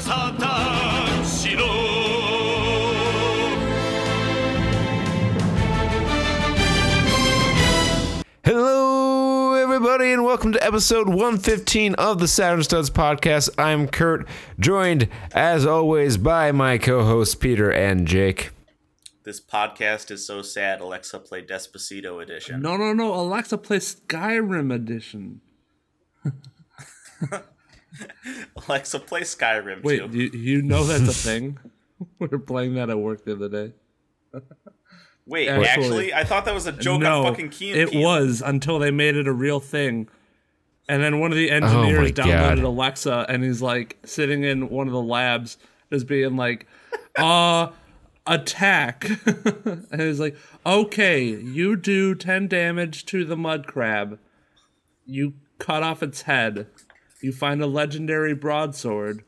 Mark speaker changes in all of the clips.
Speaker 1: サタしろ
Speaker 2: Hello, everybody, and welcome to episode 115 of the Saturn Studs podcast. I'm Kurt, joined as always by my co hosts Peter and Jake.
Speaker 3: This podcast is so sad. Alexa, play Despacito edition.
Speaker 4: No, no, no. Alexa, play Skyrim edition.
Speaker 3: Alexa, play Skyrim
Speaker 4: Wait,
Speaker 3: too.
Speaker 4: you, you know that's a thing? we were playing that at work the other day.
Speaker 3: Wait,
Speaker 4: Actually-
Speaker 3: actually, I thought that was a joke
Speaker 4: no,
Speaker 3: on fucking Key and
Speaker 4: it
Speaker 3: Peele.
Speaker 4: was until they made it a real thing. And then one of the engineers
Speaker 2: Oh
Speaker 4: downloaded
Speaker 2: God.
Speaker 4: Alexa, and he's like sitting in one of the labs, just being like, "Uh, attack!" and he's like, "Okay, you do ten damage to the mud crab. You cut off its head. You find a legendary broadsword."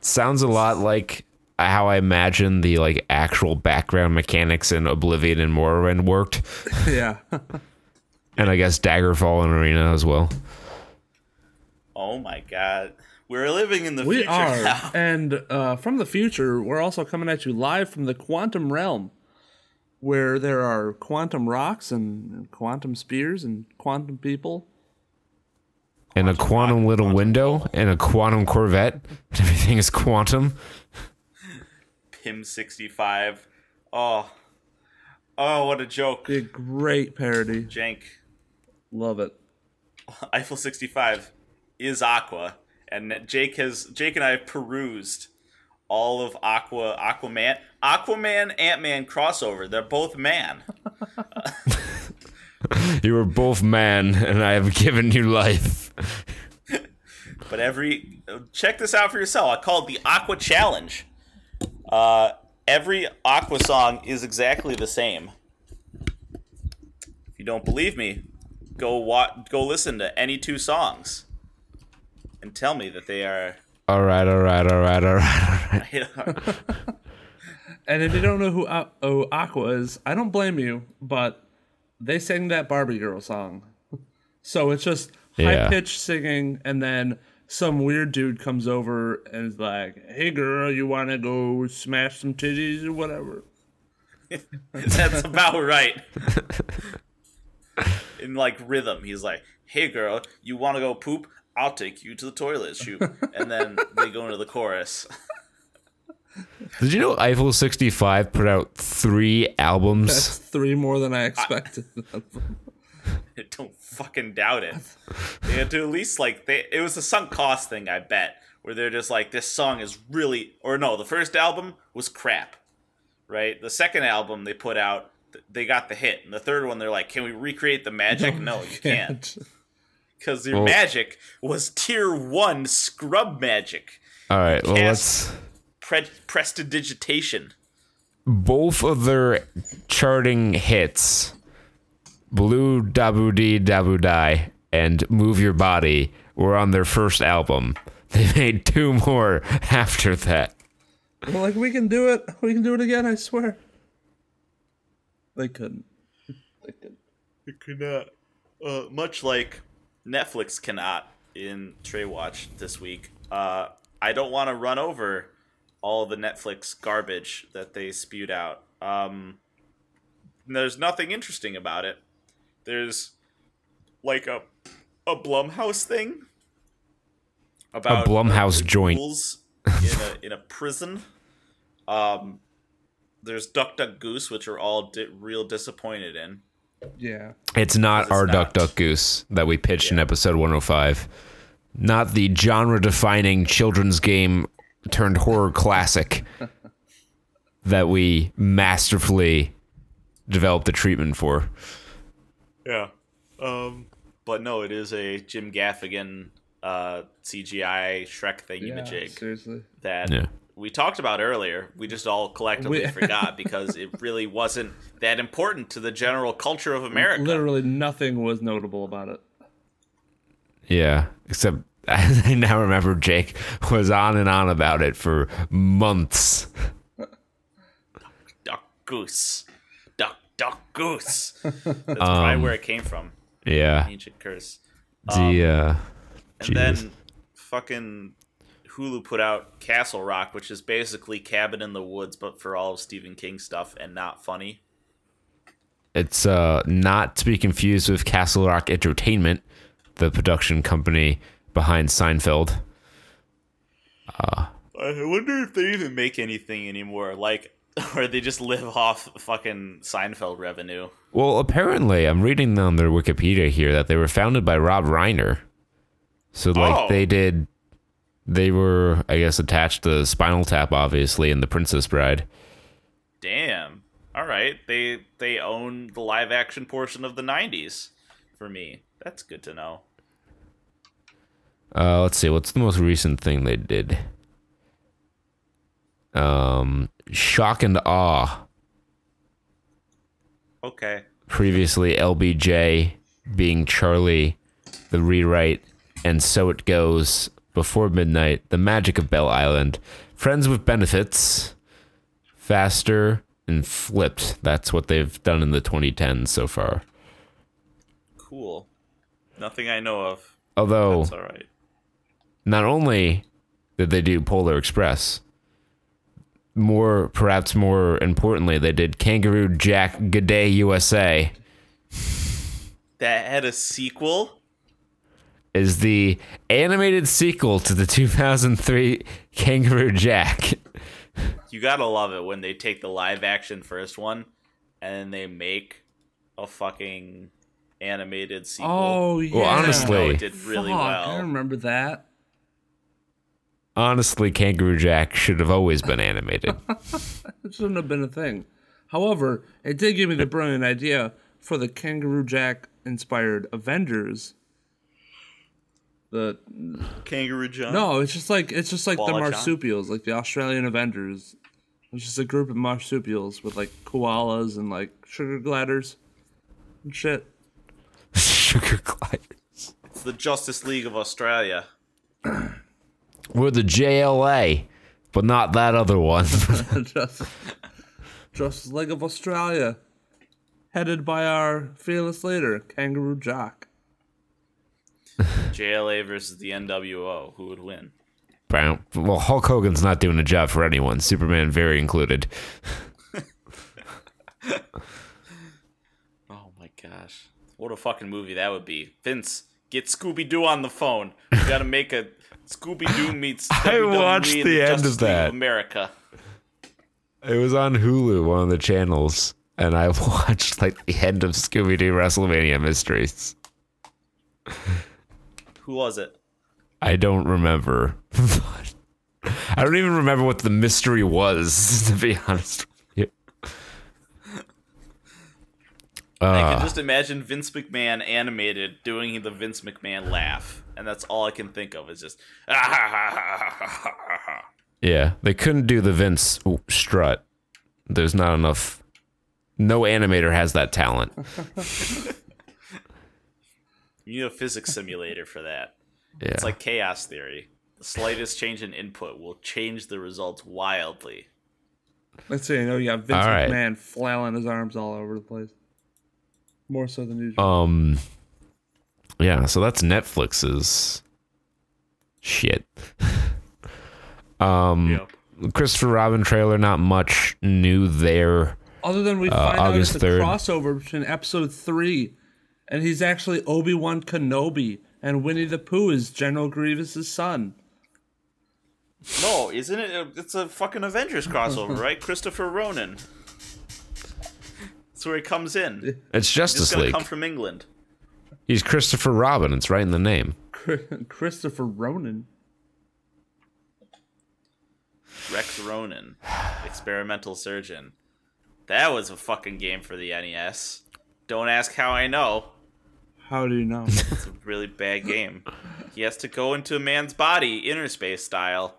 Speaker 2: Sounds a lot like how I imagine the like actual background mechanics in Oblivion and Morrowind worked,
Speaker 4: yeah.
Speaker 2: and I guess Daggerfall and Arena as well.
Speaker 3: Oh my god, we're living in the
Speaker 4: We
Speaker 3: future
Speaker 4: are.
Speaker 3: now.
Speaker 4: And uh, from the future, we're also coming at you live from the quantum realm, where there are quantum rocks and, and quantum spears and quantum people.
Speaker 2: And a quantum little window and a quantum Corvette. Everything is quantum.
Speaker 3: Pim sixty five. Oh, oh, what a joke,
Speaker 4: a great parody.
Speaker 3: Jank.
Speaker 4: Love it.
Speaker 3: Eiffel sixty five is Aqua, and Jake has Jake and I have perused all of Aqua Aquaman Aquaman Ant Man crossover. They're both man.
Speaker 2: You were both man, and I have given you life.
Speaker 3: But every check this out for yourself. I call it the Aqua Challenge. Uh, every Aqua song is exactly the same. If you don't believe me, go wa- go listen to any two songs and tell me that they are.
Speaker 2: All right, all right, all right, all right, all right.
Speaker 4: And if you don't know who A- oh, Aqua is, I don't blame you, but they sang that Barbie Girl song. So it's just
Speaker 2: Yeah.
Speaker 4: high pitched singing, and then some weird dude comes over and is like, "Hey girl, you want to go smash some titties or whatever?"
Speaker 3: That's about right. In like rhythm, he's like, "Hey girl, you want to go poop? I'll take you to the toilet, shoot." And then they go into the chorus.
Speaker 2: Did you know Eiffel 65 put out three albums?
Speaker 4: That's
Speaker 2: albums?
Speaker 4: three more than I expected.
Speaker 3: Don't fucking doubt it. They had to at least like they. It was a sunk cost thing, I bet, where they're just like, "This song is really," or no, the first album was crap, right? The second album they put out, they got the hit, and the third one they're like, "Can we recreate the magic?" No, you can't. because your
Speaker 2: Well-
Speaker 3: magic was tier one scrub magic,
Speaker 2: All right, well, let's.
Speaker 3: Pre- prestidigitation.
Speaker 2: Both of their charting hits, Blue Dabu Dee Dabu Die and Move Your Body, were on their first album. They made two more after that.
Speaker 4: Well, like we can do it. We can do it again. I swear. They couldn't. They couldn't.
Speaker 3: It could not. Uh, much like Netflix cannot in Trey Watch this week. Uh, I don't want to run over all the Netflix garbage that they spewed out. Um, there's nothing interesting about it. There's like a a Blumhouse thing about a
Speaker 2: Blumhouse
Speaker 3: uh,
Speaker 2: joint.
Speaker 3: in a in a prison. Um, there's Duck Duck Goose, which are all di- real disappointed in.
Speaker 4: Yeah.
Speaker 2: It's not
Speaker 3: It's
Speaker 2: our
Speaker 3: not.
Speaker 2: Duck Duck Goose that we pitched in episode 105. Not the genre defining children's game turned horror classic that we masterfully developed the treatment for.
Speaker 3: Yeah. Um, but no, it is a Jim Gaffigan uh, CGI Shrek
Speaker 4: Yeah.
Speaker 3: thingamajig
Speaker 4: Seriously.
Speaker 3: that
Speaker 2: Yeah.
Speaker 3: we talked about earlier. We just all collectively
Speaker 4: We-
Speaker 3: forgot because it really wasn't that important to the general culture of America.
Speaker 4: Literally nothing was notable about it.
Speaker 2: Yeah, except I now remember Jake was on and on about it for months.
Speaker 3: Duck Goose. Duck Duck Goose. That's
Speaker 2: Um,
Speaker 3: probably where it came from.
Speaker 2: Yeah,
Speaker 3: Ancient curse.
Speaker 2: the uh,
Speaker 3: And
Speaker 2: Jesus.
Speaker 3: then fucking Hulu put out Castle Rock, which is basically Cabin in the Woods, but for all of Stephen King stuff and not funny.
Speaker 2: It's uh, not to be confused with Castle Rock Entertainment, the production company behind Seinfeld.
Speaker 3: Uh, I wonder if they even make anything anymore, like, or they just live off fucking Seinfeld revenue.
Speaker 2: Well, apparently, I'm reading on their Wikipedia here that they were founded by Rob Reiner. So, like,
Speaker 3: Oh.
Speaker 2: they did, they were, I guess, attached to Spinal Tap, obviously, and The Princess Bride.
Speaker 3: Damn. All right, they they own the live action portion of the '90s. For me, that's good to know.
Speaker 2: Uh, let's see, what's the most recent thing they did? Um, Shock and Awe.
Speaker 3: Okay.
Speaker 2: Previously, LBJ being Charlie, the rewrite, and So It Goes, Before Midnight, The Magic of Bell Island, Friends with Benefits, Faster, and Flipped. That's what they've done in the 2010s so far.
Speaker 3: Cool. Nothing I know of.
Speaker 2: Although,
Speaker 3: That's all right.
Speaker 2: not only did they do Polar Express, more, perhaps more importantly, they did Kangaroo Jack G'day USA.
Speaker 3: That had a sequel.
Speaker 2: is the animated sequel to the 2003 Kangaroo Jack.
Speaker 3: You gotta love it when they take the live action first one and then they make a fucking animated sequel.
Speaker 4: Oh yeah.
Speaker 2: Well, honestly-
Speaker 3: No, it did really
Speaker 4: Fuck,
Speaker 3: well.
Speaker 4: I remember that.
Speaker 2: Honestly, Kangaroo Jack should have always been animated.
Speaker 4: It shouldn't have been a thing. However, it did give me the brilliant idea for the Kangaroo Jack inspired Avengers. The
Speaker 3: Kangaroo John.
Speaker 4: no, it's just like it's just like the
Speaker 3: Koala John?
Speaker 4: marsupials, like the Australian Avengers. It's just a group of marsupials with like koalas and like sugar gliders and shit.
Speaker 2: Sugar gliders.
Speaker 3: It's the Justice League of Australia.
Speaker 2: We're the JLA, but not that other one.
Speaker 4: just, just League of Australia, headed by our fearless leader, Kangaroo Jack.
Speaker 3: JLA versus the NWO. Who would win?
Speaker 2: Brown- well, Hulk Hogan's not doing a job for anyone, Superman very included.
Speaker 3: Oh my gosh. What a fucking movie that would be. Vince, get Scooby Doo on the phone. You gotta make a Scooby Doo meets
Speaker 2: I
Speaker 3: WWE
Speaker 2: watched
Speaker 3: and
Speaker 2: the end of
Speaker 3: Justice League
Speaker 2: that.
Speaker 3: America.
Speaker 2: It was on Hulu, one of the channels, and I watched like the end of Scooby Doo WrestleMania Mysteries.
Speaker 3: Who was it?
Speaker 2: I don't remember. I don't even remember what the mystery was, to be honest with you.
Speaker 3: I
Speaker 2: Uh,
Speaker 3: can just imagine Vince McMahon animated doing the Vince McMahon laugh, and that's all I can think of is just
Speaker 2: yeah, they couldn't do the Vince strut. There's not enough. No animator has that talent.
Speaker 3: You need a physics simulator for that.
Speaker 2: Yeah.
Speaker 3: It's like chaos theory. The slightest change in input will change the results wildly.
Speaker 4: Let's see, you know, you got Vince
Speaker 2: All right.
Speaker 4: McMahon flailing his arms all over the place. More so than usual.
Speaker 2: um. Yeah, so that's Netflix's shit. um.
Speaker 3: Yep.
Speaker 2: Christopher Robin trailer, not much new there.
Speaker 4: Other than we find out
Speaker 2: August
Speaker 4: it's a
Speaker 2: 3rd.
Speaker 4: crossover between episode three, and he's actually Obi Wan Kenobi, and Winnie the Pooh is General Grievous's son.
Speaker 3: No, isn't it? It's a fucking Avengers crossover, right? Christopher Ronan. That's where he comes in.
Speaker 2: It's
Speaker 3: He's
Speaker 2: Justice
Speaker 3: gonna
Speaker 2: League.
Speaker 3: come from England.
Speaker 2: He's Christopher Robin. It's right in the name.
Speaker 4: Christopher Ronan.
Speaker 3: Rex Ronan, experimental surgeon. That was a fucking game for the NES. Don't ask how I know.
Speaker 4: How do you know?
Speaker 3: It's a really bad game. He has to go into a man's body, inner space style,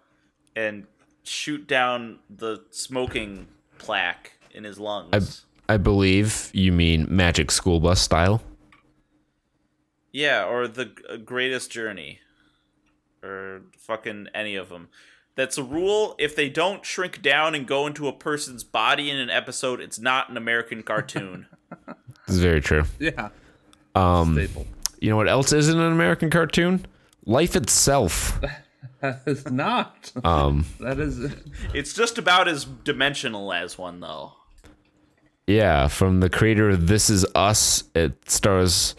Speaker 3: and shoot down the smoking plaque in his lungs.
Speaker 2: I believe you mean Magic School Bus style.
Speaker 3: Yeah, or the Greatest Journey, or fucking any of them. That's a rule. If they don't shrink down and go into a person's body in an episode, it's not an American cartoon.
Speaker 2: This is very true.
Speaker 4: yeah. Um, Staple.
Speaker 2: You know what else isn't an American cartoon? Life itself.
Speaker 4: That is not.
Speaker 2: Um,
Speaker 4: That is.
Speaker 3: It's just about as dimensional as one, though.
Speaker 2: yeah, from the creator of This Is Us. It stars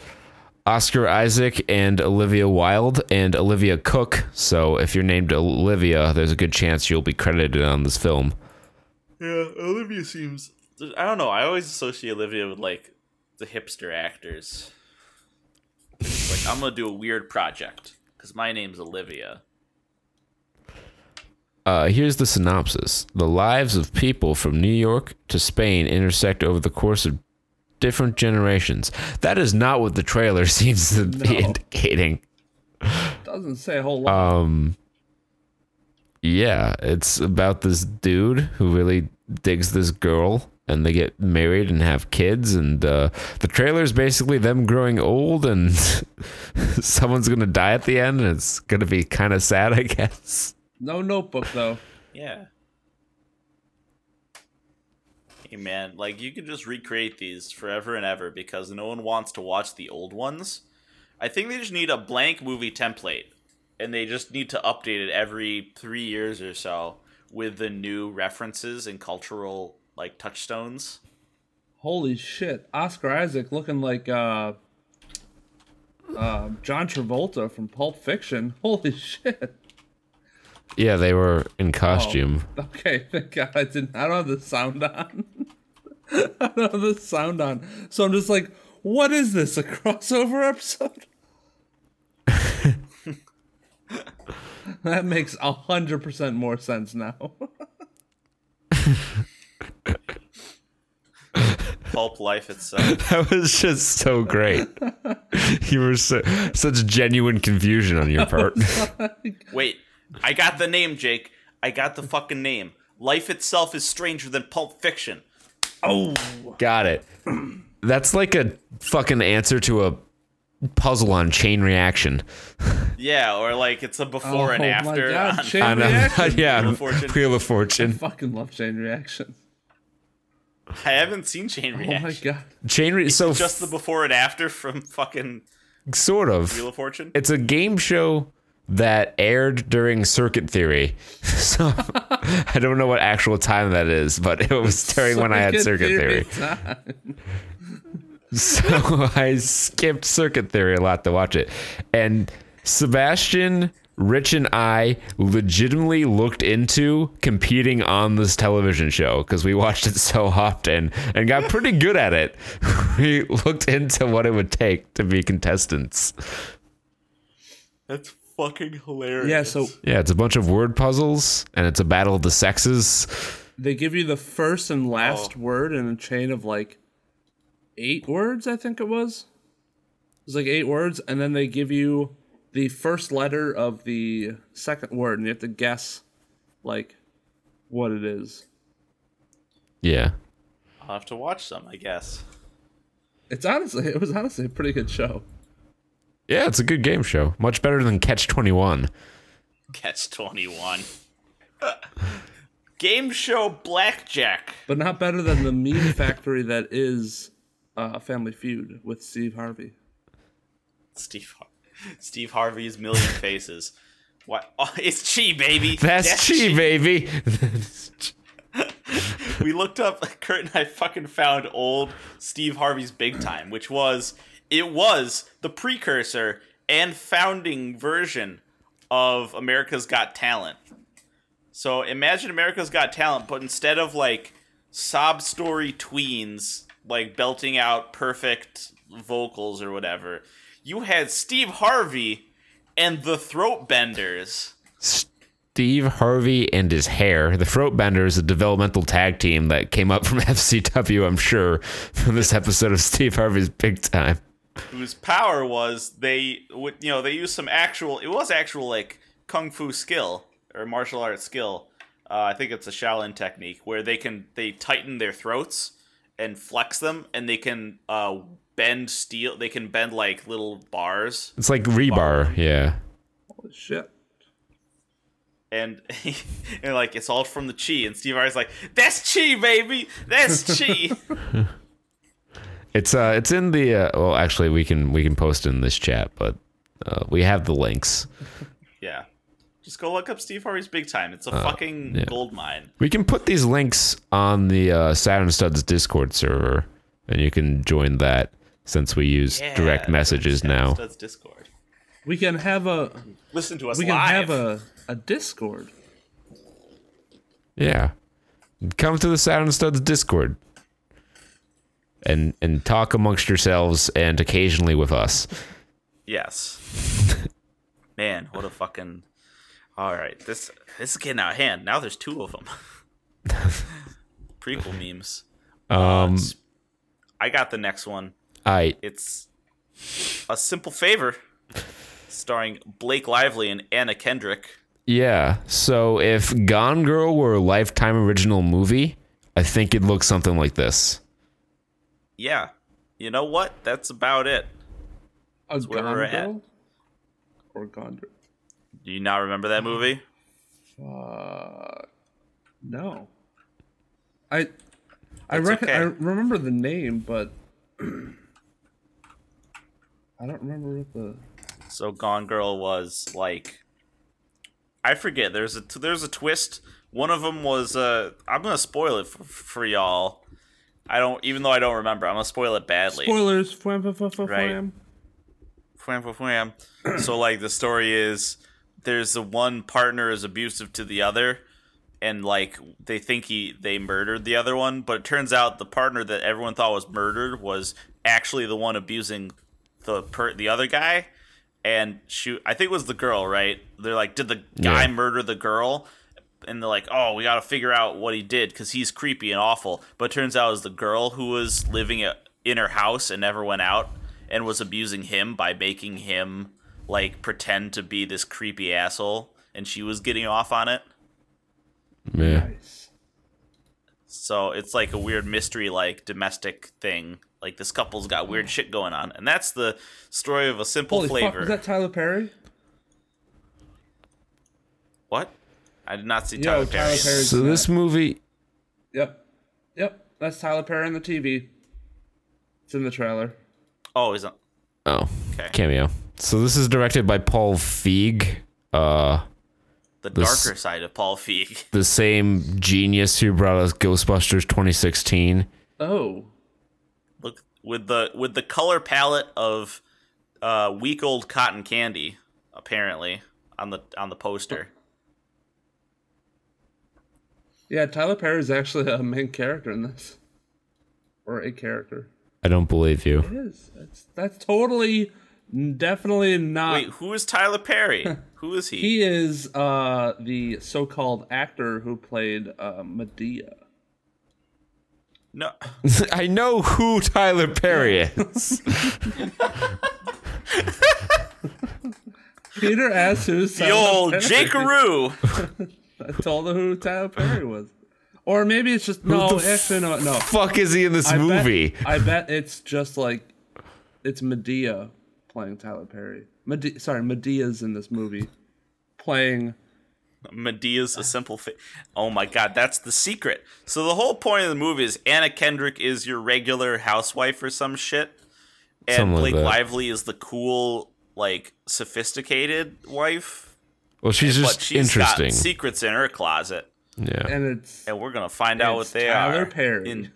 Speaker 2: Oscar Isaac and Olivia Wilde and Olivia Cooke. So if you're named Olivia, there's a good chance you'll be credited on this film.
Speaker 3: Yeah, Olivia seems. I don't know. I always associate Olivia with like the hipster actors. like I'm gonna do a weird project because my name's Olivia.
Speaker 2: Uh, here's the synopsis. The lives of people from New York to Spain intersect over the course of different generations. That is not what the trailer seems to be
Speaker 4: No.
Speaker 2: indicating.
Speaker 4: Doesn't say a whole lot.
Speaker 2: Um, yeah, it's about this dude who really digs this girl, and they get married and have kids. And uh, the trailer is basically them growing old, and someone's gonna die at the end, and it's gonna be kind of sad, I guess.
Speaker 4: no notebook though.
Speaker 3: Yeah. Man, like you can just recreate these forever and ever because no one wants to watch the old ones. I think they just need a blank movie template and they just need to update it every 3 years or so with the new references and cultural like touchstones.
Speaker 4: Holy shit! Oscar Isaac looking like uh, uh, John Travolta from Pulp Fiction. Holy shit!
Speaker 2: Yeah, they were in costume.
Speaker 4: Oh, okay, thank God I didn't. I don't have the sound on. I don't have the sound on, so I'm just like, what is this? A crossover episode? that makes a hundred percent more sense now.
Speaker 3: Pulp life itself.
Speaker 2: That was just so great. you were so, such genuine confusion on your part.
Speaker 3: Oh Wait, I got the name, Jake. I got the fucking name. Life itself is stranger than Pulp Fiction.
Speaker 4: oh,
Speaker 2: Got it. That's like a fucking answer to a puzzle on chain reaction.
Speaker 3: Yeah, or like it's a before and
Speaker 4: Oh my
Speaker 3: after.
Speaker 4: God,
Speaker 3: on-
Speaker 4: Chain
Speaker 2: I know.
Speaker 4: Reaction.
Speaker 2: yeah,
Speaker 3: Wheel of Fortune.
Speaker 2: Wheel of Fortune.
Speaker 4: fucking love chain reaction.
Speaker 3: I haven't seen Chain reaction.
Speaker 4: Oh my god.
Speaker 2: Chain re- so
Speaker 3: Just the before and after from fucking
Speaker 2: sort of.
Speaker 3: Wheel of Fortune.
Speaker 2: It's a game show that aired during Circuit Theory. So I don't know what actual time that is, but it was during when I had Circuit Theory.
Speaker 4: time.
Speaker 2: So I skipped Circuit Theory a lot to watch it. And Sebastian, Rich, and I legitimately looked into competing on this television show because we watched it so often and got pretty good at it. We looked into what it would take to be contestants.
Speaker 3: That's fucking hilarious.
Speaker 4: Yeah, so
Speaker 2: Yeah, it's a bunch of word puzzles and it's a battle of the sexes.
Speaker 4: they give you the first and last oh. word in a chain of like eight words, I think it was. It was like eight words, and then they give you the first letter of the second word, and you have to guess like what it is.
Speaker 2: Yeah.
Speaker 3: I'll have to watch some, I guess.
Speaker 4: It's honestly, it was honestly a pretty good show.
Speaker 2: Yeah, it's a good game show. Much better than Catch 21.
Speaker 3: Catch 21. Game show Blackjack.
Speaker 4: but not better than the meme factory that is uh, Family Feud with Steve Harvey.
Speaker 3: Steve Har- Steve Harvey's Million Faces. What? Oh, it's Chi, baby.
Speaker 2: That's, Chi, baby.
Speaker 3: we looked up Kurt and I fucking found old Steve Harvey's Big Time, which was it was the precursor and founding version of America's Got Talent. So imagine America's Got Talent, but instead of like sob story tweens like belting out perfect vocals or whatever, you had Steve Harvey and the Throat Benders.
Speaker 2: Steve Harvey and his hair. The Throat Benders, a developmental tag team that came up from FCW, I'm sure, from this episode of Steve Harvey's Big Time.
Speaker 3: Whose power was they would you know they used some actual it was actual like kung fu skill or martial arts skill. Uh, i think it's a shaolin technique where they can they tighten their throats and flex them and they can uh, bend steel they can bend like little bars.
Speaker 2: It's like rebar, yeah.
Speaker 4: Holy shit.
Speaker 3: and and like it's all from the chi. And steve Harvey's like that's chi baby! That's chi
Speaker 2: It's uh, it's in the uh, well, actually, we can we can post in this chat, but uh, we have the links.
Speaker 3: yeah Just go look up Steve Harvey's Big Time. It's a fucking
Speaker 2: yeah.
Speaker 3: gold mine.
Speaker 2: We can put these links on the uh, Saturn Studs Discord server, and you can join that since we use
Speaker 3: Yeah,
Speaker 2: direct messages now.
Speaker 3: That's Discord.
Speaker 4: We can have a
Speaker 3: Listen to us
Speaker 4: we can
Speaker 3: live.
Speaker 4: have a, a Discord.
Speaker 2: Yeah. Come to the Saturn Studs Discord. And and talk amongst yourselves and occasionally with us.
Speaker 3: Yes. Man, what a fucking. All right, this this is getting out of hand. Now there's two of them. Prequel memes.
Speaker 2: Um
Speaker 3: I got the next one.
Speaker 2: I
Speaker 3: It's a simple favor, starring Blake Lively and Anna Kendrick.
Speaker 2: yeah. So if Gone Girl were a lifetime original movie, I think it'd look something like this.
Speaker 3: Yeah, you know what? That's about it.
Speaker 4: A
Speaker 3: where
Speaker 4: Gone
Speaker 3: we're at.
Speaker 4: Or Gondor.
Speaker 3: Do you not remember that movie?
Speaker 4: Uh, no. I I
Speaker 3: That's
Speaker 4: reckon I remember the name, but I don't remember what the.
Speaker 3: So Gone Girl was like, I forget. There's a there's a twist. One of them was uh, I'm gonna spoil it for, for y'all. I don't, even though I don't remember, I'm gonna spoil it badly.
Speaker 4: Spoilers. Fwam, fwam, fwam, fwam,
Speaker 3: Right.
Speaker 4: fwam.
Speaker 3: Wham, wham, wham. so like the story is there's the one partner is abusive to the other and like they think he they murdered the other one but it turns out the partner that everyone thought was murdered was actually the one abusing the per- the other guy and shoot i think it was the girl right they're like did the guy
Speaker 2: Yeah.
Speaker 3: murder the girl and they're like oh we gotta figure out what he did because he's creepy and awful but it turns out it was the girl who was living in her house and never went out and was abusing him by making him like pretend to be this creepy asshole and she was getting off on it
Speaker 2: Yeah.
Speaker 4: Nice.
Speaker 3: so it's like a weird mystery like domestic thing like this couple's got weird oh. shit going on and that's the story of a simple
Speaker 4: Holy
Speaker 3: flavor
Speaker 4: fuck! Was that Tyler Perry?
Speaker 3: what i did not see
Speaker 4: Yo,
Speaker 3: tyler
Speaker 4: Tyler
Speaker 3: perry
Speaker 4: Perry's
Speaker 2: So
Speaker 4: in
Speaker 2: this
Speaker 4: that.
Speaker 2: movie
Speaker 4: Yep. Yep. That's Tyler Perry on the TV. It's in the trailer.
Speaker 3: oh he's on
Speaker 2: Oh,
Speaker 3: Okay.
Speaker 2: cameo. So this is directed by Paul Feig, uh,
Speaker 3: the
Speaker 2: This-
Speaker 3: darker side of paul feig
Speaker 2: the same genius who brought us Ghostbusters 2016.
Speaker 4: Oh.
Speaker 3: look with the with the color palette of uh week old cotton candy apparently on the on the poster
Speaker 4: Yeah, Tyler Perry is actually a main character in this. Or a character.
Speaker 2: I don't believe you.
Speaker 4: It is. That's that's totally definitely not
Speaker 3: wait who is tyler perry who is he,
Speaker 4: He is uh, the so-called actor who played uh, Madea.
Speaker 3: no
Speaker 2: I know who Tyler Perry is.
Speaker 4: Peter asks who's
Speaker 3: the
Speaker 4: Tyler
Speaker 3: old
Speaker 4: Perry.
Speaker 3: Jakearoo
Speaker 4: I told him who Tyler Perry was. Or maybe it's just no.
Speaker 2: the
Speaker 4: Actually, no. No.
Speaker 2: Fuck is he in this
Speaker 4: I
Speaker 2: movie?
Speaker 4: Bet, I bet it's just like it's Madea playing Tyler Perry. Madea, sorry, Madea's in this movie playing.
Speaker 3: Madea's a simple fa- Oh my god, that's the secret. So the whole point of the movie is Anna Kendrick is your regular housewife or some shit, and
Speaker 2: Something like
Speaker 3: Blake
Speaker 2: that.
Speaker 3: Lively is the cool, like sophisticated wife.
Speaker 2: Well, she's
Speaker 3: but
Speaker 2: just
Speaker 3: she's
Speaker 2: interesting.
Speaker 3: got secrets in her closet,
Speaker 2: yeah.
Speaker 4: And it's
Speaker 3: and we're gonna find out what
Speaker 4: It's
Speaker 3: they
Speaker 4: Tyler
Speaker 3: are.
Speaker 4: Perry.
Speaker 3: In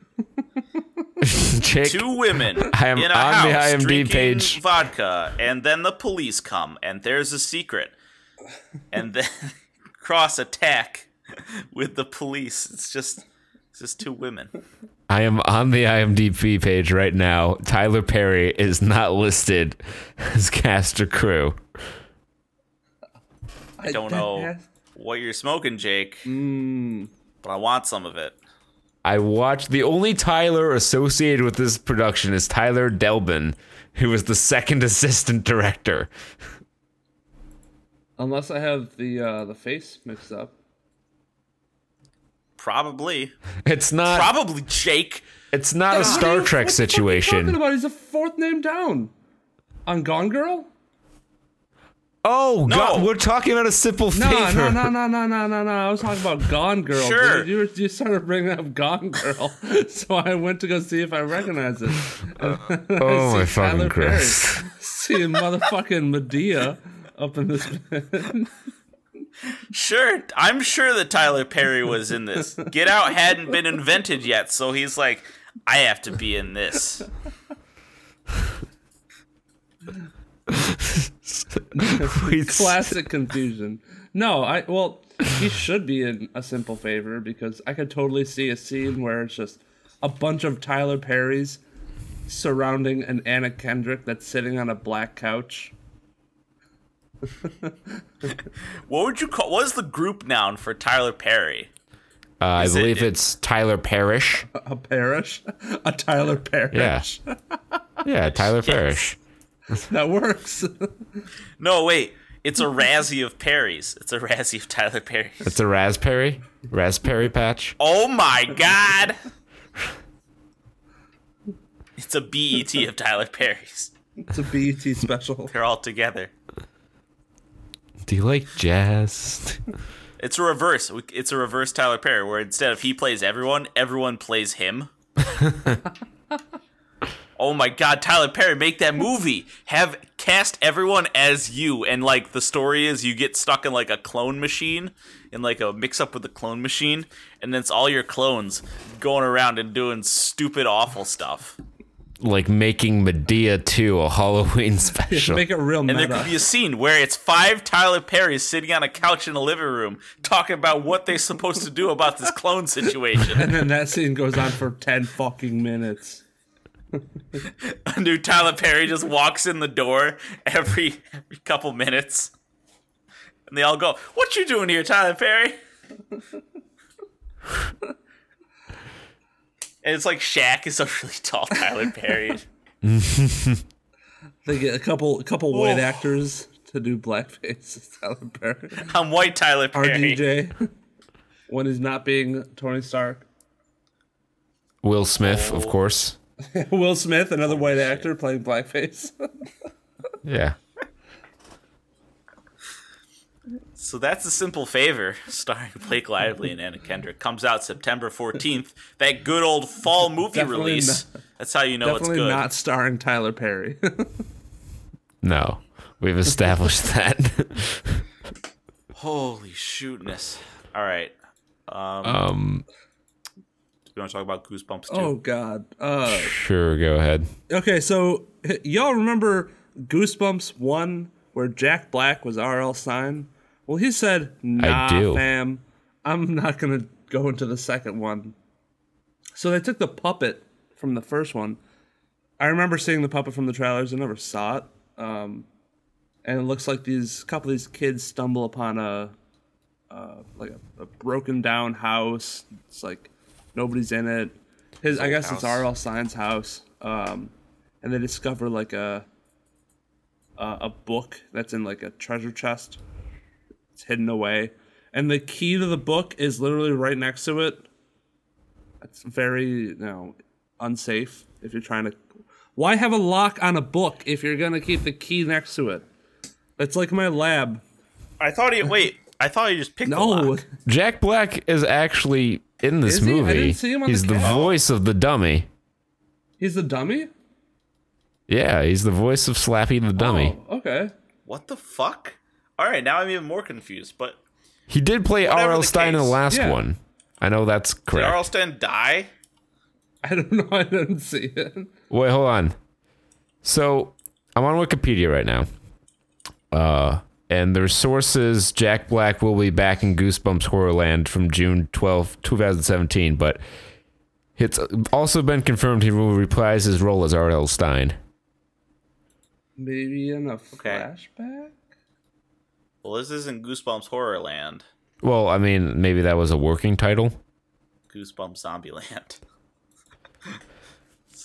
Speaker 2: Jake,
Speaker 3: two women
Speaker 2: I am
Speaker 3: in a
Speaker 2: on the
Speaker 3: house
Speaker 2: IMDb
Speaker 3: drinking
Speaker 2: page.
Speaker 3: vodka, and then the police come, and there's a secret, and then cross attack with the police. It's just, it's just two women.
Speaker 2: I am on the IMDb page right now. Tyler Perry is not listed as cast or crew.
Speaker 4: I
Speaker 3: Don't
Speaker 4: that
Speaker 3: know
Speaker 4: has-
Speaker 3: what you're smoking, Jake,
Speaker 4: Mm,
Speaker 3: but I want some of it.
Speaker 2: I watched the only Tyler associated with this production is Tyler Delbin, who was the second assistant director.
Speaker 4: unless I have the uh, the face mixed up.
Speaker 3: Probably,
Speaker 2: It's not.
Speaker 3: probably Jake.
Speaker 2: it's not a Star
Speaker 4: you-
Speaker 2: Trek
Speaker 4: what the fuck are you
Speaker 2: situation.
Speaker 4: talking about? He's a fourth name down on Gone Girl.
Speaker 2: Oh,
Speaker 3: No.
Speaker 2: God, we're talking about a simple
Speaker 4: No,
Speaker 2: favor.
Speaker 4: no, no, no, no, no, no, no. I was talking about Gone Girl.
Speaker 3: Sure.
Speaker 4: dude. You, were, you started bringing up Gone Girl, so I went to go see if I recognize it. Uh, and I
Speaker 2: Oh my
Speaker 4: Tyler
Speaker 2: fucking
Speaker 4: Perry
Speaker 2: Christ!
Speaker 4: Seeing motherfucking Madea up in this.
Speaker 3: Sure, I'm sure that Tyler Perry was in this. Get Out hadn't been invented yet, so he's like, I have to be in this.
Speaker 4: Classic confusion. No, I well, he should be in a simple favor because I could totally see a scene where it's just a bunch of Tyler Perrys surrounding an Anna Kendrick that's sitting on a black couch.
Speaker 3: What would you call? What is the group noun for Tyler Perry?
Speaker 2: Uh, I
Speaker 3: Is it-
Speaker 2: believe it's Tyler Parrish.
Speaker 4: A parish? A Tyler Parish.
Speaker 2: Yeah. Yeah, Tyler Parrish.
Speaker 4: That works.
Speaker 3: No, wait. It's a Razzie of Perrys. It's a Razzie of Tyler Perry's.
Speaker 2: It's a raspberry, raspberry patch.
Speaker 3: Oh my god! It's a BET of Tyler Perry's.
Speaker 4: it's a BET special.
Speaker 3: They're all together.
Speaker 2: Do you like jazz?
Speaker 3: It's a reverse. It's a reverse Tyler Perry, where instead of he plays everyone, everyone plays him. Oh my god, Tyler Perry, make that movie. Have cast everyone as you, and like the story is you get stuck in like a clone machine, in like a mix up with the clone machine, and then it's all your clones going around and doing stupid, awful stuff.
Speaker 2: like making Madea 2 a Halloween special.
Speaker 4: Make it real
Speaker 3: And there could be a scene where it's five Tyler Perrys sitting on a couch in a living room talking about what they're supposed to do about this clone situation.
Speaker 4: and then that scene goes on for 10 fucking minutes.
Speaker 3: A new Tyler Perry just walks in the door every, every couple minutes. And they all go, What you doing here, Tyler Perry? and it's like Shaq is a really tall Tyler Perry.
Speaker 4: They get a couple a couple white
Speaker 3: Oh.
Speaker 4: actors to do blackface as Tyler Perry.
Speaker 3: I'm white Tyler Perry.
Speaker 4: RDJ. when he's not being Tony Stark.
Speaker 2: Will Smith,
Speaker 3: Oh.
Speaker 2: of course.
Speaker 4: Will Smith, another white actor playing blackface.
Speaker 2: Yeah.
Speaker 3: So that's a simple favor, starring Blake Lively and Anna Kendrick. Comes out September 14th. That good old fall movie
Speaker 4: Definitely
Speaker 3: release. That's how you know it's
Speaker 4: Definitely
Speaker 3: good.
Speaker 4: not starring Tyler Perry.
Speaker 2: No. We've established that.
Speaker 3: Holy shootness. All right.
Speaker 2: um
Speaker 3: You want to talk about Goosebumps too?
Speaker 4: oh God. Uh,
Speaker 2: sure, go ahead.
Speaker 4: okay, so h- y'all remember Goosebumps one where Jack Black was R.L. Stine? Well, he said, "Nah,
Speaker 2: do.
Speaker 4: fam, I'm not gonna go into the second one." So they took the puppet from the first one. I remember seeing the puppet from the trailers. I never saw it. Um, and it looks like these couple of these kids stumble upon a uh, like a, a broken down house. It's like nobody's in it. His, I guess it's. R.L. Stine's house. Um, and they discover like a, a a book that's in like a treasure chest. It's hidden away, and the key to the book is literally right next to it. It's very you know unsafe if you're trying to. Why have a lock on a book if you're gonna keep the key next to it? It's like my lab.
Speaker 3: I thought he wait. I thought he just picked the
Speaker 4: No,
Speaker 3: lock.
Speaker 2: Jack Black is actually in this
Speaker 4: Is he? I
Speaker 2: movie.
Speaker 4: didn't see him on
Speaker 2: he's
Speaker 4: the
Speaker 2: the
Speaker 4: cast.
Speaker 2: voice of the dummy.
Speaker 4: he's the dummy.
Speaker 2: Yeah, he's the voice of Slappy the dummy.
Speaker 4: Oh, okay.
Speaker 3: What the fuck? All right, now I'm even more confused. But
Speaker 2: He did play
Speaker 3: Whatever
Speaker 2: R.L.
Speaker 3: the
Speaker 2: Stein in the
Speaker 3: case.
Speaker 2: last
Speaker 4: Yeah.
Speaker 2: one. I know that's
Speaker 3: did
Speaker 2: correct.
Speaker 3: Arlston die?
Speaker 4: I don't know. I didn't see it.
Speaker 2: Wait, hold on. So I'm on Wikipedia right now. Uh, and their sources Jack Black will be back in Goosebumps Horrorland from June 12, 2017, but it's also been confirmed he will reprise his role as R.L. Stine.
Speaker 4: Maybe in a
Speaker 3: Okay.
Speaker 4: flashback.
Speaker 3: Well, this isn't Goosebumps Horrorland.
Speaker 2: Well, I mean, maybe that was a working title.
Speaker 3: Goosebumps Zombieland.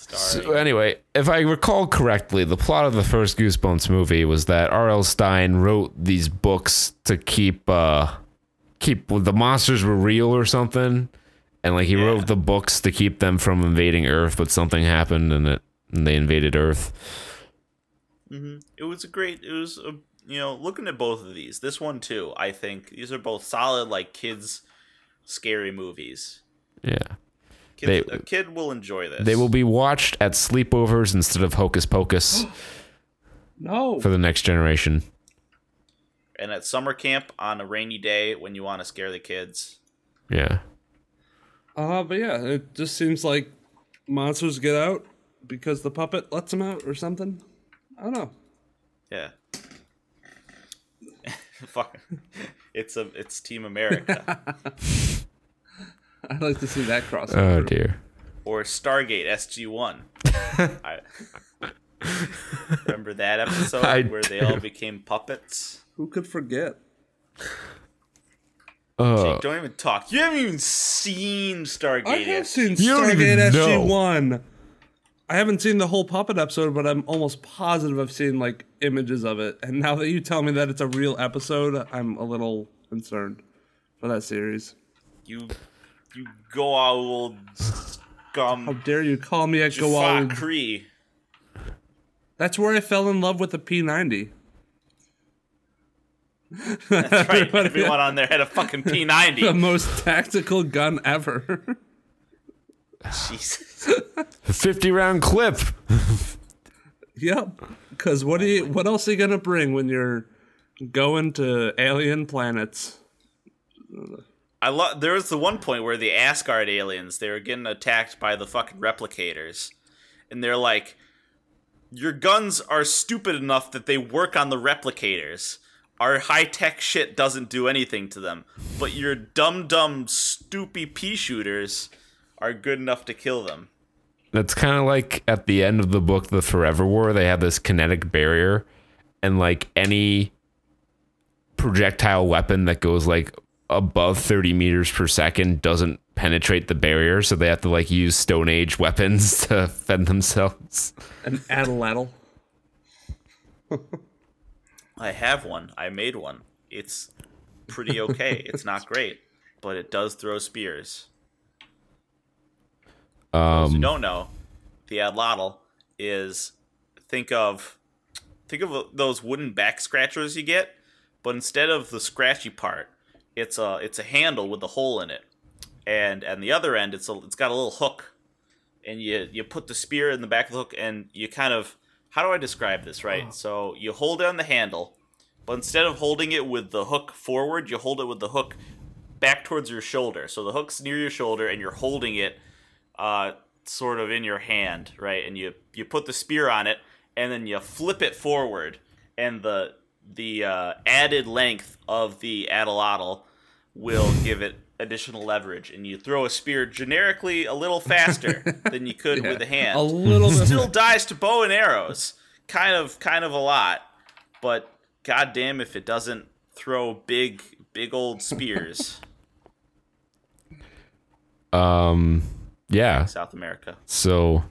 Speaker 2: So anyway, if I recall correctly, the plot of the first Goosebumps movie was that R.L. Stine wrote these books to keep uh keep the monsters were real or something, and like he
Speaker 3: Yeah.
Speaker 2: wrote the books to keep them from invading Earth, but something happened and it and they invaded Earth.
Speaker 3: It was a great. It was a, you know looking at both of these. This one too. I think these are both solid like kids scary movies.
Speaker 2: Yeah,
Speaker 3: Kids,
Speaker 2: They-
Speaker 3: a kid will enjoy this.
Speaker 2: they will be watched at sleepovers instead of Hocus Pocus
Speaker 4: No.
Speaker 2: for the next generation.
Speaker 3: and at summer camp on a rainy day when you want to scare the kids.
Speaker 2: Yeah.
Speaker 4: Uh, but yeah, it just seems like monsters get out because the puppet lets them out or something. I don't know.
Speaker 3: Yeah. Fuck. It's a it's Team America
Speaker 4: I'd like to see that crossover.
Speaker 2: Oh dear.
Speaker 3: or Stargate SG One. I remember that episode
Speaker 2: I
Speaker 3: where they all became puppets.
Speaker 4: Who could forget?
Speaker 2: Uh,
Speaker 3: Don't even talk. You haven't even seen Stargate.
Speaker 4: I have seen
Speaker 2: you
Speaker 4: Stargate SG One. I haven't seen the whole puppet episode, but I'm almost positive I've seen like images of it. And now that you tell me that it's a real episode, I'm a little concerned for that series.
Speaker 3: You you go old
Speaker 4: How dare you call me a
Speaker 3: Jaffa
Speaker 4: Goa'uld?
Speaker 3: kree.
Speaker 4: That's where I fell in love with the P90.
Speaker 3: That's right. Everyone on there had a fucking P90.
Speaker 4: the most tactical gun ever.
Speaker 3: Jesus.
Speaker 2: fifty round clip.
Speaker 4: yep. Because what do you? What else are you gonna bring when you're going to alien planets?
Speaker 3: I love. There was the one point where the Asgard aliens they were getting attacked by the fucking replicators, and they're like, "Your guns are stupid enough that they work on the replicators. Our high tech shit doesn't do anything to them, but your dumb dumb stoopy pea shooters are good enough to kill them."
Speaker 2: That's kind of like at the end of the book, The Forever War. They have this kinetic barrier, and like any projectile weapon that goes like above 30 meters per second doesn't penetrate the barrier. So they have to like use Stone Age weapons to fend themselves.
Speaker 4: An atlatl.
Speaker 3: I have one. I made one. It's pretty okay. it's not great, but it does throw spears. Those who
Speaker 2: Um,
Speaker 3: don't know, the atlatl is think of think of those wooden back scratchers you get, but instead of the scratchy part, it's a it's a handle with a hole in it, and and the other end it's a it's got a little hook, and you you put the spear in the back of the hook, and you kind of how do I describe this right? So you hold on the handle, but instead of holding it with the hook forward, you hold it with the hook back towards your shoulder. So the hook's near your shoulder, and you're holding it uh, sort of in your hand, right? And you you put the spear on it, and then you flip it forward, and the the uh, added length of the atlatl will give it additional leverage, and you throw a spear generically a little faster than you could with a hand.
Speaker 4: A little bit.
Speaker 3: Still dies to bow and arrows, kind of kind of a lot, but goddamn if it doesn't throw big big old spears.
Speaker 2: um, yeah.
Speaker 3: South America.
Speaker 2: So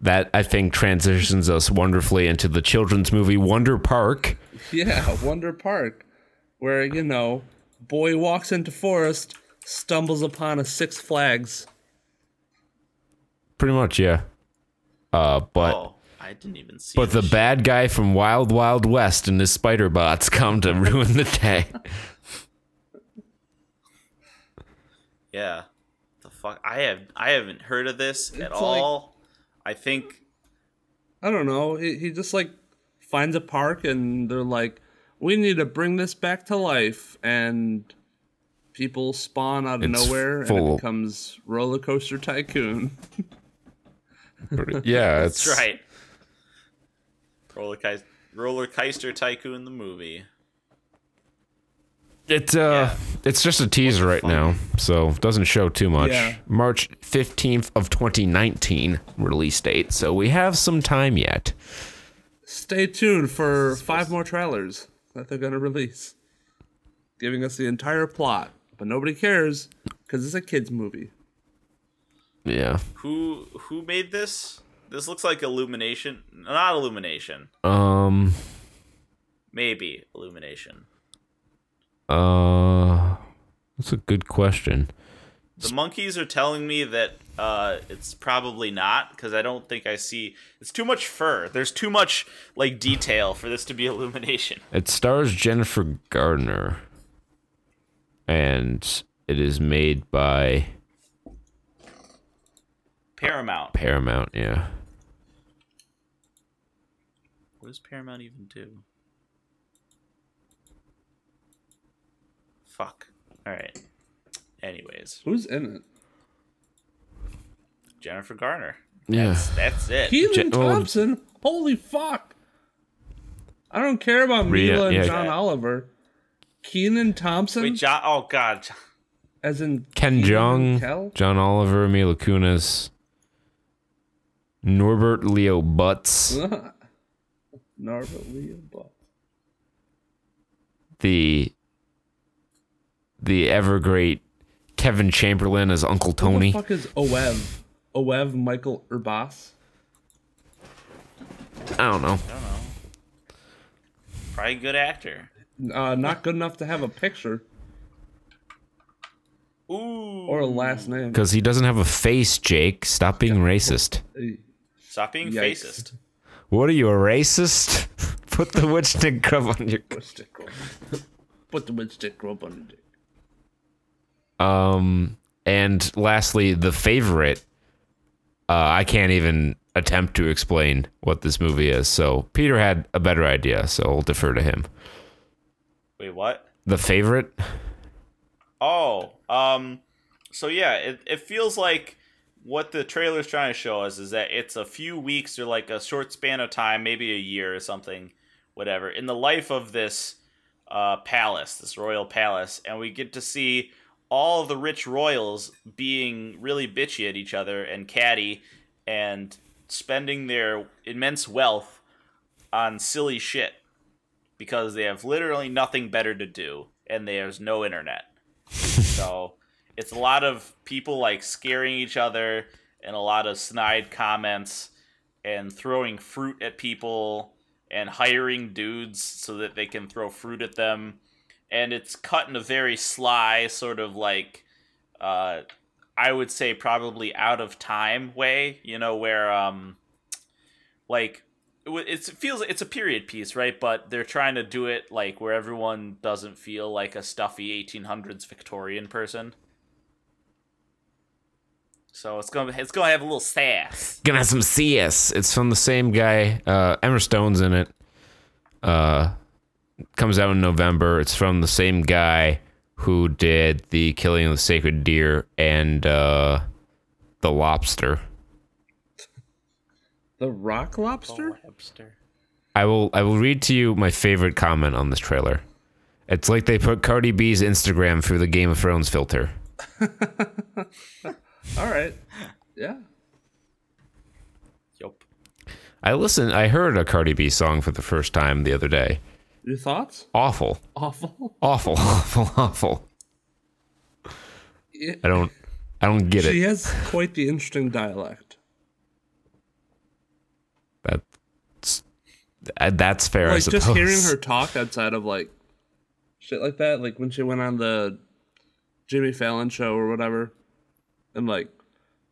Speaker 2: that I think transitions us wonderfully into the children's movie Wonder Park.
Speaker 4: Yeah, Wonder Park, where you know, boy walks into forest, stumbles upon a Six Flags.
Speaker 2: Pretty much, yeah. Uh, but
Speaker 3: Oh, I didn't even see.
Speaker 2: but the
Speaker 3: this
Speaker 2: bad guy from Wild Wild West and his spider bots come to ruin the day.
Speaker 3: Yeah. The fuck I have I haven't heard of this at
Speaker 4: It's
Speaker 3: all. I think
Speaker 4: I don't know. He, he just like finds a park, and they're like, "We need to bring this back to life," and people spawn out of
Speaker 2: It's
Speaker 4: nowhere, and it becomes Roller Coaster Tycoon.
Speaker 2: yeah, it's
Speaker 3: that's right. Roller Keister, Roller Keister Tycoon the movie.
Speaker 2: It uh, it's just a teaser right now, so doesn't show too much.
Speaker 4: Yeah.
Speaker 2: March fifteenth of twenty nineteen release date, so we have some time yet.
Speaker 4: Stay tuned for five more trailers that they're gonna release, giving us the entire plot. But nobody cares because it's a kids movie.
Speaker 2: Yeah.
Speaker 3: Who who made this? This looks like Illumination. Not Illumination.
Speaker 2: Um.
Speaker 3: Maybe Illumination.
Speaker 2: Uh. That's a good question.
Speaker 3: The monkeys are telling me that uh, it's probably not because I don't think I see. It's too much fur. There's too much like detail for this to be Illumination.
Speaker 2: It stars Jennifer Gardner, and it is made by
Speaker 3: Paramount.
Speaker 2: Paramount. Yeah.
Speaker 3: What does Paramount even do? Fuck. All right. Anyways,
Speaker 4: Who's in it?
Speaker 3: Jennifer Garner.
Speaker 2: Yeah.
Speaker 3: That's, that's it.
Speaker 4: Keelan
Speaker 2: Je- well- oh.
Speaker 4: Thompson. Holy fuck! I don't care about
Speaker 2: Rhea-
Speaker 4: Mila and
Speaker 2: yeah.
Speaker 4: John Oliver. Kenan Thompson,
Speaker 3: Wait, John. Oh God.
Speaker 4: as in
Speaker 2: Ken
Speaker 4: Keenan
Speaker 2: Jeong,
Speaker 4: Kel?
Speaker 2: John Oliver, Mila Kunis, Norbert Leo Butz,
Speaker 4: Norbert Leo Buck.
Speaker 2: the the ever great Kevin Chamberlin as Uncle
Speaker 4: Who the
Speaker 2: Tony.
Speaker 4: fuck is Oev? Oev Michael Urbas?
Speaker 2: I don't know.
Speaker 3: Probably a good actor.
Speaker 4: Uh, not good enough to have a picture
Speaker 3: Ooh.
Speaker 4: or a last name.
Speaker 2: Because he doesn't have a face, Jake. Stop being racist.
Speaker 3: Stop being
Speaker 4: Yikes.
Speaker 3: facist.
Speaker 2: What are you, a racist? Put the witch stick grub on your.
Speaker 4: Put the witch stick rope on the dick.
Speaker 2: Um, and lastly, the favorite. Uh, I can't even attempt to explain what this movie is. So Peter had a better idea, so I'll defer to him.
Speaker 3: Wait, what?
Speaker 2: The favorite?
Speaker 3: Oh, um, so yeah, it, it feels like what the trailer's trying to show us is that it's a few weeks or like a short span of time, maybe a year or something, whatever, in the life of this uh, palace, this royal palace, and we get to see all the rich royals being really bitchy at each other and catty and spending their immense wealth on silly shit because they have literally nothing better to do and there's no internet. so it's a lot of people like scaring each other and a lot of snide comments and throwing fruit at people and hiring dudes so that they can throw fruit at them. And it's cut in a very sly, sort of like, uh, I would say probably out of time way, you know, where, um, like, it feels it's a period piece, right? But they're trying to do it like where everyone doesn't feel like a stuffy 1800s Victorian person. So it's gonna it's gonna have a little sass.
Speaker 2: Gonna have some CS. It's from the same guy. Uh, Emma Stone's in it. Uh, comes out in November. It's from the same guy who did the Killing of the Sacred Deer and uh, the Lobster.
Speaker 4: The Rock Lobster?
Speaker 3: Webster.
Speaker 2: I will. I will read to you my favorite comment on this trailer. It's like they put Cardi B's Instagram through the Game of Thrones filter.
Speaker 4: All right. Yeah.
Speaker 3: Yup.
Speaker 2: I listened. I heard a Cardi B song for the first time the other day.
Speaker 4: Your thoughts?
Speaker 2: Awful,
Speaker 4: Awful.
Speaker 2: awful, awful, awful.
Speaker 4: Yeah.
Speaker 2: I don't. I don't get
Speaker 4: She
Speaker 2: it.
Speaker 4: She has quite the interesting dialect.
Speaker 2: That's that's fair. I
Speaker 4: Like just hearing her talk outside of like shit like that, like when she went on the Jimmy Fallon show or whatever, and like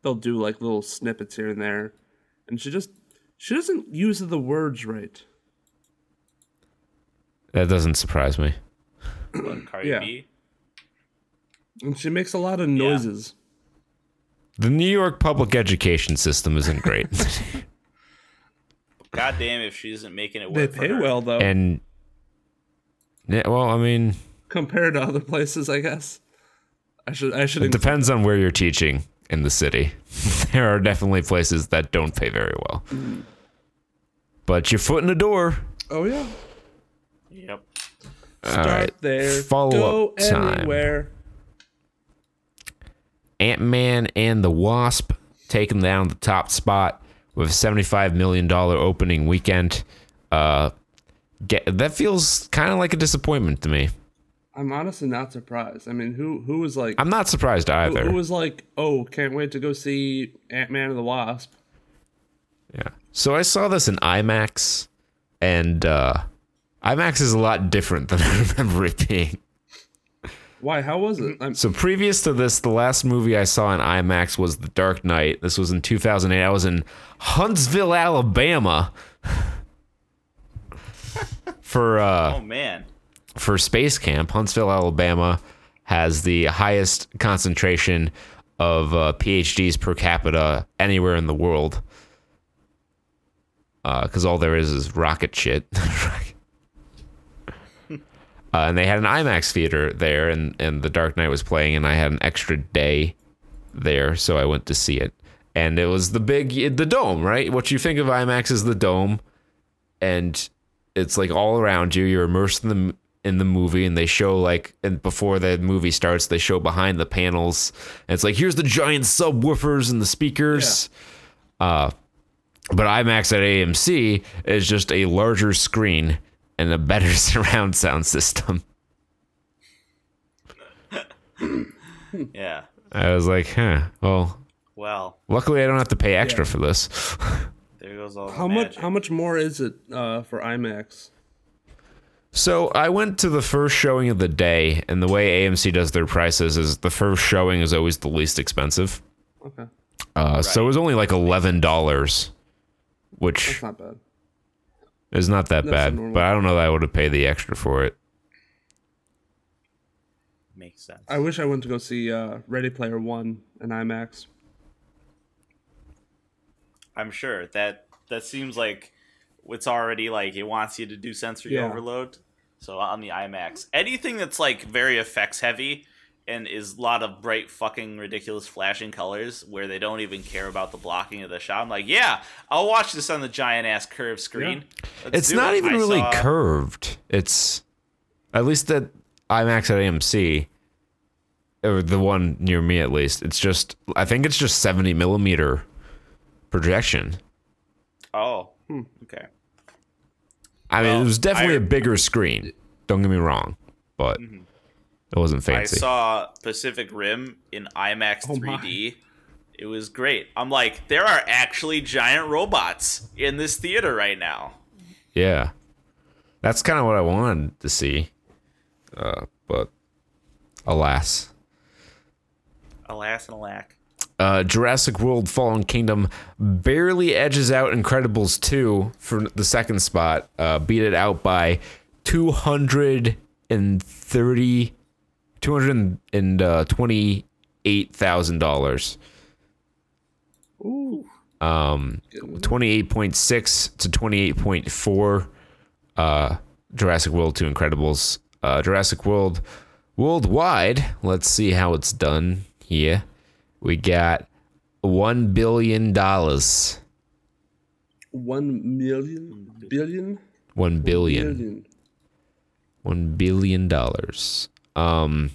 Speaker 4: they'll do like little snippets here and there, and she just she doesn't use the words right.
Speaker 2: That doesn't surprise me.
Speaker 3: What, Cardi
Speaker 4: Yeah.
Speaker 3: B?
Speaker 4: And she makes a lot of noises.
Speaker 2: The New York public education system isn't great,
Speaker 3: God damn if she isn't making it
Speaker 4: They
Speaker 3: work. for
Speaker 4: pay
Speaker 3: her.
Speaker 4: well though,
Speaker 2: and yeah, well, I mean,
Speaker 4: compared to other places, I guess. I should I should
Speaker 2: it depends on where you're teaching in the city. there are definitely places that don't pay very well, mm. but your foot in the door.
Speaker 4: Oh yeah.
Speaker 3: Yep.
Speaker 4: Start
Speaker 2: right.
Speaker 4: there.
Speaker 2: Follow-up
Speaker 4: go
Speaker 2: time.
Speaker 4: anywhere.
Speaker 2: Ant Man and the Wasp taking down the top spot with a $75 million opening weekend. Uh, get, that feels kind of like a disappointment to me.
Speaker 4: I'm honestly not surprised. I mean, who who was like
Speaker 2: I'm not surprised
Speaker 4: who,
Speaker 2: either.
Speaker 4: who was like, oh, can't wait to go see Ant Man and the Wasp.
Speaker 2: yeah. So I saw this in IMAX, and uh, IMAX is a lot different than I remember it being.
Speaker 4: Why? How was it? I'm,
Speaker 2: So previous to this, the last movie I saw in IMAX was The Dark Knight. This was in 2008. I was in Huntsville, Alabama. For uh,
Speaker 3: Oh man.
Speaker 2: for space camp, Huntsville, Alabama has the highest concentration of uh, PhDs per capita anywhere in the world. Because all there is is rocket shit. Uh, and they had an IMAX theater there, and, and The Dark Knight was playing, and I had an extra day there, so I went to see it. And it was the big, the dome, right? What you think of IMAX is the dome, and it's like all around you. You're immersed in the in the movie, and they show like, and before the movie starts, they show behind the panels, and it's like here's the giant subwoofers and the speakers. Uh, but IMAX at AMC is just a larger screen and a better surround sound system.
Speaker 3: Yeah.
Speaker 2: I was like, huh. Well,
Speaker 3: Well,
Speaker 2: luckily I don't have to pay extra for this.
Speaker 3: there goes all. the
Speaker 4: How much? How much more is it uh, for IMAX?
Speaker 2: So I went to the first showing of the day, and the way AMC does their prices is the first showing is always the least expensive.
Speaker 4: Okay,
Speaker 2: Uh, So it was only like eleven dollars, which
Speaker 4: that's not bad.
Speaker 2: Is not that
Speaker 4: That's
Speaker 2: bad. But I don't know that I would have paid the extra for it.
Speaker 3: Makes sense.
Speaker 4: I wish I went to go see uh, Ready Player One in IMAX.
Speaker 3: I'm sure that that seems like it's already like it wants you to do sensory
Speaker 4: Yeah.
Speaker 3: overload. So on the IMAX, anything that's like very effects heavy and is a lot of bright fucking ridiculous flashing colors where they don't even care about the blocking of the shot. I'm like, yeah, I'll watch this on the giant ass curved screen. Let's
Speaker 2: It's not
Speaker 3: it.
Speaker 2: even
Speaker 3: I
Speaker 2: really
Speaker 3: saw-
Speaker 2: curved. It's at least at IMAX at AMC, or the one near me at least. It's just I think it's just seventy millimeter projection.
Speaker 3: Oh, okay.
Speaker 2: I mean, it was definitely
Speaker 3: I- Mm-hmm.
Speaker 2: a bigger screen. Don't get me wrong, but it wasn't fancy.
Speaker 3: I saw Pacific Rim in IMAX
Speaker 4: Oh
Speaker 3: 3D. It was great. I'm like, there are actually giant robots in this theater right now.
Speaker 2: yeah, that's kind of what I wanted to see, uh, but alas.
Speaker 3: Alas and alack.
Speaker 2: uh, Jurassic World Fallen Kingdom barely edges out Incredibles 2 for the second spot, uh, beat it out by 230 $228,000.
Speaker 4: Ooh,
Speaker 2: Um, 28.6 to 28.4 uh, Jurassic World to Incredibles. Uh, Jurassic World worldwide, let's see how it's done here. We got $1 billion. $1
Speaker 4: one million billion
Speaker 2: billion.
Speaker 4: billion.
Speaker 2: $1 billion. Um,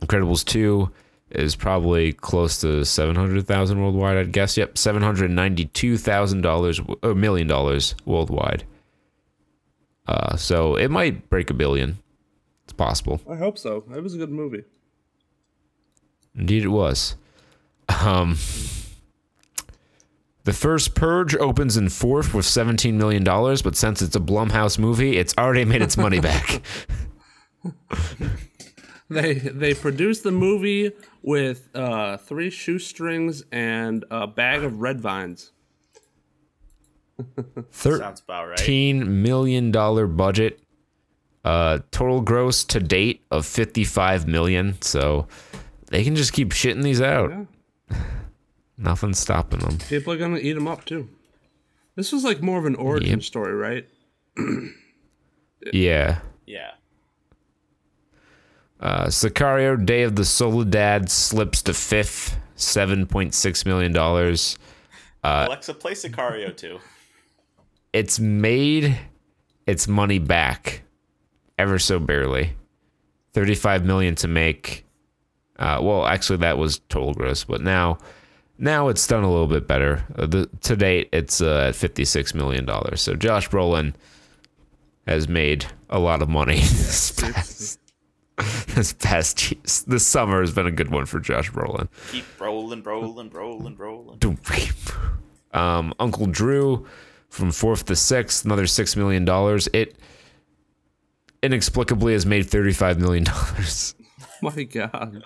Speaker 2: Incredibles 2 is probably close to 700,000 worldwide, I'd guess. Yep, $792,000 or million dollars worldwide. Uh, so it might break a billion. It's possible.
Speaker 4: I hope so. It was a good movie.
Speaker 2: Indeed, it was. Um, the first Purge opens in fourth with $17 million, but since it's a Blumhouse movie, it's already made its money back.
Speaker 4: They they produced the movie with uh, three shoestrings and a bag of red vines.
Speaker 3: Sounds about right.
Speaker 2: $13 million budget. Uh, total gross to date of 55 million. So they can just keep shitting these out.
Speaker 4: Yeah.
Speaker 2: Nothing's stopping them.
Speaker 4: People are gonna eat them up too. This was like more of an origin
Speaker 2: Yep.
Speaker 4: story, right?
Speaker 2: Yeah.
Speaker 3: Yeah.
Speaker 2: Uh, Sicario Day of the Soldado slips to fifth, $7.6 million.
Speaker 3: Alexa, play Sicario 2.
Speaker 2: It's made its money back ever so barely. 35 million to make. Uh, well, actually, that was total gross, but now, now it's done a little bit better. Uh, the, to date, it's uh, at 56 million dollars. So Josh Brolin has made a lot of money this past this past this summer has been a good one for Josh Brolin.
Speaker 3: Keep rolling, rolling, rolling, rolling.
Speaker 2: Um, Uncle Drew from fourth to sixth, another six million dollars. It inexplicably has made thirty-five million dollars.
Speaker 4: My God.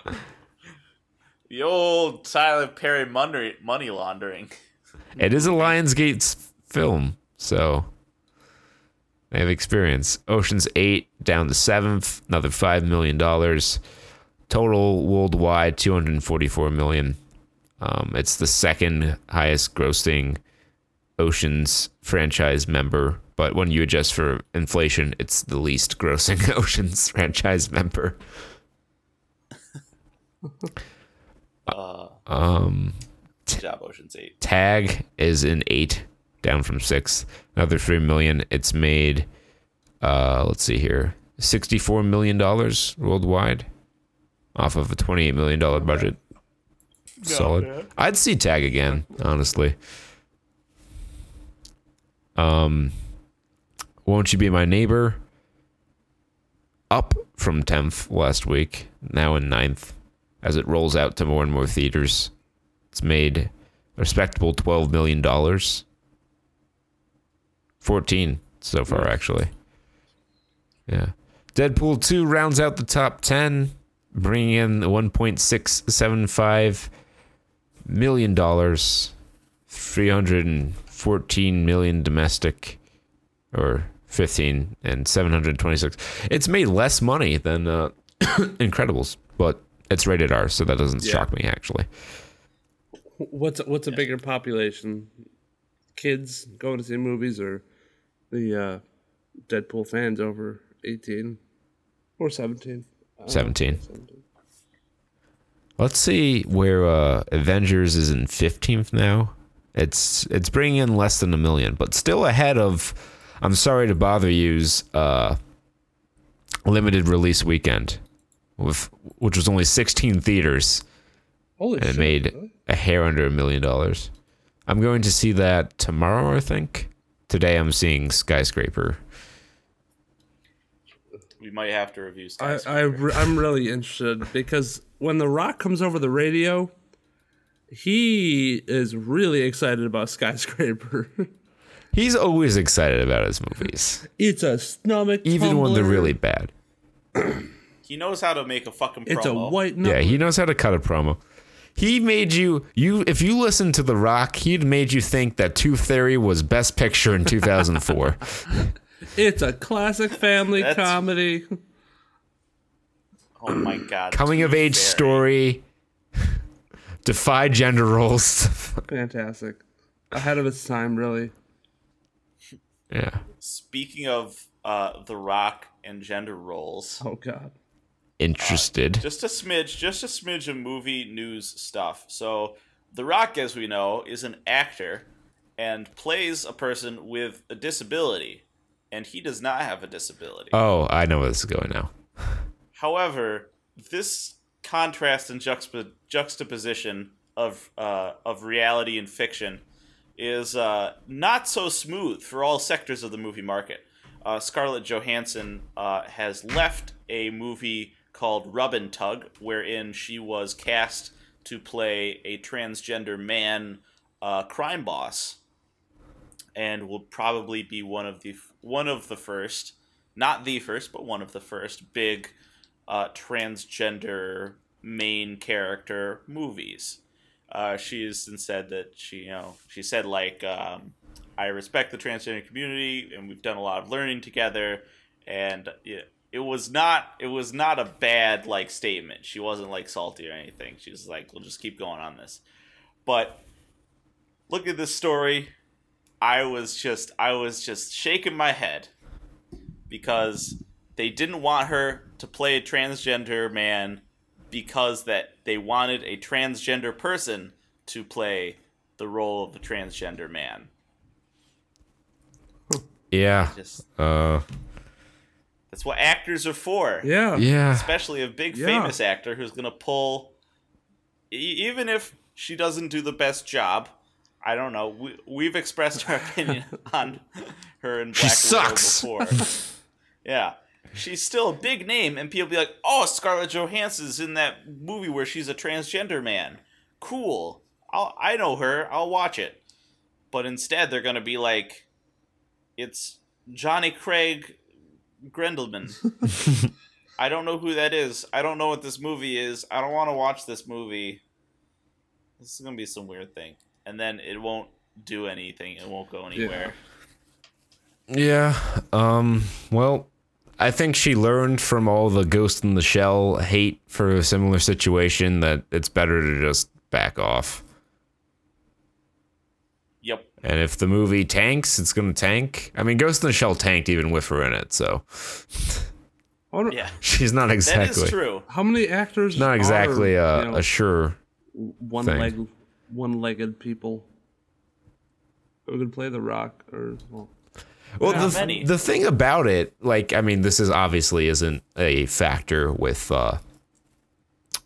Speaker 3: The old Tyler Perry money, money laundering.
Speaker 2: It is a Lionsgate s- film, so they have experience. Ocean's Eight down to seventh, another five million dollars. Total worldwide, two hundred forty-four million. Um, it's the second highest grossing Ocean's franchise member but when you adjust for inflation, it's the least grossing Ocean's franchise member.
Speaker 3: Good job, Ocean's Eight.
Speaker 2: Tag is an eight, down from six. Another three million. It's made. Uh, let's see here, sixty-four million dollars worldwide, off of a twenty-eight million dollar budget. Solid. I'd see Tag again, honestly. Um, won't you be my neighbor? Up from tenth last week, now in ninth, as it rolls out to more and more theaters. It's made a respectable twelve million dollars. Fourteen so far, actually. Yeah. Deadpool two rounds out the top ten, bringing in one point six seven five million dollars, three hundred and fourteen million domestic, or fifteen and seven hundred twenty six. It's made less money than uh, Incredibles, but it's rated R, so that doesn't
Speaker 4: Yeah.
Speaker 2: shock me actually.
Speaker 4: What's what's a bigger population? Kids going to see movies or the uh, Deadpool fans over eighteen or seventeen? I don't know.
Speaker 2: 17.
Speaker 4: 17.
Speaker 2: Let's see where uh, Avengers is in 15th now. It's it's bringing in less than a million, but still ahead of. I'm sorry to bother you's uh, limited release weekend, with which was only 16 theaters
Speaker 4: Holy
Speaker 2: and it made
Speaker 4: really?
Speaker 2: a hair under a million dollars. I'm going to see that tomorrow, I think. Today I'm seeing Skyscraper.
Speaker 3: We might have to review
Speaker 4: I,
Speaker 3: Skyscraper.
Speaker 4: I re- I'm really interested because when The Rock comes over the radio, he is really excited about Skyscraper.
Speaker 2: He's always excited about his movies,
Speaker 4: it's a stomach,
Speaker 2: even when they're really bad.
Speaker 3: he knows how to make a fucking promo.
Speaker 4: It's a white.
Speaker 2: Yeah, he knows how to cut a promo. He made you you if you listen to The Rock, he'd made you think that Tooth Fairy was Best Picture in 2004.
Speaker 4: It's a classic family
Speaker 3: That's-
Speaker 4: comedy.
Speaker 3: Oh my god.
Speaker 2: Coming of age
Speaker 3: Fairy.
Speaker 2: story. Defy gender roles.
Speaker 4: Fantastic. Ahead of its time, really.
Speaker 2: yeah.
Speaker 3: Speaking of uh, The Rock and gender roles,
Speaker 4: Oh god.
Speaker 2: Interested.
Speaker 3: just a smidge, just a smidge of movie news stuff. So, The Rock, as we know, is an actor and plays a person with a disability, and he does not have a disability.
Speaker 2: oh, I know where this is going now.
Speaker 3: However, this contrast and juxtap- juxtaposition of uh, of reality and fiction is uh, not so smooth for all sectors of the movie market. Uh, Scarlett Johansson uh, has left a movie called Rub and Tug, wherein she was cast to play a transgender man uh, crime boss, and will probably be one of the one of the first, not the first, but one of the first big uh, transgender main character movies. Uh, she has since said that she, you know, she said like, um, I respect the transgender community, and we've done a lot of learning together, and it, was not, it was not a bad like statement. She wasn't like salty or anything. She was like, we'll just keep going on this. But look at this story. I was just, I was just shaking my head because they didn't want her to play a transgender man because that they wanted a transgender person to play the role of the transgender man.
Speaker 2: Yeah.
Speaker 3: Just
Speaker 2: Uh
Speaker 3: that's what actors are for.
Speaker 4: Yeah.
Speaker 2: yeah.
Speaker 3: Especially a big
Speaker 4: Yeah.
Speaker 3: famous actor who's going to pull e- even if she doesn't do the best job. I don't know. We, we've expressed our opinion on her in Black
Speaker 2: She
Speaker 3: Widow
Speaker 2: sucks.
Speaker 3: before. yeah. She's still a big name, and people be like, "Oh, Scarlett Johansson's in that movie where she's a transgender man. Cool. I'll, I know her. I'll watch it." But instead, they're gonna be like, "It's Johnny Craig Grendelman. I don't know who that is. I don't know what this movie is. I don't want to watch this movie. This is gonna be some weird thing, and then it won't do anything. It won't go anywhere.
Speaker 2: Yeah. Um. Well, I think she learned from all the Ghost in the Shell hate for a similar situation that it's better to just back off.
Speaker 3: Yep.
Speaker 2: And if the movie tanks, it's going to tank. I mean, Ghost in the Shell tanked even with her in it, so
Speaker 3: Yeah,
Speaker 2: she's not exactly
Speaker 3: is true.
Speaker 4: how many actors
Speaker 2: not exactly
Speaker 4: are,
Speaker 2: a,
Speaker 4: you know,
Speaker 2: a sure.
Speaker 4: one
Speaker 2: thing.
Speaker 4: leg one-legged people who could play the Rock or well,
Speaker 2: Well,
Speaker 3: Not
Speaker 2: the
Speaker 3: many.
Speaker 2: the thing about it, like, I mean, this is obviously isn't a factor with uh,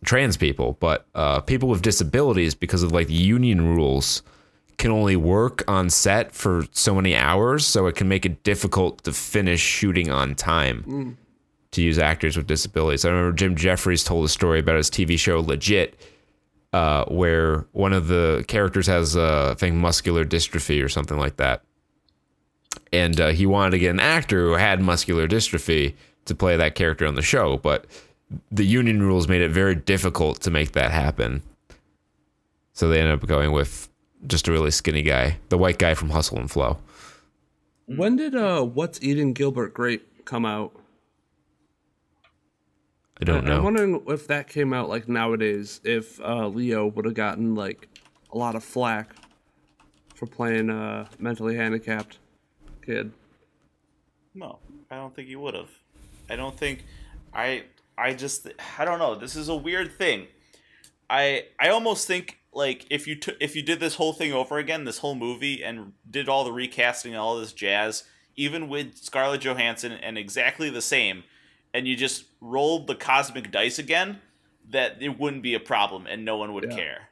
Speaker 2: trans people, but uh, people with disabilities because of like the union rules can only work on set for so many hours, so it can make it difficult to finish shooting on time. To use actors with disabilities, I remember Jim Jefferies told a story about his TV show Legit, uh, where one of the characters has, uh, I think, muscular dystrophy or something like that and uh, he wanted to get an actor who had muscular dystrophy to play that character on the show, but the union rules made it very difficult to make that happen. So they ended up going with just a really skinny guy, the white guy from Hustle and Flow.
Speaker 4: when did uh What's Eating Gilbert Grape come out?
Speaker 2: I don't know.
Speaker 4: I'm wondering if that came out like nowadays, if uh, Leo would have gotten like a lot of flack for playing a mentally handicapped kid.
Speaker 3: No, I don't think he would have. I don't think. I I just I don't know. This is a weird thing. I I almost think like if you took if you did this whole thing over again, this whole movie, and did all the recasting and all this jazz, even with Scarlett Johansson and exactly the same, and you just rolled the cosmic dice again, that it wouldn't be a problem and no one would
Speaker 4: Yeah.
Speaker 3: care.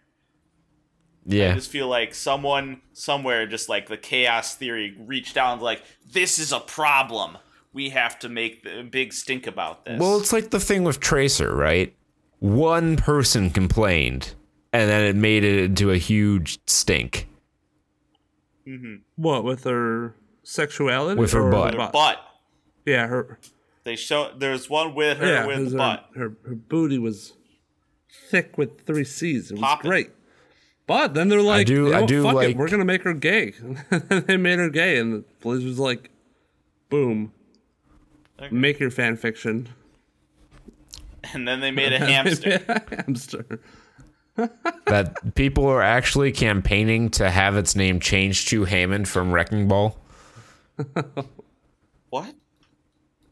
Speaker 3: I
Speaker 2: Yeah.
Speaker 3: just feel like someone somewhere, just like the chaos theory, reached down and like, "This is a problem. We have to make the big stink about this."
Speaker 2: Well, it's like the thing with Tracer, right? One person complained, and then it made it into a huge stink.
Speaker 4: What with her sexuality?
Speaker 2: With her
Speaker 4: or
Speaker 2: butt.
Speaker 3: Their butt.
Speaker 4: Yeah, her.
Speaker 3: They show there's one with her
Speaker 4: yeah,
Speaker 3: with
Speaker 4: his,
Speaker 3: the
Speaker 4: uh,
Speaker 3: butt.
Speaker 4: her her booty was thick with three C's. It was
Speaker 3: Poppin'.
Speaker 4: great. But then they're like, I do-
Speaker 2: I do
Speaker 4: fuck
Speaker 2: like-
Speaker 4: it, we're gonna make her gay. they made her gay, and the police was like, boom,
Speaker 3: Okay.
Speaker 4: make your fan fiction.
Speaker 3: And then they made a hamster.
Speaker 4: Hamster.
Speaker 2: That people are actually campaigning to have its name changed to Hammond from Wrecking Ball.
Speaker 3: what?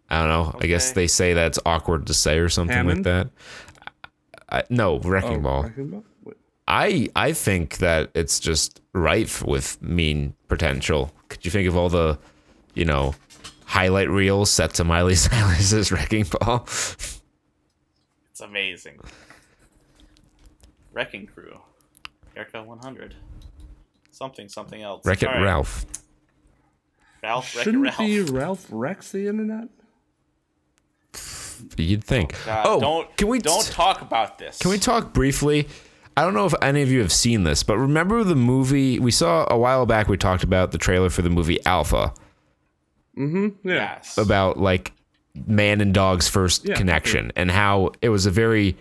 Speaker 2: I don't know. I guess they say that's awkward to say or something
Speaker 4: Hammond?
Speaker 2: like that. I, no, Wrecking oh, Ball.
Speaker 4: Wrecking Ball?
Speaker 2: I I think that it's just rife with mean potential. Could you think of all the, you know, highlight reels set to Miley Cyrus's Wrecking Ball?
Speaker 3: It's amazing. Wrecking Crew. Erica 100. Something, something else.
Speaker 2: Wreck It
Speaker 3: All right.
Speaker 2: Ralph.
Speaker 3: Ralph, Wreck It
Speaker 4: Shouldn't
Speaker 3: Ralph.
Speaker 4: be Ralph Rex the internet?
Speaker 2: You'd think.
Speaker 3: God,
Speaker 2: oh,
Speaker 3: don't
Speaker 2: can we
Speaker 3: don't talk about this.
Speaker 2: Can we talk briefly? I don't know if any of you have seen this, but remember the movie we saw a while back? We talked about the trailer for the movie Alpha Mm-hmm.
Speaker 4: Yeah.
Speaker 3: Yes.
Speaker 2: about like man and dog's first
Speaker 4: Yeah,
Speaker 2: connection and how it was a very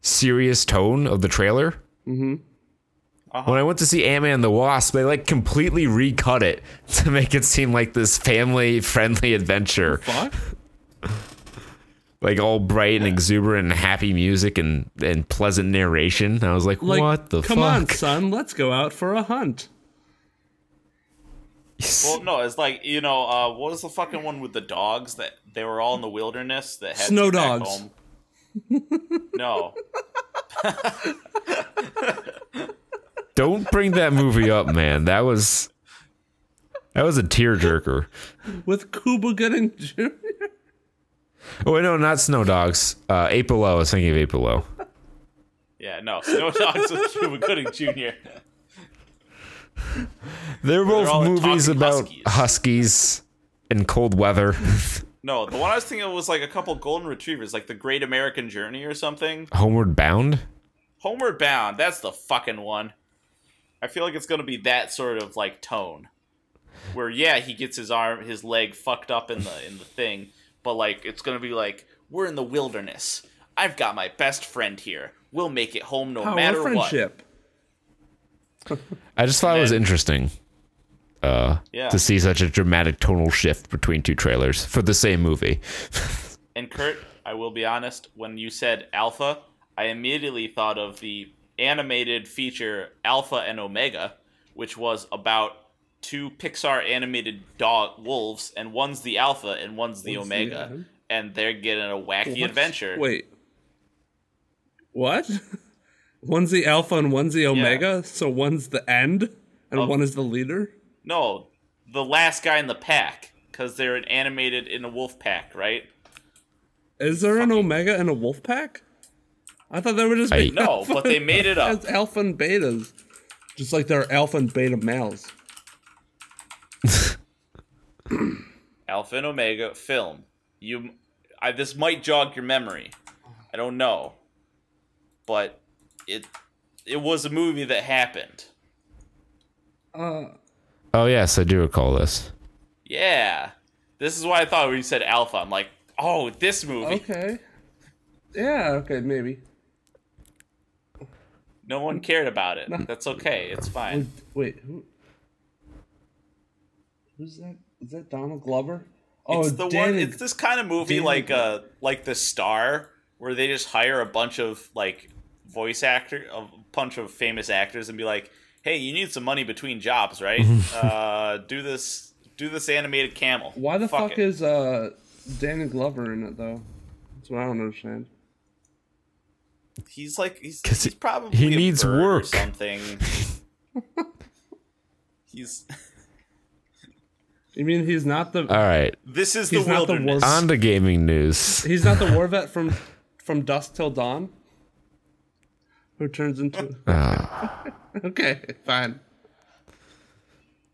Speaker 2: serious tone of the trailer. Mm-hmm.
Speaker 3: Uh-huh.
Speaker 2: When I went to see Ant Man and the Wasp, they like completely recut it to make it seem like this family friendly adventure.
Speaker 4: Fuck.
Speaker 2: like all bright and exuberant and happy music and, and pleasant narration. I was like,
Speaker 4: Like,
Speaker 2: what the
Speaker 4: come
Speaker 2: fuck?
Speaker 4: on, son, let's go out for a hunt.
Speaker 3: Well, no, it's like you know, uh, what was the fucking one with the dogs that they were all in the wilderness that had
Speaker 4: Snow
Speaker 3: to get back
Speaker 4: dogs.
Speaker 3: home? No,
Speaker 2: Don't bring that movie up, man. That was that was a tearjerker.
Speaker 4: With Cuba Gooding Jr.
Speaker 2: Oh wait, no, not Snow Dogs. Uh, Eight Below. I was thinking of Eight Below.
Speaker 3: yeah, no, Snow Dogs with Cuba Gooding Jr.
Speaker 2: They're both
Speaker 3: all the
Speaker 2: movies about
Speaker 3: huskies.
Speaker 2: huskies in cold weather.
Speaker 3: No, the one I was thinking of was like a couple golden retrievers, like the Great American Journey or something.
Speaker 2: Homeward Bound.
Speaker 3: Homeward Bound, that's the fucking one. I feel like it's gonna be that sort of like tone, where yeah, he gets his arm, his leg fucked up in the in the thing, but like it's gonna be like we're in the wilderness. I've got my best friend here. We'll make it home no
Speaker 4: Power
Speaker 3: matter what.
Speaker 4: friendship.
Speaker 2: I just thought it was interesting uh,
Speaker 3: Yeah.
Speaker 2: to see such a dramatic tonal shift between two trailers for the same movie.
Speaker 3: And Kurt, I will be honest, when you said Alpha, I immediately thought of the animated feature Alpha and Omega, which was about two Pixar animated dog wolves, and one's the alpha and one's the
Speaker 4: What's
Speaker 3: omega,
Speaker 4: other?
Speaker 3: and they're getting a wacky
Speaker 4: What?
Speaker 3: adventure.
Speaker 4: Wait. What? One's the alpha and one's the omega, so one's the end and
Speaker 3: Of-
Speaker 4: one is the leader?
Speaker 3: No, the last guy in the pack, because they're an animated in a wolf pack, right?
Speaker 4: Is there an omega in a wolf pack? I thought they were just
Speaker 2: I-
Speaker 3: No, but they made it up.
Speaker 4: as alpha and betas. Just like there are alpha and beta males.
Speaker 3: Alpha and Omega film. You, I, this might jog your memory. I don't know, but it it was a movie that happened.
Speaker 4: Uh
Speaker 2: Oh yes, I do recall this.
Speaker 3: Yeah, this is why I thought when you said Alpha, I'm like, oh, this movie.
Speaker 4: okay. Yeah, okay, maybe.
Speaker 3: No one cared about it. That's okay. It's fine.
Speaker 4: Wait, who Who's that? Is that Donald Glover? Oh,
Speaker 3: it's the one. It's this kind of movie
Speaker 4: Danny
Speaker 3: like uh like The Star, where they just hire a bunch of like voice actor, a bunch of famous actors, and be like, "Hey, you need some money between jobs, right? uh, do this, do this animated camel."
Speaker 4: Why the fuck,
Speaker 3: it.
Speaker 4: is uh Danny Glover in it though? That's what I don't understand.
Speaker 3: he's like he's
Speaker 2: 'Cause
Speaker 3: he's
Speaker 2: he-
Speaker 3: probably
Speaker 2: he
Speaker 3: a
Speaker 2: needs
Speaker 3: bird or
Speaker 2: work.
Speaker 3: something. he's
Speaker 4: You mean he's not the
Speaker 2: All right,
Speaker 3: this is
Speaker 4: He's
Speaker 3: the
Speaker 4: not the
Speaker 3: wilderness.
Speaker 4: worst-
Speaker 2: on to gaming news.
Speaker 4: he's not the war vet from from Dusk Till Dawn? Who turns into
Speaker 2: Ah.
Speaker 4: Okay, fine.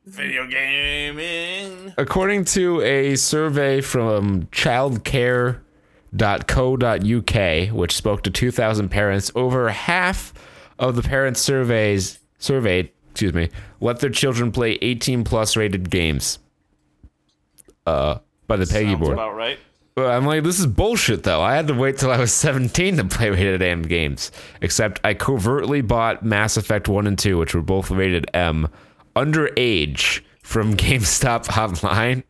Speaker 3: Video gaming.
Speaker 2: According to a survey from childcare.co.uk, which spoke to 2,000 parents, over half of the parents surveys surveyed, excuse me, let their children play 18 plus rated games. Uh, by the PEGI
Speaker 3: Sounds
Speaker 2: board.
Speaker 3: about right.
Speaker 2: Well, I'm like, this is bullshit, though. I had to wait till I was 17 to play rated M games. Except I covertly bought Mass Effect 1 and 2, which were both rated M, underage from GameStop online.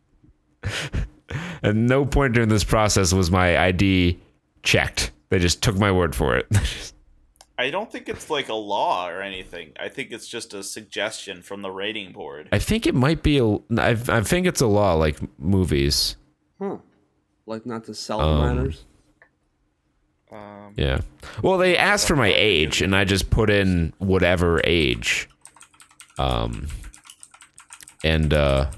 Speaker 2: At no point during this process was my ID checked. They just took my word for it.
Speaker 3: I don't think it's like a law or anything. I think it's just a suggestion from the rating board.
Speaker 2: I think it might be a. I, I think it's a law like movies.
Speaker 4: Huh. Like not to sell
Speaker 2: Um,
Speaker 4: minors.
Speaker 2: Yeah. Well, they asked for my age, and I just put in whatever age. Um. And uh,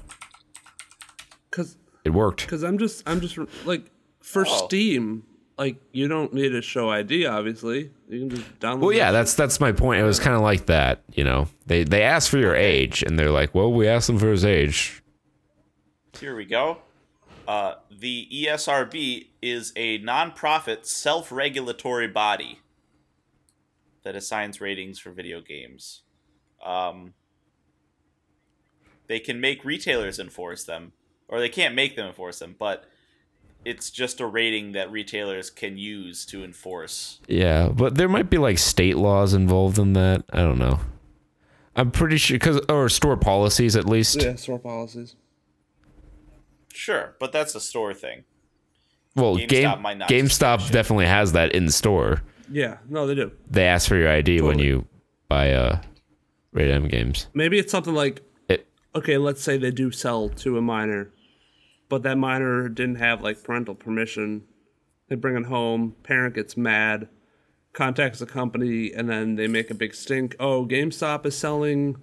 Speaker 4: Cause
Speaker 2: it worked.
Speaker 4: Because I'm just, I'm just like for
Speaker 3: Oh.
Speaker 4: Steam, like you don't need a show ID. Obviously, you can just download.
Speaker 2: Well, yeah,
Speaker 4: that
Speaker 2: that's that's my point. It was kind of like that, you know. They they asked for your age, and they're like, "Well, we asked him for his age."
Speaker 3: Here we go. Uh, the ESRB is a nonprofit self-regulatory body that assigns ratings for video games. Um, they can make retailers enforce them, or they can't make them enforce them, but it's just a rating that retailers can use to enforce.
Speaker 2: Yeah, but there might be like state laws involved in that. I don't know. I'm pretty sure because or store policies at least.
Speaker 4: Yeah, store policies.
Speaker 3: Sure, but that's a store thing.
Speaker 2: Well,
Speaker 3: GameStop
Speaker 2: Game
Speaker 3: might not
Speaker 2: GameStop definitely has that in the store.
Speaker 4: Yeah, no, they do.
Speaker 2: They ask for your ID when you buy uh rated M games.
Speaker 4: Maybe it's something like,
Speaker 2: It
Speaker 4: okay, let's say they do sell to a minor, but that minor didn't have like parental permission. They bring it home. Parent gets mad, contacts the company, and then they make a big stink. Oh, GameStop is selling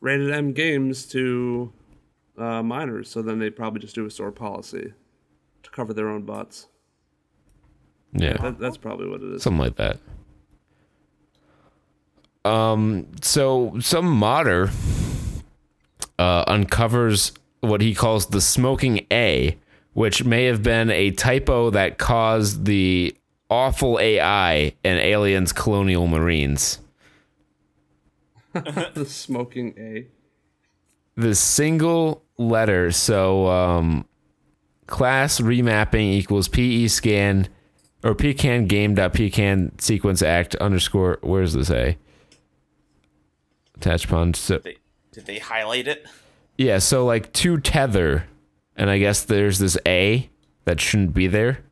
Speaker 4: rated M games to uh, minors, so then they probably just do a store policy to cover their own butts.
Speaker 2: yeah.
Speaker 4: That, that's probably what it is.
Speaker 2: something like that. Um, so some modder uh, uncovers what he calls the smoking A, which may have been a typo that caused the awful AI in Aliens Colonial Marines.
Speaker 4: the smoking A.
Speaker 2: The single letter, so um, class remapping equals PE scan or Pecan game dot Pecan sequence act underscore where's this a? Attach pond so
Speaker 3: They, did they highlight it?
Speaker 2: yeah so like to tether and i guess there's this a that shouldn't be there.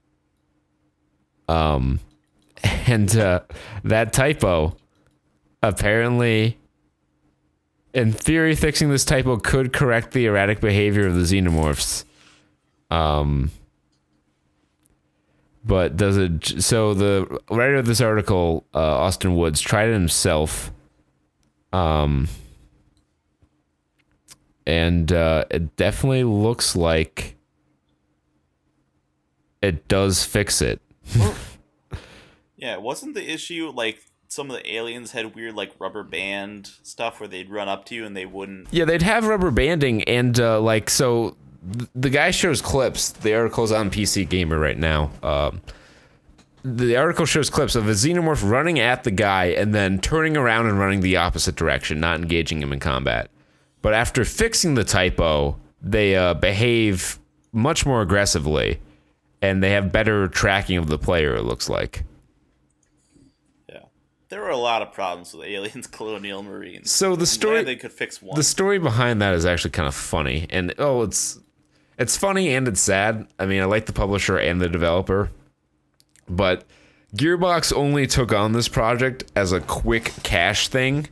Speaker 2: Um and uh that typo apparently In theory, fixing this typo could correct the erratic behavior of the xenomorphs. Um, but does it? So the writer of this article, uh, Austin Woods, tried it himself. Um, and uh, it definitely looks like it does fix it.
Speaker 3: Yeah, it wasn't the issue like some of the aliens had weird like rubber band stuff where they'd run up to you and they wouldn't?
Speaker 2: Yeah, they'd have rubber banding, and uh, like so, th- the guy shows clips. The article's on PC Gamer right now. Um, the article shows clips of a xenomorph running at the guy and then turning around and running the opposite direction, not engaging him in combat. But after fixing the typo, they uh, behave much more aggressively, and they have better tracking of the player. It looks like.
Speaker 3: There were a lot of problems with aliens, colonial marines.
Speaker 2: So the story-
Speaker 3: they could fix one.
Speaker 2: the story behind that is actually kind of funny and oh it's it's funny and it's sad i mean i like the publisher and the developer but gearbox only took on this project as a quick cash thing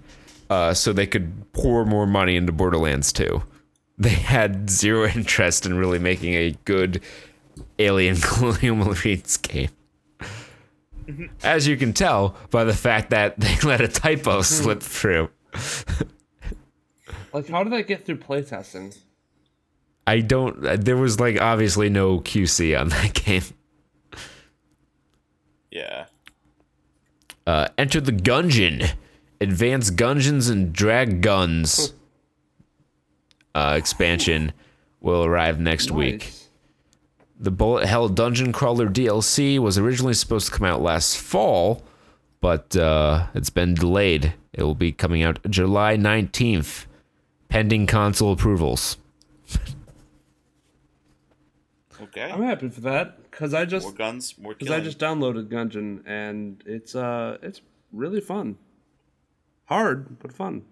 Speaker 2: uh, so they could pour more money into borderlands 2 they had zero interest in really making a good alien colonial marines game as you can tell by the fact that they let a typo slip through
Speaker 4: Like, how did that get through playtesting?
Speaker 2: I don't. There was like obviously no QC on that game.
Speaker 3: yeah,
Speaker 2: Uh, Enter the Gungeon, Advanced Gungeons and Draguns uh, expansion will arrive next week.
Speaker 4: Nice.
Speaker 2: The Bullet Hell Dungeon Crawler DLC was originally supposed to come out last fall, but uh, it's been delayed. It will be coming out July 19th, pending console approvals.
Speaker 3: okay.
Speaker 4: I'm happy for that because I just
Speaker 3: more guns, more
Speaker 4: because. I just downloaded Gungeon and it's uh it's really fun. Hard but fun.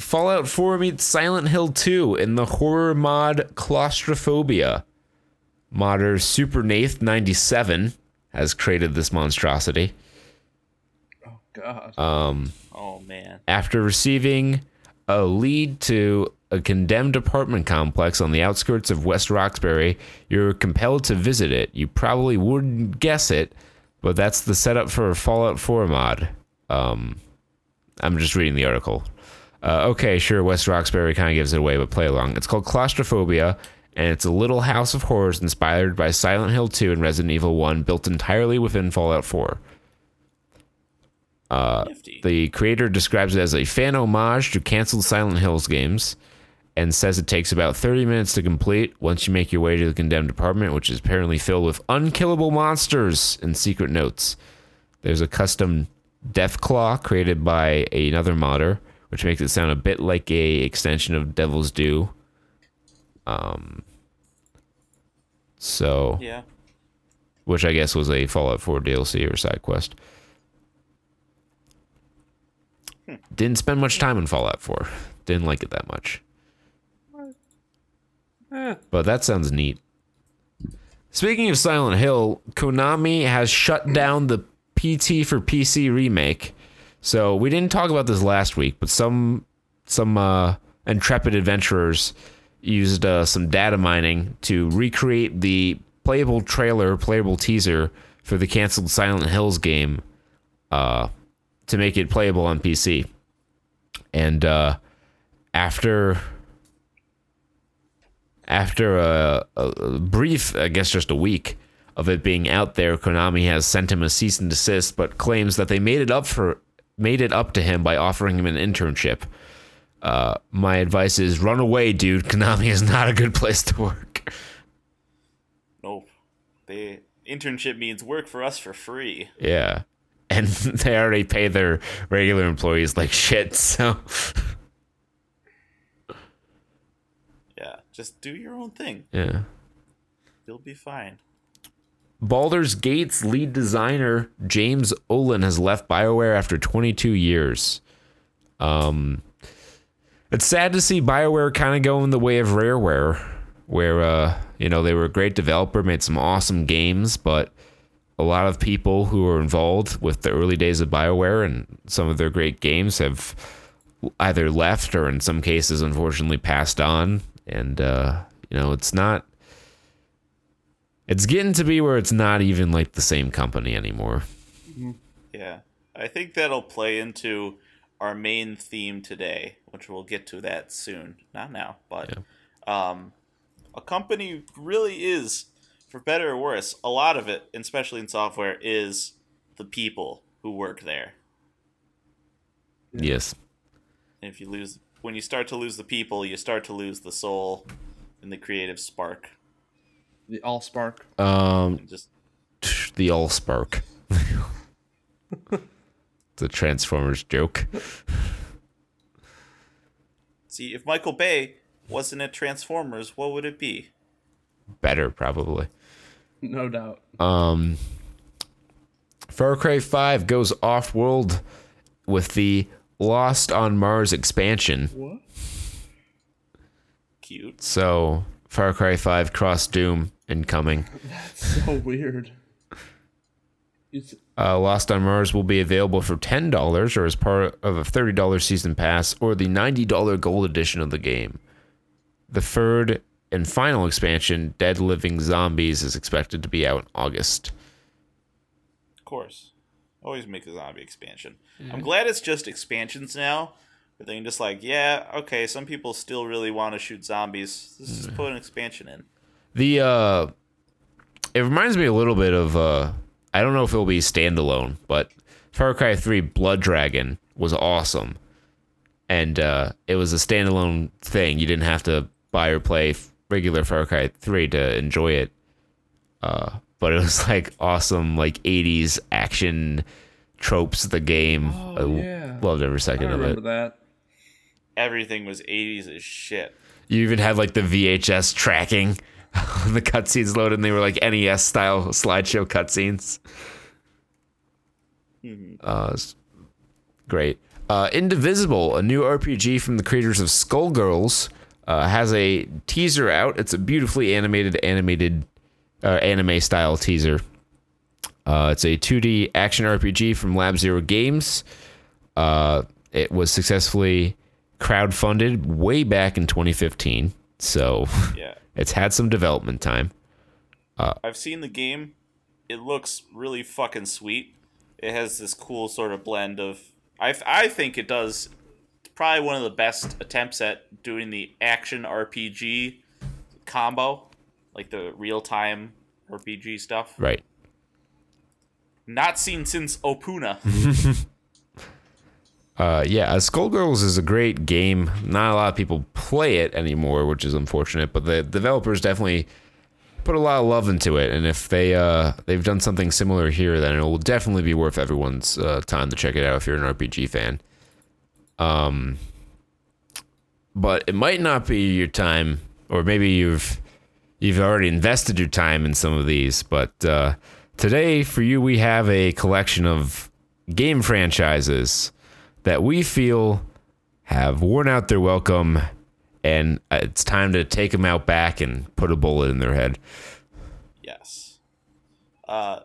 Speaker 2: Fallout 4 meets Silent Hill 2 in the horror mod Claustrophobia. Modder Supernath97 has created this monstrosity.
Speaker 4: Oh, God.
Speaker 3: oh man,
Speaker 2: After receiving a lead to a condemned apartment complex on the outskirts of West Roxbury, you're compelled to visit it. You probably wouldn't guess it, but that's the setup for a Fallout 4 mod. Um, I'm just reading the article. Uh, okay, sure, West Roxbury kind of gives it away, but play along. It's called Claustrophobia, and it's a little house of horrors inspired by Silent Hill 2 and Resident Evil 1, built entirely within Fallout 4.
Speaker 3: nifty.
Speaker 2: The creator describes it as a fan homage to canceled Silent Hills games and says it takes about 30 minutes to complete once you make your way to the condemned apartment, which is apparently filled with unkillable monsters and secret notes. There's a custom Deathclaw created by another modder, which makes it sound a bit like a extension of Devil's Due. Um, so
Speaker 3: yeah,
Speaker 2: which I guess was a Fallout 4 DLC or side quest. Didn't spend much time in Fallout 4. Didn't like it that much.
Speaker 4: Eh,
Speaker 2: But that sounds neat. Speaking of Silent Hill, Konami has shut down the PT for PC remake. So we didn't talk about this last week, but some some uh, intrepid adventurers used uh, some data mining to recreate the playable trailer, playable teaser for the canceled Silent Hills game uh, to make it playable on PC. And uh, after after a, a, a brief, I guess just a week of it being out there, Konami has sent him a cease and desist, but claims that they made it up for made it up to him by offering him an internship. Uh, my advice is run away, dude. Konami is not a good place to work.
Speaker 3: nope. The internship means work for us for free.
Speaker 2: Yeah. And they already pay their regular employees like shit, so
Speaker 3: Yeah, just do your own thing.
Speaker 2: yeah.
Speaker 3: You'll be fine.
Speaker 2: Baldur's Gate's lead designer James Ohlen has left BioWare after 22 years. Um, it's sad to see BioWare kind of go in the way of Rareware, where uh, you know they were a great developer, made some awesome games, but a lot of people who were involved with the early days of BioWare and some of their great games have either left or in some cases unfortunately passed on and uh, you know it's not it's getting to be where it's not even like the same company anymore
Speaker 3: Yeah. I think that'll play into our main theme today, which we'll get to that soon. Not now, but um, a company really is, for better or worse, a lot of it, especially in software, is the people who work there.
Speaker 2: yes
Speaker 3: And if you lose, when you start to lose the people, you start to lose the soul and the creative spark.
Speaker 4: The All Spark.
Speaker 2: um
Speaker 3: just
Speaker 2: the all Allspark the Transformers joke
Speaker 3: see if Michael Bay wasn't at Transformers, what would it be?
Speaker 2: better probably
Speaker 4: No doubt.
Speaker 2: Um, Far Cry 5 goes off world with the Lost on Mars expansion.
Speaker 4: What?
Speaker 3: Cute.
Speaker 2: So, Far Cry 5 Cross Doom incoming.
Speaker 4: So weird. It's,
Speaker 2: Uh, Lost on Mars will be available for $10 or as part of a $30 season pass or the $90 gold edition of the game. The third and final expansion, Dead Living Zombies, is expected to be out in August.
Speaker 3: Of course. Always make a zombie expansion. I'm glad it's just expansions now. But they can just like, yeah, okay, some people still really want to shoot zombies. Let's just put an expansion in.
Speaker 2: The uh it reminds me a little bit of uh I don't know if it'll be standalone, but Far Cry 3 Blood Dragon was awesome. And uh it was a standalone thing. You didn't have to buy or play regular Far Cry 3 to enjoy it. Uh but it was like awesome like 80s action tropes the game.
Speaker 4: Oh,
Speaker 2: I
Speaker 4: yeah.
Speaker 2: loved every
Speaker 4: I
Speaker 2: second of
Speaker 4: remember
Speaker 2: it.
Speaker 4: that.
Speaker 3: Everything was 80s as shit.
Speaker 2: You even had like the VHS tracking the cutscenes loaded and they were like NES style slideshow cutscenes. Uh, great. Uh, Indivisible, a new RPG from the creators of Skullgirls, uh, has a teaser out. It's a beautifully animated, animated, uh, anime style teaser. Uh, it's a 2D action RPG from Lab Zero Games. Uh, it was successfully crowdfunded way back in 2015, so
Speaker 3: Yeah.
Speaker 2: it's had some development time.
Speaker 3: Uh, I've seen the game. It looks really fucking sweet. It has this cool sort of blend of. I, I think it does probably one of the best attempts at doing the action RPG combo, like the real time RPG stuff.
Speaker 2: Right.
Speaker 3: Not seen since Opoona.
Speaker 2: Uh, yeah, Skullgirls is a great game. Not a lot of people play it anymore, which is unfortunate. But the developers definitely put a lot of love into it, and if they uh, they've done something similar here, then it will definitely be worth everyone's uh, time to check it out if you're an RPG fan. Um, but it might not be your time, or maybe you've you've already invested your time in some of these. But uh, today, for you, we have a collection of game franchises that we feel have worn out their welcome, and uh, it's time to take them out back and put a bullet in their head.
Speaker 3: Yes. Uh,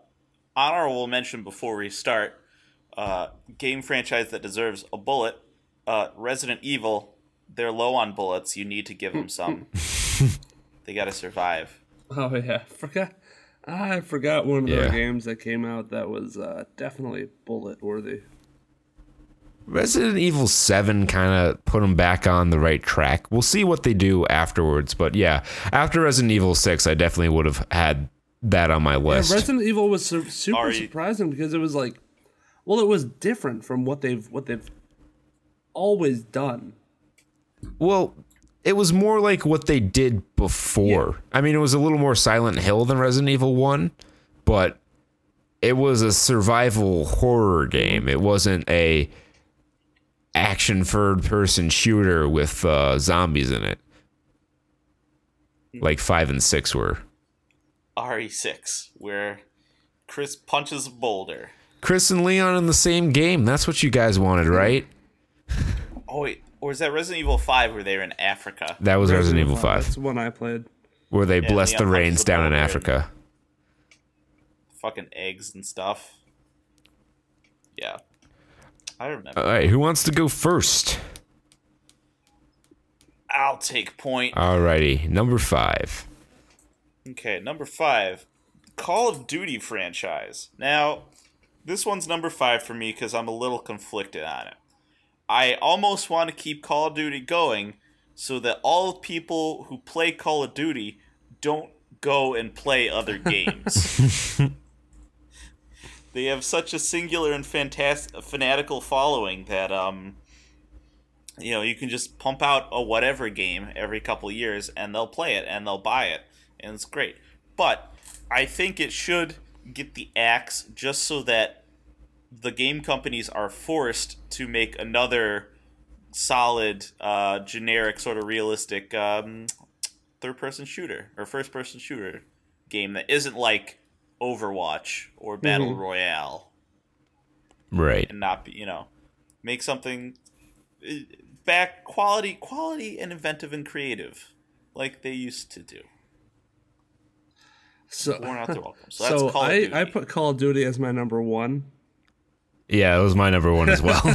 Speaker 3: honorable mention before we start. Uh, game franchise that deserves a bullet. Uh, Resident Evil. They're low on bullets. You need to give them some. they got to survive.
Speaker 4: Oh yeah, forgot. I forgot one of
Speaker 2: Yeah.
Speaker 4: the games that came out that was uh, definitely bullet worthy.
Speaker 2: Resident Evil 7 kind of put them back on the right track. We'll see what they do afterwards, but yeah, after Resident Evil 6, I definitely would have had that on my
Speaker 4: Yeah,
Speaker 2: list.
Speaker 4: Resident Evil was su- super
Speaker 3: Are you-
Speaker 4: surprising because it was like, well, it was different from what they've what they've always done.
Speaker 2: Well, it was more like what they did before. I mean, it was a little more Silent Hill than Resident Evil 1, but it was a survival horror game. It wasn't a action third person shooter with uh, zombies in it. Like 5 and 6 were.
Speaker 3: RE6, where Chris punches a boulder.
Speaker 2: Chris and Leon in the same game. That's what you guys wanted, right?
Speaker 3: Oh, wait. Or is that Resident Evil 5 where they're in Africa?
Speaker 2: That was Resident Evil 5,
Speaker 4: That's the one I played.
Speaker 2: where they
Speaker 3: Yeah,
Speaker 2: blessed the rains
Speaker 3: the
Speaker 2: down in. Africa.
Speaker 3: fucking eggs and stuff. Yeah, I remember.
Speaker 2: All right, who wants to go first?
Speaker 3: I'll take point.
Speaker 2: Alrighty, number five.
Speaker 3: Okay, number five, Call of Duty franchise. Now, this one's number five for me because I'm a little conflicted on it. I almost want to keep Call of Duty going so that all people who play Call of Duty don't go and play other games. they have such a singular and fantastic fanatical following that um you know you can just pump out a whatever game every couple years and they'll play it and they'll buy it and it's great. But i think it should get the axe just so that the game companies are forced to make another solid uh, generic sort of realistic um, third person shooter or first person shooter game that isn't like overwatch or battle royale
Speaker 2: Right.
Speaker 3: and not be you know make something uh, back quality quality and inventive and creative like they used to do
Speaker 4: So,
Speaker 3: born out their welcome so that's
Speaker 4: so
Speaker 3: call of
Speaker 4: I,
Speaker 3: duty
Speaker 4: I put Call of Duty as my number one.
Speaker 2: Yeah, it was my number one as well.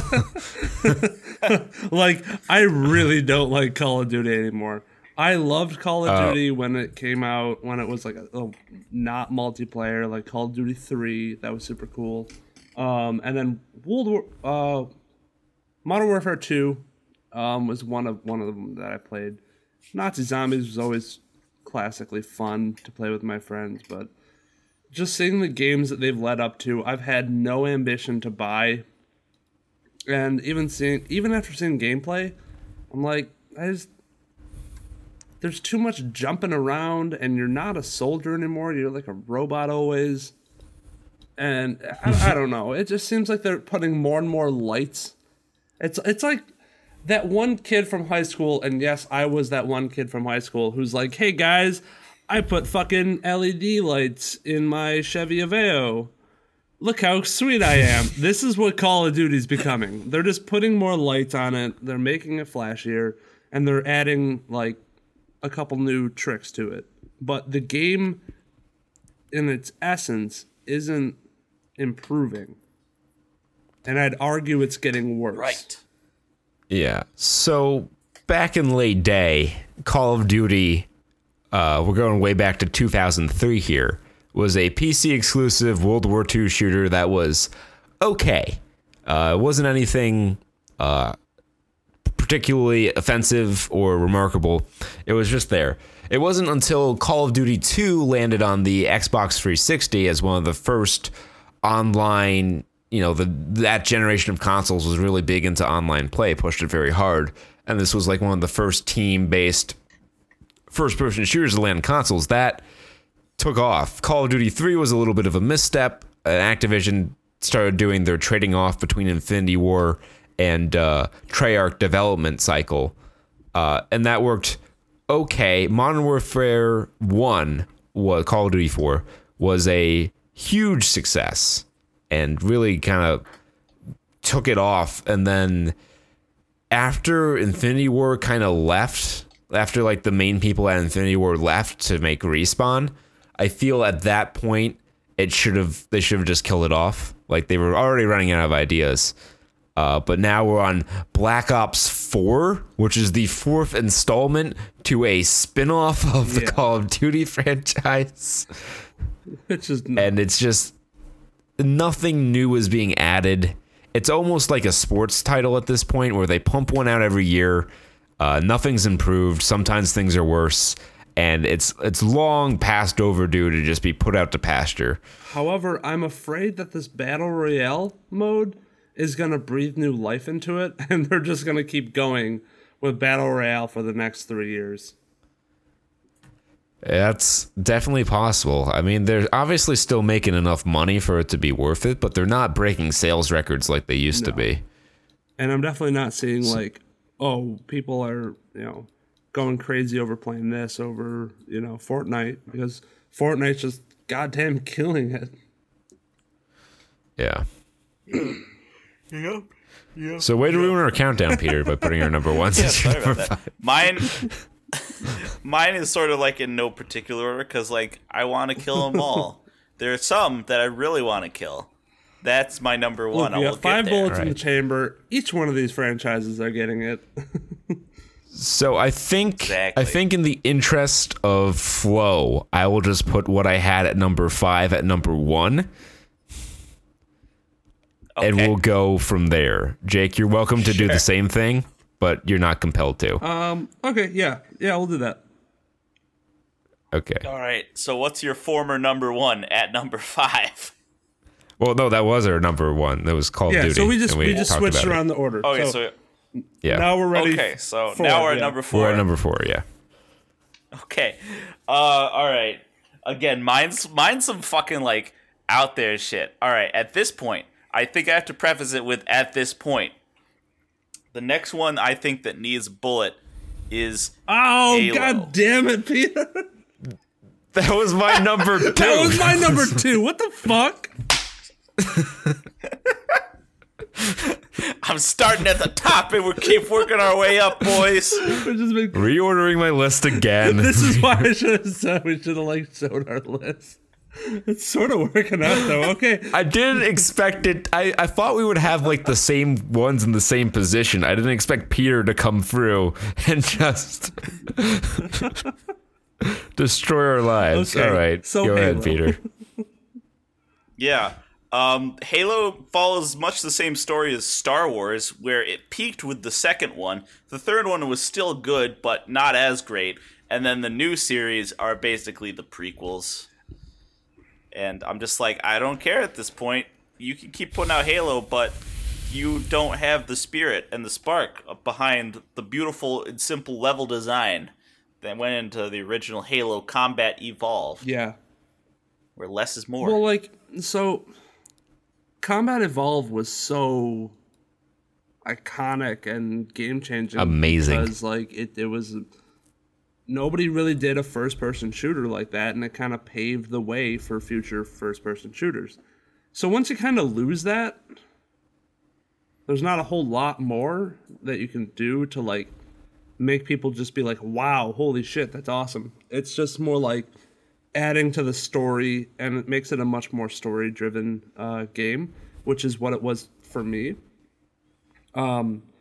Speaker 4: Like, I really don't like Call of Duty anymore. I loved Call of
Speaker 2: Oh.
Speaker 4: Duty when it came out, when it was like a, a not multiplayer, like Call of Duty 3. That was super cool. Um, and then World War, uh, Modern Warfare 2 um, was one of one of them that I played. Nazi Zombies was always classically fun to play with my friends, but just seeing the games that they've led up to, I've had no ambition to buy. And even seeing, even after seeing gameplay, I'm like, I just there's too much jumping around, and you're not a soldier anymore. You're like a robot always. And I, I don't know. It just seems like they're putting more and more lights. It's it's like that one kid from high school, and yes, I was that one kid from high school who's like, "Hey guys, I put fucking LED lights in my Chevy Aveo. Look how sweet I am." this is what Call of Duty's becoming. They're just putting more lights on it. They're making it flashier, and they're adding like a couple new tricks to it. But the game, in its essence, isn't improving. And I'd argue it's getting worse.
Speaker 3: right
Speaker 2: Yeah. So back in late day, Call of Duty, uh, we're going way back to 2003 here, was a PC exclusive World War II shooter that was okay. Uh, it wasn't anything uh, particularly offensive or remarkable. It was just there. It wasn't until Call of Duty 2 landed on the Xbox 360 as one of the first online, you know, the that generation of consoles was really big into online play, pushed it very hard. And this was like one of the first team-based first-person shooters to land consoles that took off. Call of Duty 3 was a little bit of a misstep. Uh, Activision started doing their trading off between Infinity Ward and uh, Treyarch development cycle. Uh, and that worked okay. Modern Warfare 1, was Call of Duty 4, was a huge success and really kind of took it off. And then after Infinity Ward kind of left, after like the main people at Infinity Ward left to make Respawn, I feel at that point it should have they should have just killed it off. Like they were already running out of ideas. Uh, but now we're on Black Ops 4, which is the fourth installment to a spin-off of the
Speaker 4: Yeah.
Speaker 2: Call of Duty franchise.
Speaker 4: Which is
Speaker 2: And it's just nothing new is being added. It's almost like a sports title at this point where they pump one out every year. Uh, nothing's improved. Sometimes things are worse, and it's it's long past overdue to just be put out to pasture.
Speaker 4: However, I'm afraid that this battle royale mode is going to breathe new life into it, and they're just going to keep going with battle royale for the next three years.
Speaker 2: That's definitely possible. I mean, they're obviously still making enough money for it to be worth it, but they're not breaking sales records like they used to be.
Speaker 4: And I'm definitely not seeing like, oh, people are you know going crazy over playing this over you know Fortnite because Fortnite's just goddamn killing it.
Speaker 2: Yeah. So way to ruin our countdown, Peter, by putting our number one.
Speaker 3: Yeah, sorry about that. Mine, mine is sort of like in no particular order because like I want to kill them all. there are some that I really want to kill. That's my number one.
Speaker 4: Look,
Speaker 3: I
Speaker 4: we
Speaker 3: will
Speaker 4: have five
Speaker 3: get there.
Speaker 4: bullets in the chamber. Each one of these franchises are getting it.
Speaker 2: So I think
Speaker 3: Exactly.
Speaker 2: I think in the interest of flow, I will just put what I had at number five at number one, and we'll go from there. Jake, you're welcome to do the same thing, but you're not compelled to.
Speaker 4: um. Okay. Yeah. Yeah. We'll do that.
Speaker 2: okay.
Speaker 3: All right. So what's your former number one at number five?
Speaker 2: Well, no, that was our number one. That was Call of
Speaker 4: Yeah.
Speaker 2: Duty.
Speaker 4: So we just
Speaker 2: and
Speaker 4: we, just switched
Speaker 2: about it.
Speaker 4: around the order.
Speaker 3: Okay,
Speaker 4: so,
Speaker 3: so,
Speaker 2: Yeah,
Speaker 4: now we're ready.
Speaker 3: okay, so
Speaker 4: for
Speaker 3: now we're at number 4
Speaker 2: we're at number four. Yeah.
Speaker 3: Okay. Uh all right. Again, mine's mine's some fucking like out there shit. All right, at this point, I think I have to preface it with at this point. The next one I think that needs a bullet is
Speaker 4: Oh
Speaker 3: Halo.
Speaker 4: god damn it, Peter!
Speaker 2: That was my number two.
Speaker 4: that was my number two. What the fuck?
Speaker 3: I'm starting at the top and we keep working our way up, boys.
Speaker 4: Just been-
Speaker 2: Reordering my list again.
Speaker 4: this is why I should have said we should have like showed our list. It's sort of working out though. Okay.
Speaker 2: I didn't expect it. I, I thought we would have like the same ones in the same position. I didn't expect Peter to come through and just destroy our lives.
Speaker 4: Okay,
Speaker 2: All right.
Speaker 4: so
Speaker 2: Go ahead, Peter.
Speaker 3: Yeah. Um, Halo follows much the same story as Star Wars, where it peaked with the second one. The third one was still good, but not as great. And then the new series are basically the prequels. And I'm just like, I don't care at this point. You can keep putting out Halo, but you don't have the spirit and the spark behind the beautiful and simple level design that went into the original Halo Combat Evolved,
Speaker 4: Yeah.
Speaker 3: where less is more.
Speaker 4: Well, like so, Combat Evolved was so iconic and game changing,
Speaker 2: Amazing.
Speaker 4: because like it it was nobody really did a first person shooter like that, and it kind of paved the way for future first person shooters. So once you kind of lose that, there's not a whole lot more that you can do to like make people just be like, "Wow, holy shit, that's awesome." It's just more like adding to the story, and it makes it a much more story driven uh, game, which is what it was for me.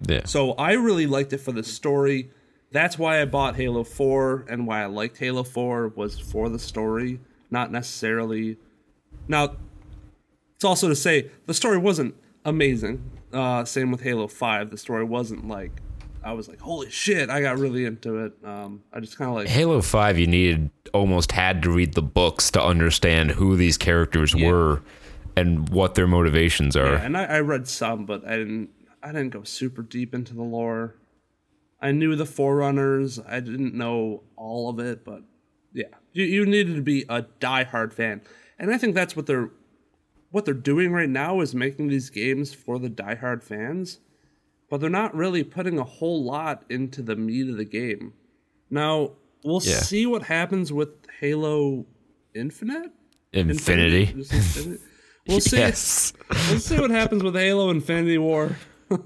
Speaker 2: Yeah.
Speaker 4: So I really liked it for the story. That's why I bought Halo 4 and why I liked Halo 4 was for the story, not necessarily. Now, it's also to say the story wasn't amazing. Uh, same with Halo 5. The story wasn't like I was like, holy shit, I got really into it. Um, I just kind of like
Speaker 2: Halo 5, you needed almost had to read the books to understand who these characters were and what their motivations are.
Speaker 4: Yeah, and I, I read some, but I didn't. I didn't go super deep into the lore. I knew the Forerunners. I didn't know all of it, but yeah, you you needed to be a diehard fan, and I think that's what they're what they're doing right now is making these games for the diehard fans, but they're not really putting a whole lot into the meat of the game. Now we'll
Speaker 2: Yeah.
Speaker 4: see what happens with Halo Infinite.
Speaker 2: Infinity.
Speaker 4: Infinity? We'll see.
Speaker 2: Yes.
Speaker 4: Let's see what happens with Halo Infinity War.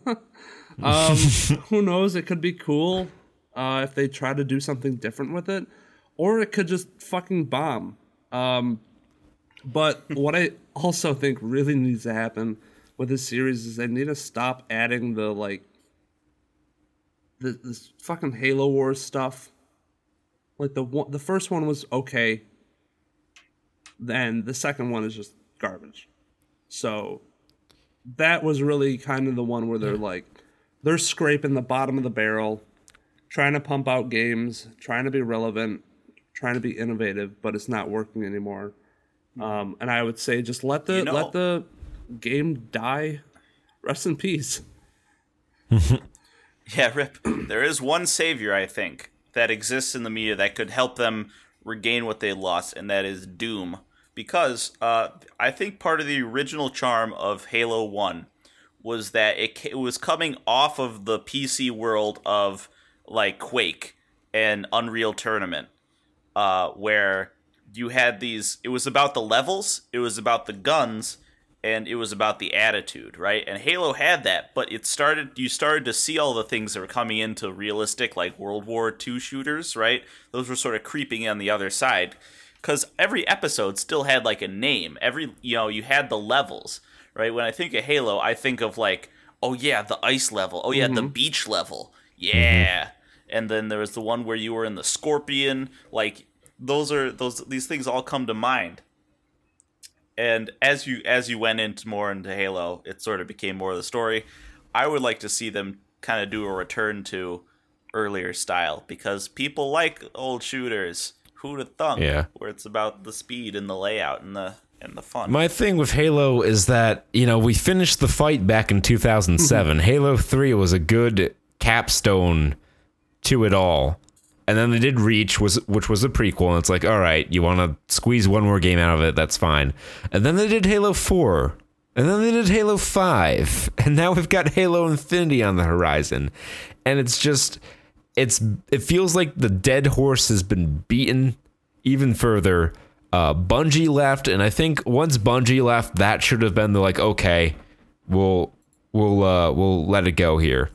Speaker 4: um, who knows? It could be cool uh, if they try to do something different with it, or it could just fucking bomb. Um, but what I also think really needs to happen with this series is they need to stop adding the like the, this fucking Halo Wars stuff. Like the one, the first one was okay. Then the second one is just garbage. So that was really kind of the one where they're like they're scraping the bottom of the barrel, trying to pump out games, trying to be relevant, trying to be innovative, but it's not working anymore. Um, and I would say just let the
Speaker 3: You know-
Speaker 4: let the game die. Rest in peace.
Speaker 3: Yeah, Rip. There is one savior, I think, that exists in the media that could help them regain what they lost, and that is Doom. Because uh, I think part of the original charm of Halo 1 was that it, it was coming off of the PC world of, like, Quake and Unreal Tournament, uh, where you had these. It was about the levels, it was about the guns, and it was about the attitude, right? And Halo had that, but it started you started to see all the things that were coming into realistic like World War II shooters, right? Those were sort of creeping on the other side. because every episode still had like a name. Every you know you had the levels, right? When I think of Halo, I think of like, oh yeah, the ice level. Oh yeah, the mm-hmm. beach level. Mm-hmm. Yeah. And then there was the one where you were in the scorpion. Like those are those these things all come to mind. And as you as you went into more into Halo, it sort of became more of the story. I would like to see them kind of do a return to earlier style because people like old shooters. Who'd have thunk?
Speaker 2: Yeah.
Speaker 3: Where it's about the speed and the layout and the and the fun.
Speaker 2: My thing with Halo is that, you know, we finished the fight back in 2007. Mm-hmm. Halo 3 was a good capstone to it all. And then they did Reach, was which was a prequel, and it's like, all right, you want to squeeze one more game out of it, that's fine. And then they did Halo 4, and then they did Halo 5, and now we've got Halo Infinity on the horizon. And it's just it's it feels like the dead horse has been beaten even further. Uh, Bungie left, and I think once Bungie left, that should have been the like, okay, we'll we'll uh, we'll let it go here.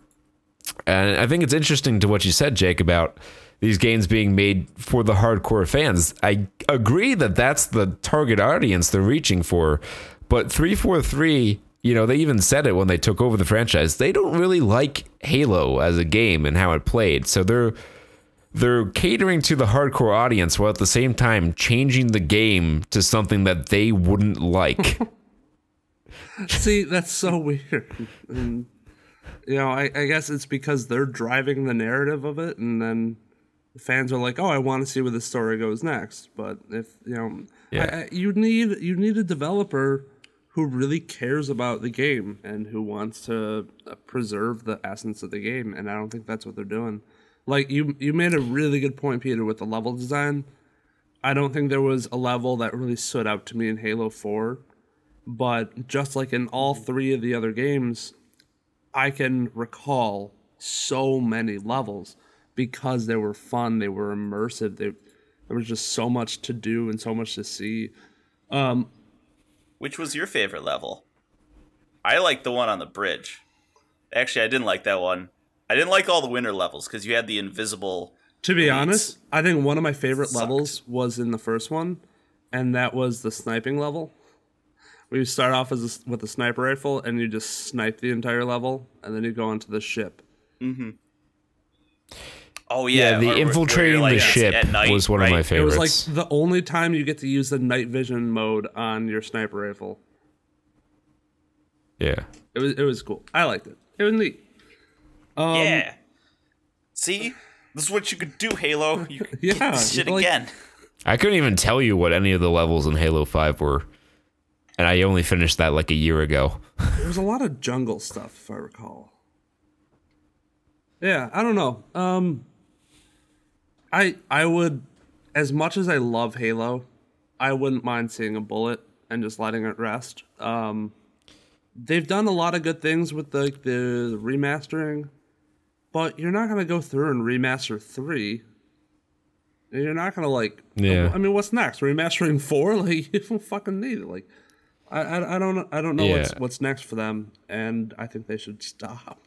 Speaker 2: And I think it's interesting to what you said, Jake, about these games being made for the hardcore fans. I agree that that's the target audience they're reaching for, but 343, you know, they even said it when they took over the franchise. They don't really like Halo as a game and how it played. So they're they're catering to the hardcore audience while at the same time changing the game to something that they wouldn't like.
Speaker 4: See, that's so weird. And, you know, I, I guess it's because they're driving the narrative of it, and then fans are like, "Oh, I want to see where the story goes next." But if you know,
Speaker 2: Yeah.
Speaker 4: I, I, you need you need a developer who really cares about the game and who wants to uh, preserve the essence of the game, and I don't think that's what they're doing. Like you, you made a really good point, Peter, with the level design. I don't think there was a level that really stood out to me in Halo Four but just like in all three of the other games, I can recall so many levels because they were fun, they were immersive, they, there was just so much to do and so much to see. Um,
Speaker 3: Which was your favorite level? I like the one on the bridge. Actually, I didn't like that one. I didn't like all the winter levels because you had the invisible.
Speaker 4: to be honest, I think one of my favorite
Speaker 3: Sucked.
Speaker 4: levels was in the first one, and that was the sniping level. Where you start off as a s with a sniper rifle and you just snipe the entire level, and then you go onto the ship. Mm-hmm.
Speaker 3: Oh yeah,
Speaker 2: Yeah, the
Speaker 3: or-
Speaker 2: infiltrating
Speaker 3: like,
Speaker 2: the ship
Speaker 3: night,
Speaker 2: was one of my favorites.
Speaker 4: It was like the only time you get to use the night vision mode on your sniper rifle.
Speaker 2: yeah.
Speaker 4: It was it was cool. I liked it. It was neat. Um,
Speaker 3: yeah. See, this is what you could do, Halo. You could
Speaker 4: Yeah,
Speaker 3: get this shit
Speaker 4: like-
Speaker 3: again.
Speaker 2: I couldn't even tell you what any of the levels in Halo 5 were. And I only finished that like a year ago.
Speaker 4: There was a lot of jungle stuff, if I recall. Yeah, I don't know. Um, I I would, as much as I love Halo, I wouldn't mind seeing a bullet and just letting it rest. Um, they've done a lot of good things with the the remastering, but you're not gonna go through and remaster three. You're not gonna like.
Speaker 2: Yeah.
Speaker 4: I mean, what's next? Remastering four? Like you don't fucking need it. Like, I I, I don't I don't know what's
Speaker 2: Yeah.
Speaker 4: what's next for them, and I think they should stop.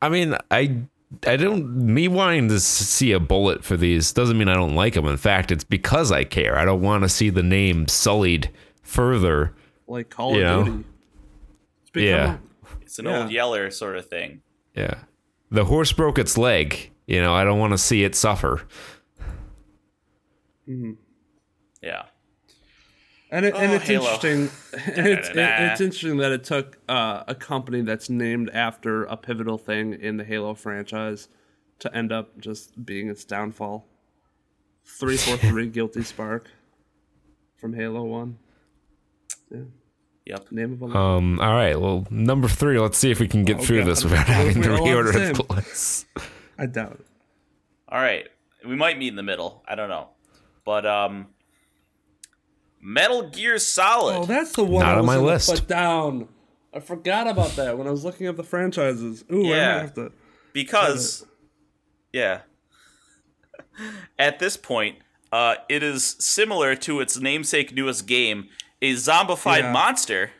Speaker 2: I mean, I I don't me wanting to see a bullet for these doesn't mean I don't like them. In fact, it's because I care. I don't want to see the name sullied further.
Speaker 4: Like Call
Speaker 2: You know?
Speaker 4: of Duty. It's become
Speaker 2: Yeah.
Speaker 3: It's an
Speaker 4: Yeah.
Speaker 3: old Yeller sort of thing.
Speaker 2: Yeah. The horse broke its leg. You know, I don't want to see it suffer.
Speaker 3: Yeah.
Speaker 4: And it, and
Speaker 3: Oh,
Speaker 4: it's
Speaker 3: Halo.
Speaker 4: interesting. It's, it, it's interesting that it took uh, a company that's named after a pivotal thing in the Halo franchise to end up just being its downfall. Three four three Guilty Spark from Halo One.
Speaker 3: Yep.
Speaker 4: Name of a
Speaker 2: Um. All right. Well, number three. Let's see if we can get
Speaker 4: Oh,
Speaker 2: through
Speaker 4: God.
Speaker 2: this without having to
Speaker 4: we all have the
Speaker 2: reorder the bullets.
Speaker 4: I doubt it.
Speaker 3: All right. We might meet in the middle. I don't know. But um Metal Gear Solid.
Speaker 4: Oh, that's the one
Speaker 2: Not
Speaker 4: I
Speaker 2: on my list.
Speaker 4: Put down. I forgot about that when I was looking up the franchises. Ooh,
Speaker 3: Yeah.
Speaker 4: might have to.
Speaker 3: because yeah at this point uh, it is similar to its namesake newest game a zombified
Speaker 4: Yeah.
Speaker 3: monster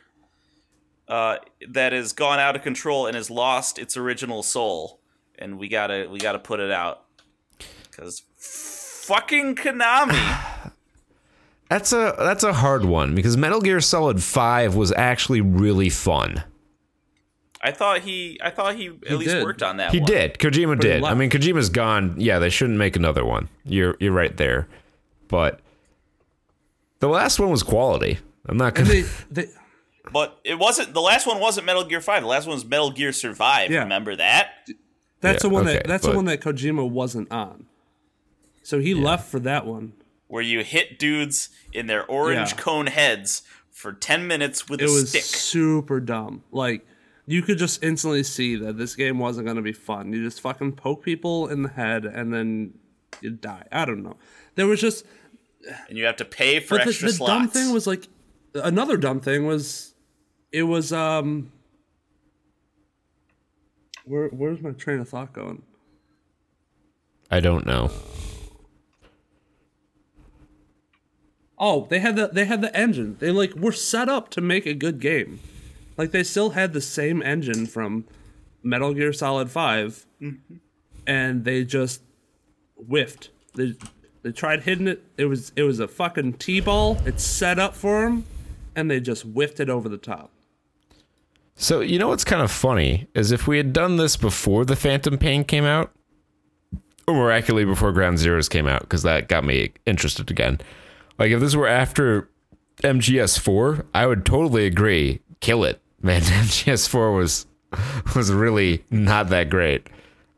Speaker 3: uh, that has gone out of control and has lost its original soul and we gotta we gotta put it out because fucking konami
Speaker 2: That's a that's a hard one because Metal Gear Solid 5 was actually really fun.
Speaker 3: I thought he, I thought he at
Speaker 4: He
Speaker 3: least
Speaker 4: did.
Speaker 3: worked on that.
Speaker 2: He
Speaker 3: one.
Speaker 2: did. Kojima
Speaker 4: But he
Speaker 2: did. I mean, Kojima's gone. Yeah, they shouldn't make another one. You're you're right there. But the last one was quality. I'm not gonna.
Speaker 4: they, they
Speaker 3: but it wasn't. The last one wasn't Metal Gear Five. The last one was Metal Gear Survive.
Speaker 4: Yeah.
Speaker 3: Remember that?
Speaker 4: that's
Speaker 2: Yeah,
Speaker 4: the one
Speaker 2: okay,
Speaker 4: that that's
Speaker 2: but-
Speaker 4: the one that Kojima wasn't on. So he left for that one.
Speaker 3: Where you hit dudes in their orange
Speaker 4: Yeah.
Speaker 3: cone heads for ten minutes with
Speaker 4: It
Speaker 3: a
Speaker 4: was
Speaker 3: stick.
Speaker 4: super dumb. Like you could just instantly see that this game wasn't going to be fun. You just fucking poke people in the head and then you die. I don't know. There was just
Speaker 3: and you have to pay for
Speaker 4: but the,
Speaker 3: extra
Speaker 4: the
Speaker 3: slots.
Speaker 4: dumb thing was like another dumb thing was it was um where where's my train of thought going?
Speaker 2: I don't know.
Speaker 4: Oh, they had the they had the engine. They like were set up to make a good game. Like they still had the same engine from Metal Gear Solid 5 and they just whiffed. They they tried hitting it. It was it was a fucking T-ball. It's set up for them and they just whiffed it over the top.
Speaker 2: So you know what's kind of funny is if we had done this before the Phantom Pain came out, or more accurately before Ground Zeroes came out, because that got me interested again. Like if this were after MGS4, I would totally agree. Kill it, man. MGS4 was was really not that great.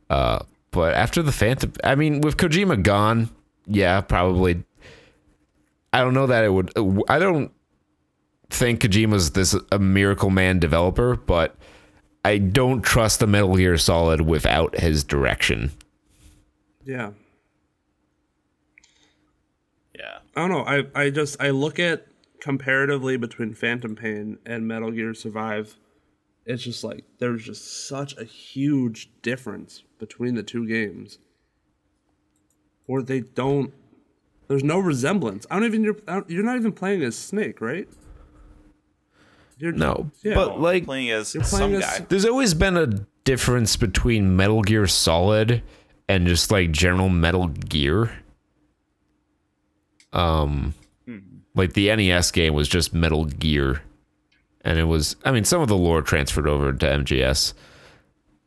Speaker 2: Uh, but after the Phantom, I mean, with Kojima gone, yeah, probably. I don't know that it would. I don't think Kojima's this a Miracle Man developer, but I don't trust the Metal Gear Solid without his direction.
Speaker 4: Yeah.
Speaker 3: yeah.
Speaker 4: I don't know. I, I just I look at comparatively between Phantom Pain and Metal Gear Survive. It's just like there's just such a huge difference between the two games. Or they don't there's no resemblance. I don't even you're, I don't- you're not even playing as Snake, right? You're
Speaker 2: No,
Speaker 4: Yeah.
Speaker 2: but like
Speaker 3: playing as
Speaker 4: You're
Speaker 3: some
Speaker 4: as-
Speaker 3: guy.
Speaker 2: there's always been a difference between Metal Gear Solid and just like general Metal Gear. Um like the NES game was just Metal Gear and it was I mean some of the lore transferred over to MGS.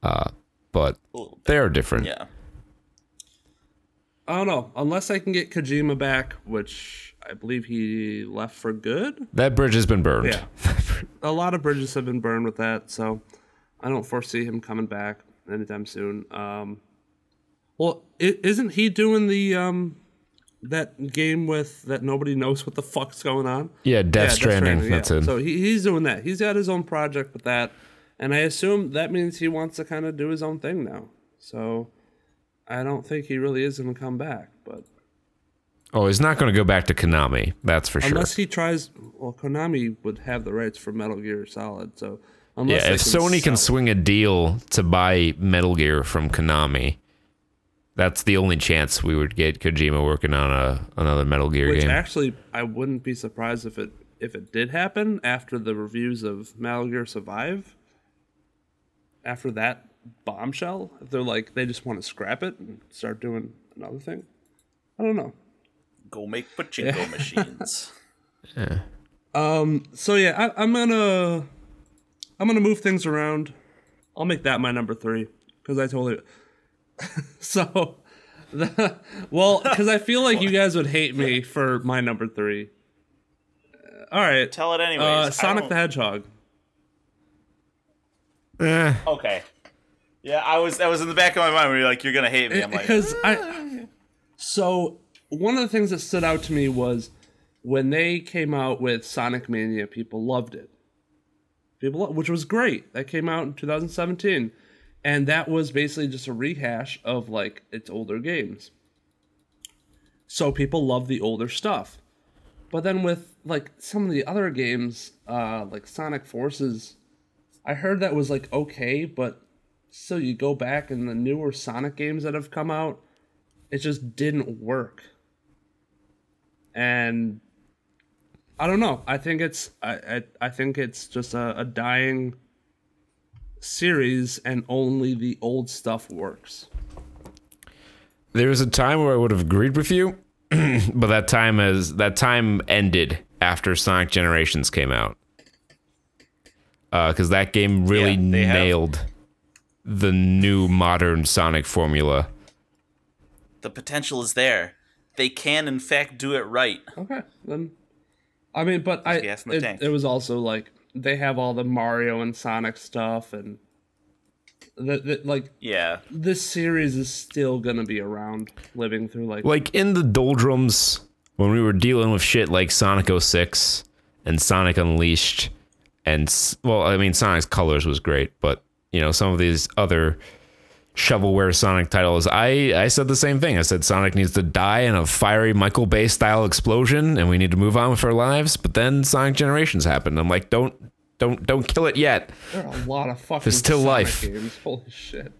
Speaker 2: Uh but
Speaker 3: A little bit.
Speaker 2: they are different.
Speaker 3: Yeah.
Speaker 4: I don't know. Unless I can get Kojima back, which I believe he left for good.
Speaker 2: That bridge has been burned.
Speaker 4: Yeah. a lot of bridges have been burned with that, so I don't foresee him coming back anytime soon. Um, well, is isn't he doing the um, that game with that nobody knows what the fuck's going on?
Speaker 2: Yeah, Death Stranding.
Speaker 4: yeah.
Speaker 2: That's it.
Speaker 4: So he, he's doing that. He's got his own project with that, and I assume that means he wants to kind of do his own thing now. So I don't think he really is going to come back, but
Speaker 2: Oh, he's not going to go back to Konami. That's for sure.
Speaker 4: unless he tries, well, Konami would have the rights for Metal Gear Solid, so. Unless
Speaker 2: yeah, if Sony can swing a deal to buy Metal Gear from Konami, that's the only chance we would get Kojima working on a another Metal Gear
Speaker 4: Which
Speaker 2: game.
Speaker 4: actually, I wouldn't be surprised if it if it did happen after the reviews of Metal Gear Survive. After that bombshell, if they're like they just want to scrap it and start doing another thing, I don't know.
Speaker 3: Go make pachinko machines. Yeah.
Speaker 4: Um so yeah, I, I'm gonna I'm gonna move things around. I'll make that my number three because I totally. so, the, well, because I feel like you guys would hate me for my number three. Uh, all right,
Speaker 3: Tell it anyways.
Speaker 4: Uh, Sonic the Hedgehog.
Speaker 2: Eh,
Speaker 3: Okay. Yeah, I was. That was in the back of my mind when you're like, "You're gonna hate me." I'm like,
Speaker 4: because I. So one of the things that stood out to me was when they came out with Sonic Mania, people loved it. People, which was great. That came out in 2017, and that was basically just a rehash of like its older games. So people love the older stuff, but then with like some of the other games, uh, like Sonic Forces, I heard that was like okay, but so you go back and the newer Sonic games that have come out, it just didn't work. And I don't know. I think it's I I, I think it's just a, a dying series, and only the old stuff works.
Speaker 2: there was a time where I would have agreed with you, but that time is that time ended after Sonic Generations came out. Uh, because that game really
Speaker 3: Yeah, they have-
Speaker 2: nailed the new modern Sonic formula.
Speaker 3: The potential is there. They can, in fact, do it right.
Speaker 4: Okay, then. I mean, but I
Speaker 3: gas in the
Speaker 4: it,
Speaker 3: tank.
Speaker 4: it was also like they have all the Mario and Sonic stuff, and the, the, like
Speaker 3: Yeah.
Speaker 4: this series is still gonna be around, living through like
Speaker 2: Like in the doldrums, when we were dealing with shit like Sonic 06 and Sonic Unleashed, and well, I mean, Sonic's Colors was great, but you know, some of these other shovelware Sonic titles, I, I said the same thing. I said Sonic needs to die in a fiery Michael Bay style explosion, and we need to move on with our lives. But then Sonic Generations happened. I'm like, don't, don't, don't kill it yet.
Speaker 4: there are a lot of fucking
Speaker 2: There's still
Speaker 4: Sonic
Speaker 2: life.
Speaker 4: games. Holy shit!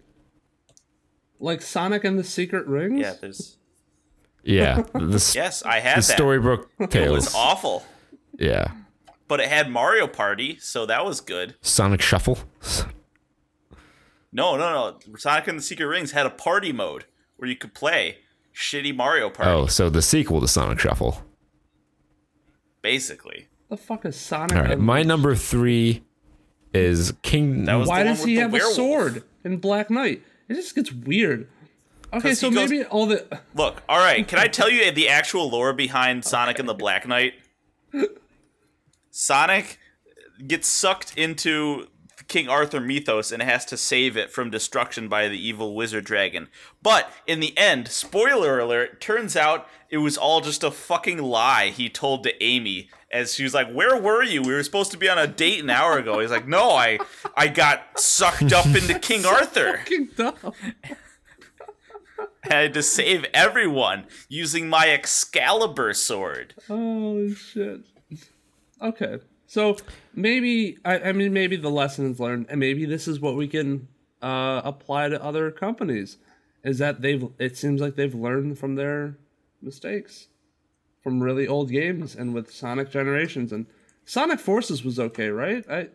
Speaker 4: Like Sonic and the Secret Rings.
Speaker 3: Yeah, there's.
Speaker 2: Yeah, the, s-
Speaker 3: Yes, I had
Speaker 2: the
Speaker 3: that.
Speaker 2: Storybook
Speaker 3: It was awful.
Speaker 2: Yeah,
Speaker 3: But it had Mario Party, so that was good.
Speaker 2: Sonic Shuffle.
Speaker 3: No, no, no. Sonic and the Secret Rings had a party mode where you could play shitty Mario Party,
Speaker 2: Oh, so the sequel to Sonic Shuffle.
Speaker 3: basically.
Speaker 4: The fuck is Sonic?
Speaker 2: All right,
Speaker 4: and-
Speaker 2: my number three is King.
Speaker 3: That was
Speaker 4: Why does he have
Speaker 3: the
Speaker 4: a sword in Black Knight? It just gets weird. Okay, so
Speaker 3: goes-
Speaker 4: maybe all the
Speaker 3: Look, all right. Can I tell you the actual lore behind Sonic and the Black Knight? Sonic gets sucked into King Arthur mythos and has to save it from destruction by the evil wizard dragon. But in the end, spoiler alert, turns out it was all just a fucking lie he told to Amy as she was like, "Where were you? We were supposed to be on a date an hour ago." He's like, "No, I I got sucked up into King Arthur."
Speaker 4: fucking dumb.
Speaker 3: I had to save everyone using my Excalibur sword.
Speaker 4: Oh shit. Okay. So maybe I, I mean maybe the lesson is learned and maybe this is what we can uh, apply to other companies is that they've it seems like they've learned from their mistakes from really old games and with Sonic Generations and Sonic Forces was okay, right? I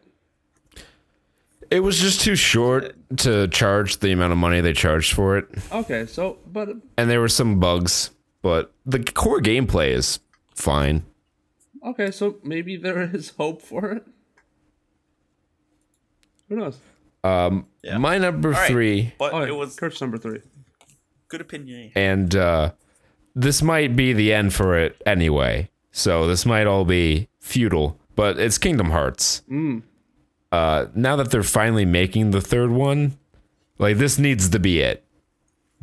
Speaker 2: It was just too short to charge the amount of money they charged for it,
Speaker 4: okay, so but
Speaker 2: and there were some bugs, but the core gameplay is fine.
Speaker 4: Okay, so maybe there is hope for it. Who knows?
Speaker 3: Yeah.
Speaker 2: My number
Speaker 3: right.
Speaker 2: three,
Speaker 3: But
Speaker 4: Oh,
Speaker 3: it was
Speaker 4: Kurt's number three.
Speaker 3: good opinion.
Speaker 2: and uh, this might be the end for it anyway. So this might all be futile, but it's Kingdom Hearts. Uh, now that they're finally making the third one, like this needs to be it.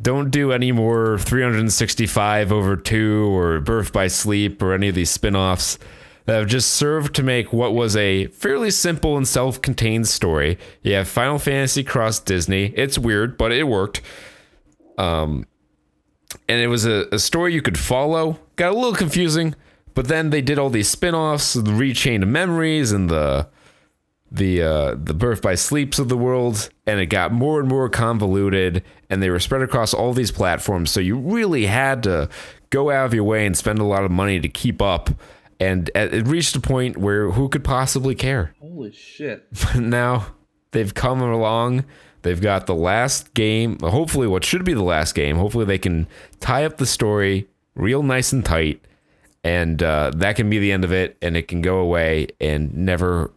Speaker 2: Don't do any more 365 over 2 or Birth by Sleep or any of these spin offs that have just served to make what was a fairly simple and self contained story. You have Final Fantasy cross Disney. It's weird, but it worked. Um, and it was a, a story you could follow. Got a little confusing, but then they did all these spin offs, the Rechained Memories and the the uh, the birth by sleeps of the world, and it got more and more convoluted, and they were spread across all these platforms. So you really had to go out of your way and spend a lot of money to keep up. And it it reached a point where who could possibly care?
Speaker 4: Holy shit.
Speaker 2: now they've come along. They've got the last game, hopefully, what should be the last game. Hopefully, they can tie up the story real nice and tight, and uh, that can be the end of it, and it can go away and never,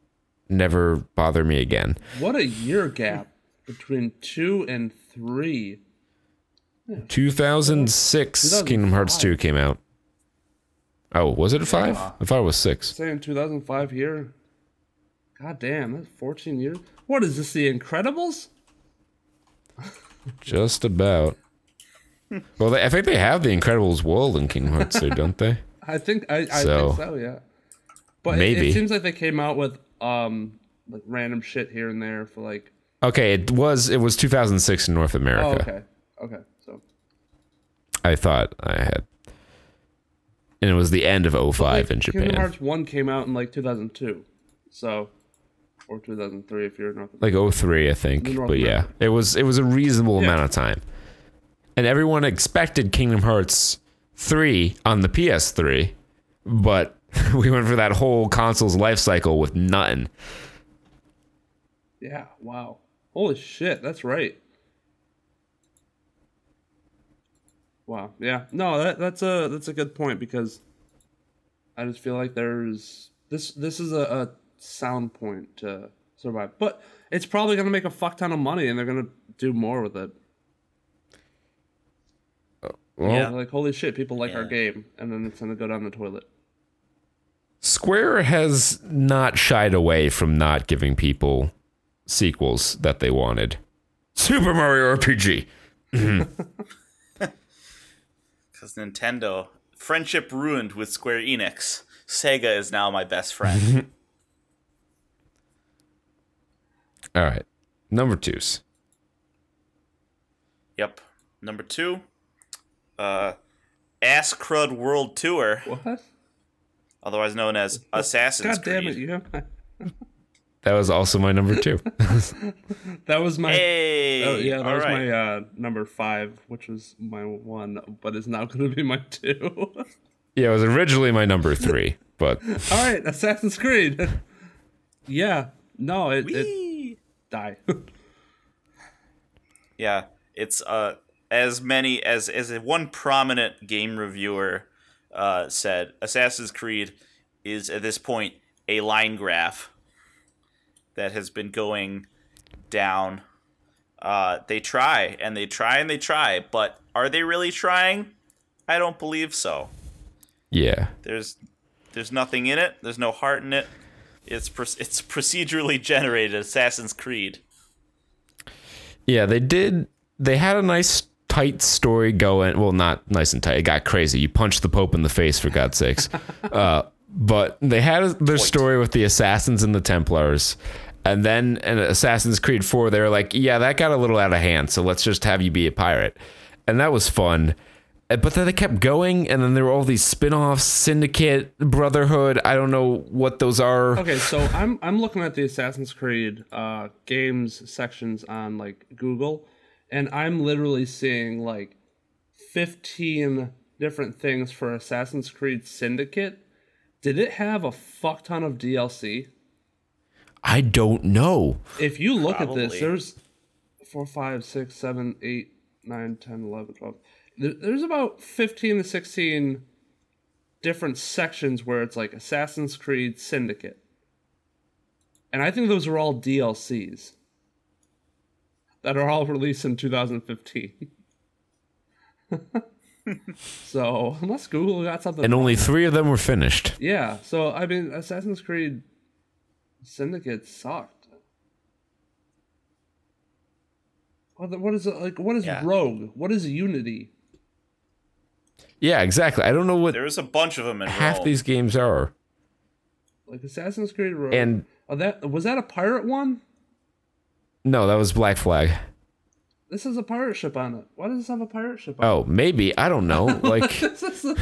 Speaker 2: never bother me again.
Speaker 4: What a year gap between two and three.
Speaker 2: 2006, Kingdom Hearts 2 came out. Oh, was it five? I thought it was six.
Speaker 4: Saying 2005 here. God damn, that's 14 years. What is this, The Incredibles?
Speaker 2: Just about. Well, they, I think they have the Incredibles world in Kingdom Hearts 2, don't they?
Speaker 4: I think I, I
Speaker 2: So,
Speaker 4: think so, yeah. But it- It, seems like they came out with um like random shit here and there for like
Speaker 2: Okay, it was it was 2006 in North
Speaker 4: Oh,
Speaker 2: America.
Speaker 4: okay. Okay. So
Speaker 2: I thought I had. And it was the end of 05
Speaker 4: like,
Speaker 2: in
Speaker 4: Kingdom Hearts 1 came out in like 2002. So or 2003 if you're in North
Speaker 2: Like 03, I think.
Speaker 4: North
Speaker 2: But yeah, it was it was a reasonable
Speaker 4: Yeah.
Speaker 2: amount of time. And everyone expected Kingdom Hearts 3 on the PS3, but we went for that whole console's life cycle with nothing.
Speaker 4: Yeah, wow. Holy shit, that's right. Wow. Yeah. No, that, that's a that's a good point because I just feel like there's this this is a, a sound point to survive, but it's probably gonna make a fuck ton of money and they're gonna do more with it.
Speaker 2: Well,
Speaker 3: Yeah.
Speaker 4: Like holy shit, people like our game, and then it's gonna go down the toilet.
Speaker 2: Square has not shied away from not giving people sequels that they wanted. Super Mario RPG.
Speaker 3: Because Nintendo friendship ruined with Square Enix. Sega is now my best friend.
Speaker 2: All right. Number twos.
Speaker 3: yep. Number two, uh, Ass Crud World Tour,
Speaker 4: What?
Speaker 3: Otherwise known as Assassin's
Speaker 4: God damn it! You have,
Speaker 2: That was also my number two.
Speaker 4: that was my.
Speaker 3: Hey,
Speaker 4: Oh yeah, that
Speaker 3: all
Speaker 4: was
Speaker 3: right.
Speaker 4: my uh, number five, which was my one, but is now going to be my two.
Speaker 2: yeah, it was originally my number three, but
Speaker 4: All right, Assassin's Creed. yeah, no, it, it die.
Speaker 3: Yeah, it's uh as many as as one prominent game reviewer uh, said. Assassin's Creed is at this point a line graph that has been going down. Uh, they try and they try and they try, but are they really trying? I don't believe so.
Speaker 2: yeah.
Speaker 3: There's there's nothing in it. There's no heart in it. It's pro- it's procedurally generated Assassin's Creed.
Speaker 2: Yeah, they did. They had a nice tight story going. Well, not nice and tight. It got crazy. You punched the Pope in the face for God's sakes. Uh, but they had their story with the assassins and the Templars. And then in Assassin's Creed 4, they were like, yeah, that got a little out of hand. So let's just have you be a pirate. And that was fun. Uh, But then they kept going. And then there were all these spin offs Syndicate, Brotherhood. I don't know what those are.
Speaker 4: okay, so I'm I'm looking at the Assassin's Creed uh, games sections on like Google, and I'm literally seeing like 15 different things for Assassin's Creed Syndicate. Did it have a fuck ton of DLC?
Speaker 2: I don't know.
Speaker 4: if you look at this, there's 4, 5, 6, 7, 8, 9, 10, 11, 12. There's about 15 to 16 different sections where it's like Assassin's Creed Syndicate. And I think those are all DLCs that are all released in 2015. so, unless Google got something.
Speaker 2: And only three of them were finished.
Speaker 4: Yeah, so I mean, Assassin's Creed Syndicate sucked. What is it like? What is
Speaker 3: Yeah.
Speaker 4: Rogue? What is Unity?
Speaker 2: Yeah, exactly. I don't know what
Speaker 3: There's a bunch of them in
Speaker 2: half
Speaker 3: Rome.
Speaker 2: these games are.
Speaker 4: Like Assassin's Creed Rogue.
Speaker 2: And
Speaker 4: oh, that was that a pirate one?
Speaker 2: No, that was Black Flag.
Speaker 4: This has a pirate ship on it. Why does this have a pirate ship on
Speaker 2: Oh, maybe I don't know. Like.
Speaker 4: This is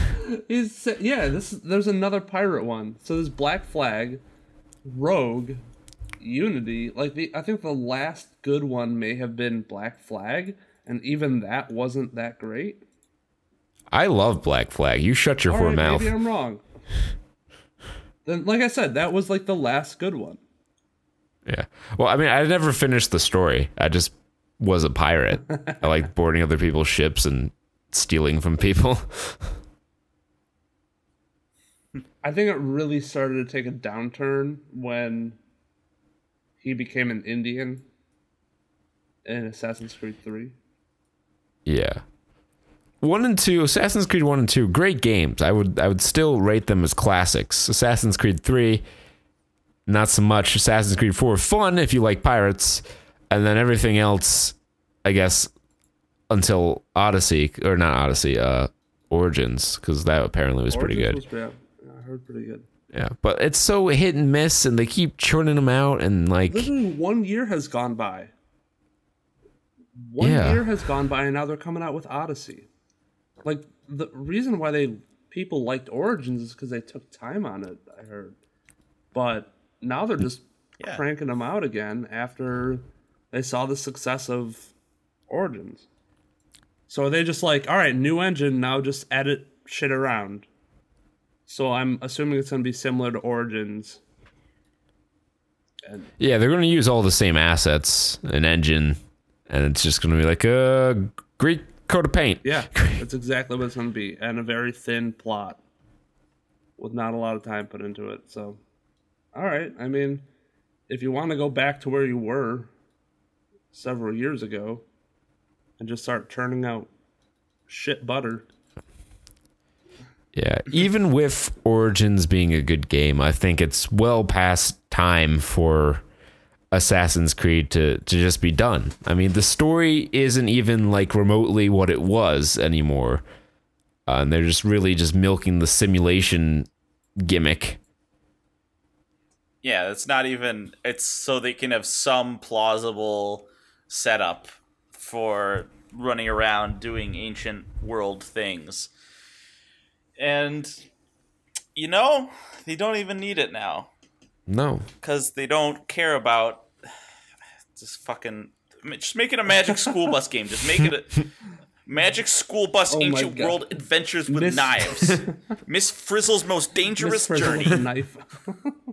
Speaker 4: he's yeah. This there's another pirate one. So there's Black Flag, Rogue, Unity. Like the I think the last good one may have been Black Flag, and even that wasn't that great.
Speaker 2: I love Black Flag. You shut your
Speaker 4: All
Speaker 2: whore
Speaker 4: right,
Speaker 2: mouth.
Speaker 4: Maybe I'm wrong. Then, like I said, that was like the last good one.
Speaker 2: Yeah. Well, I mean, I never finished the story. I just was a pirate. I like boarding other people's ships and stealing from people.
Speaker 4: I think it really started to take a downturn when he became an Indian in Assassin's Creed 3.
Speaker 2: yeah. One and two, Assassin's Creed one and two, great games. I would I would still rate them as classics. Assassin's Creed three, not so much. Assassin's Creed four, fun if you like pirates, and then everything else, I guess, until Odyssey or not Odyssey, uh, Origins, because that apparently was pretty good.
Speaker 4: Was- I heard pretty good.
Speaker 2: Yeah, but it's so hit and miss, and they keep churning them out, and like,
Speaker 4: Literally one year has gone by. One
Speaker 2: Yeah.
Speaker 4: year has gone by, and now they're coming out with Odyssey. Like the reason why they people liked Origins is because they took time on it. I heard, but now they're just
Speaker 3: Yeah.
Speaker 4: cranking them out again after they saw the success of Origins. So are they just like, all right, new engine, now just edit shit around. So I'm assuming it's gonna be similar to Origins. And
Speaker 2: yeah, they're going to use all the same assets and engine, and it's just going to be like, a great coat of paint.
Speaker 4: Yeah, that's exactly what it's going to be, and a very thin plot with not a lot of time put into it. So, all right. I mean, if you want to go back to where you were several years ago and just start churning out shit butter,
Speaker 2: Yeah, even with Origins being a good game, I think it's well past time for Assassin's Creed to to just be done. I mean, the story isn't even like remotely what it was anymore. Uh, and they're just really just milking the simulation gimmick.
Speaker 3: Yeah, it's not even. It's so they can have some plausible setup for running around doing ancient world things. And, you know, they don't even need it now.
Speaker 2: No.
Speaker 3: Because they don't care about. Just fucking. Just make it a Magic School Bus game. Just make it a. Magic School Bus
Speaker 4: Oh
Speaker 3: Ancient World Adventures with
Speaker 4: Miss-
Speaker 3: Knives. Miss Frizzle's most dangerous
Speaker 4: Miss Frizzle
Speaker 3: journey.
Speaker 4: with a knife.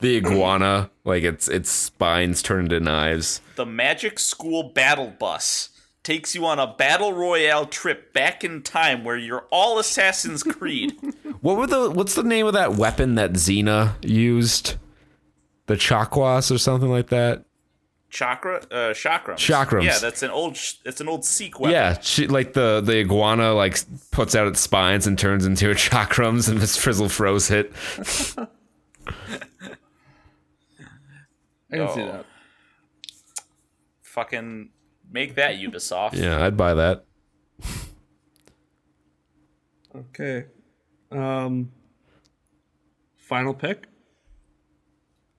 Speaker 2: The iguana, like its its spines turn into knives.
Speaker 3: the Magic School Battle Bus takes you on a battle royale trip back in time where you're all Assassin's Creed.
Speaker 2: What were the what's the name of that weapon that Xena used? The Chakwas or something like that?
Speaker 3: Chakra, uh, chakrams.
Speaker 2: Chakrams.
Speaker 3: Yeah, that's an old. It's an old Sikh weapon.
Speaker 2: Yeah, she like the the iguana like puts out its spines and turns into a chakrams, and Miss Frizzle froze it.
Speaker 4: I can see
Speaker 3: Oh.
Speaker 4: that.
Speaker 3: Fucking make that Ubisoft.
Speaker 2: Yeah, I'd buy that.
Speaker 4: Okay. Um. Final pick.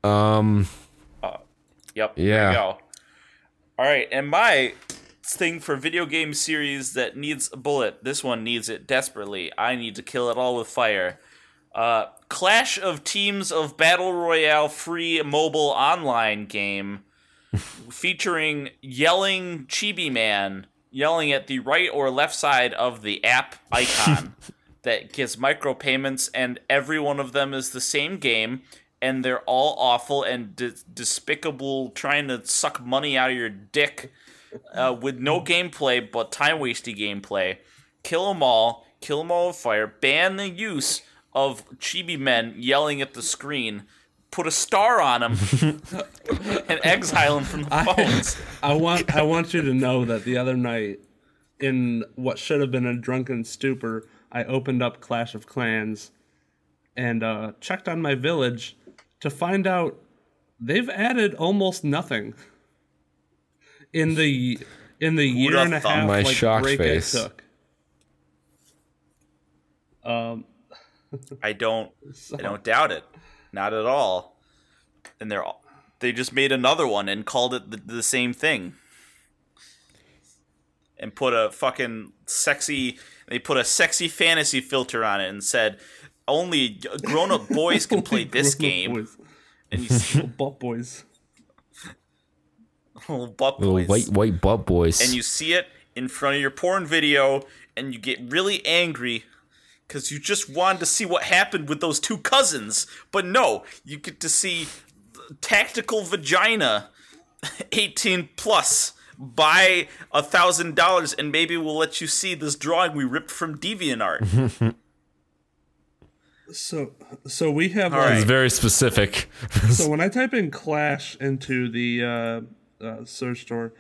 Speaker 2: Um,
Speaker 3: Yep. There
Speaker 2: Yeah.
Speaker 3: you go. All right, and my thing for video game series that needs a bullet. This one needs it desperately. I need to kill it all with fire. Uh, Clash of Teams of Battle Royale free mobile online game featuring yelling Chibi Man yelling at the right or left side of the app icon that gives micropayments, and every one of them is the same game, and they're all awful and de- despicable, trying to suck money out of your dick uh, with no gameplay but time wasting gameplay. Kill them all, kill them all with fire, ban the use of chibi men yelling at the screen, put a star on them, and exile them from the phones.
Speaker 4: I want I want you to know that the other night, in what should have been a drunken stupor, I opened up Clash of Clans and uh, checked on my village to find out they've added almost nothing in the in the year and a half
Speaker 2: My
Speaker 4: like
Speaker 2: shocked
Speaker 4: break
Speaker 2: face.
Speaker 4: it took. Um,
Speaker 3: I don't I don't doubt it. Not at all. And they're all, they just made another one and called it the, the same thing. And put a fucking sexy they put a sexy fantasy filter on it and said only grown-up boys can play this game.
Speaker 4: Boys,
Speaker 3: And you see
Speaker 4: little butt boys.
Speaker 3: little butt
Speaker 2: little
Speaker 3: boys.
Speaker 2: white white butt boys.
Speaker 3: and you see it in front of your porn video and you get really angry because you just wanted to see what happened with those two cousins but no you get to see tactical vagina 18 plus buy a thousand dollars and maybe we'll let you see this drawing we ripped from deviantart
Speaker 4: So so we have
Speaker 3: All
Speaker 4: like,
Speaker 3: right.
Speaker 2: it's very specific.
Speaker 4: So when I type in Clash into the uh, uh, search store,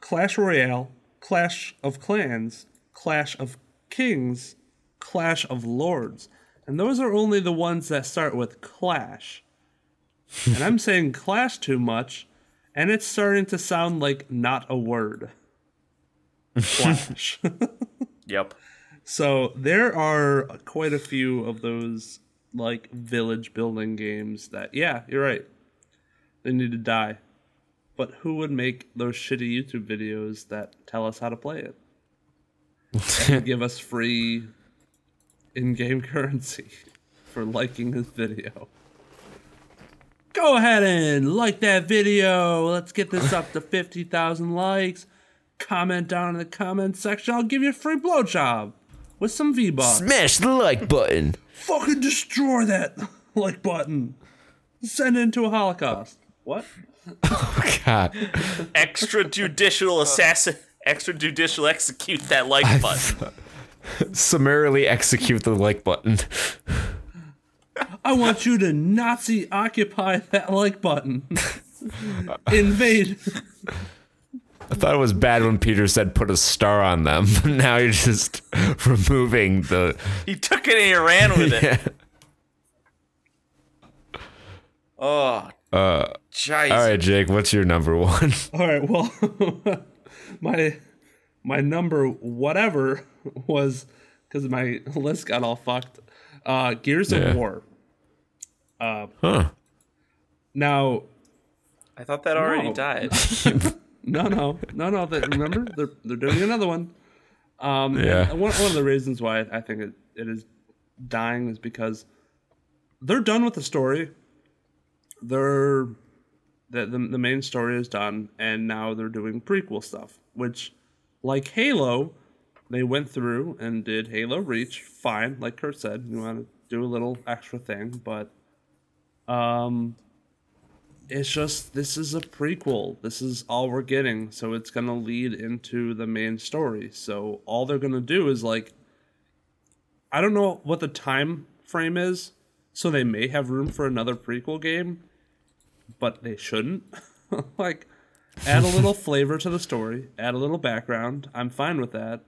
Speaker 4: Clash Royale, Clash of Clans, Clash of Kings, Clash of Lords, and those are only the ones that start with Clash. and I'm saying Clash too much, and it's starting to sound like not a word. Clash.
Speaker 3: yep
Speaker 4: So there are quite a few of those like village building games that yeah, you're right. They need to die. But who would make those shitty YouTube videos that tell us how to play it? Give us free in-game currency for liking this video. Go ahead and like that video. Let's get this up to 50,000 likes. Comment down in the comment section. I'll give you a free blowjob with some V-Bucks.
Speaker 2: Smash the like button.
Speaker 4: Fucking destroy that like button. Send it into a Holocaust. What?
Speaker 2: Oh god.
Speaker 3: extrajudicial assassin extrajudicial execute that like button.
Speaker 2: Summarily execute the like button.
Speaker 4: I want you to Nazi occupy that like button. Invade.
Speaker 2: I thought it was bad when Peter said put a star on them. now you're just removing the.
Speaker 3: He took it and he ran with it.
Speaker 2: Yeah.
Speaker 3: Oh. Uh.
Speaker 2: All right, Jake. What's your number one?
Speaker 4: All right. Well, my my number whatever was because my list got all fucked. Uh, Gears
Speaker 2: Yeah.
Speaker 4: of War.
Speaker 2: Huh?
Speaker 3: Uh,
Speaker 4: Now,
Speaker 3: I thought that already
Speaker 4: No.
Speaker 3: died.
Speaker 4: no, no, no, no. That, remember, they're they're doing another one. Um,
Speaker 2: Yeah.
Speaker 4: One, one of the reasons why I think it, it is dying is because they're done with the story. They're the, the the main story is done, and now they're doing prequel stuff, which, like Halo, they went through and did Halo Reach. Fine, like Kurt said, you want to do a little extra thing, but um, it's just this is a prequel. This is all we're getting, so it's gonna lead into the main story. So all they're gonna do is like, I don't know what the time frame is, so they may have room for another prequel game, but they shouldn't. like, add a little flavor to the story, add a little background. I'm fine with that,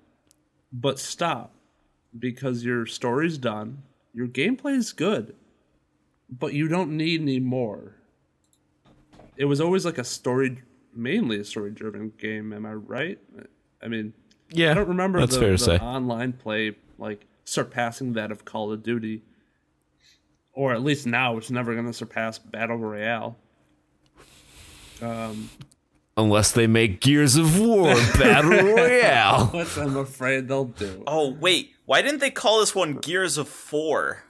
Speaker 4: but stop because your story's done. Your gameplay is good, but you don't need any more it was always like a story mainly a story driven game am i right i mean
Speaker 2: Yeah.
Speaker 4: i don't remember
Speaker 2: That's
Speaker 4: the,
Speaker 2: fair to
Speaker 4: the
Speaker 2: say.
Speaker 4: online play like surpassing that of call of duty or at least now it's never going to surpass battle royale um,
Speaker 2: Unless they make Gears of War Battle Royale.
Speaker 4: which i'm afraid they'll do
Speaker 3: Oh wait, why didn't they call this one Gears of Four?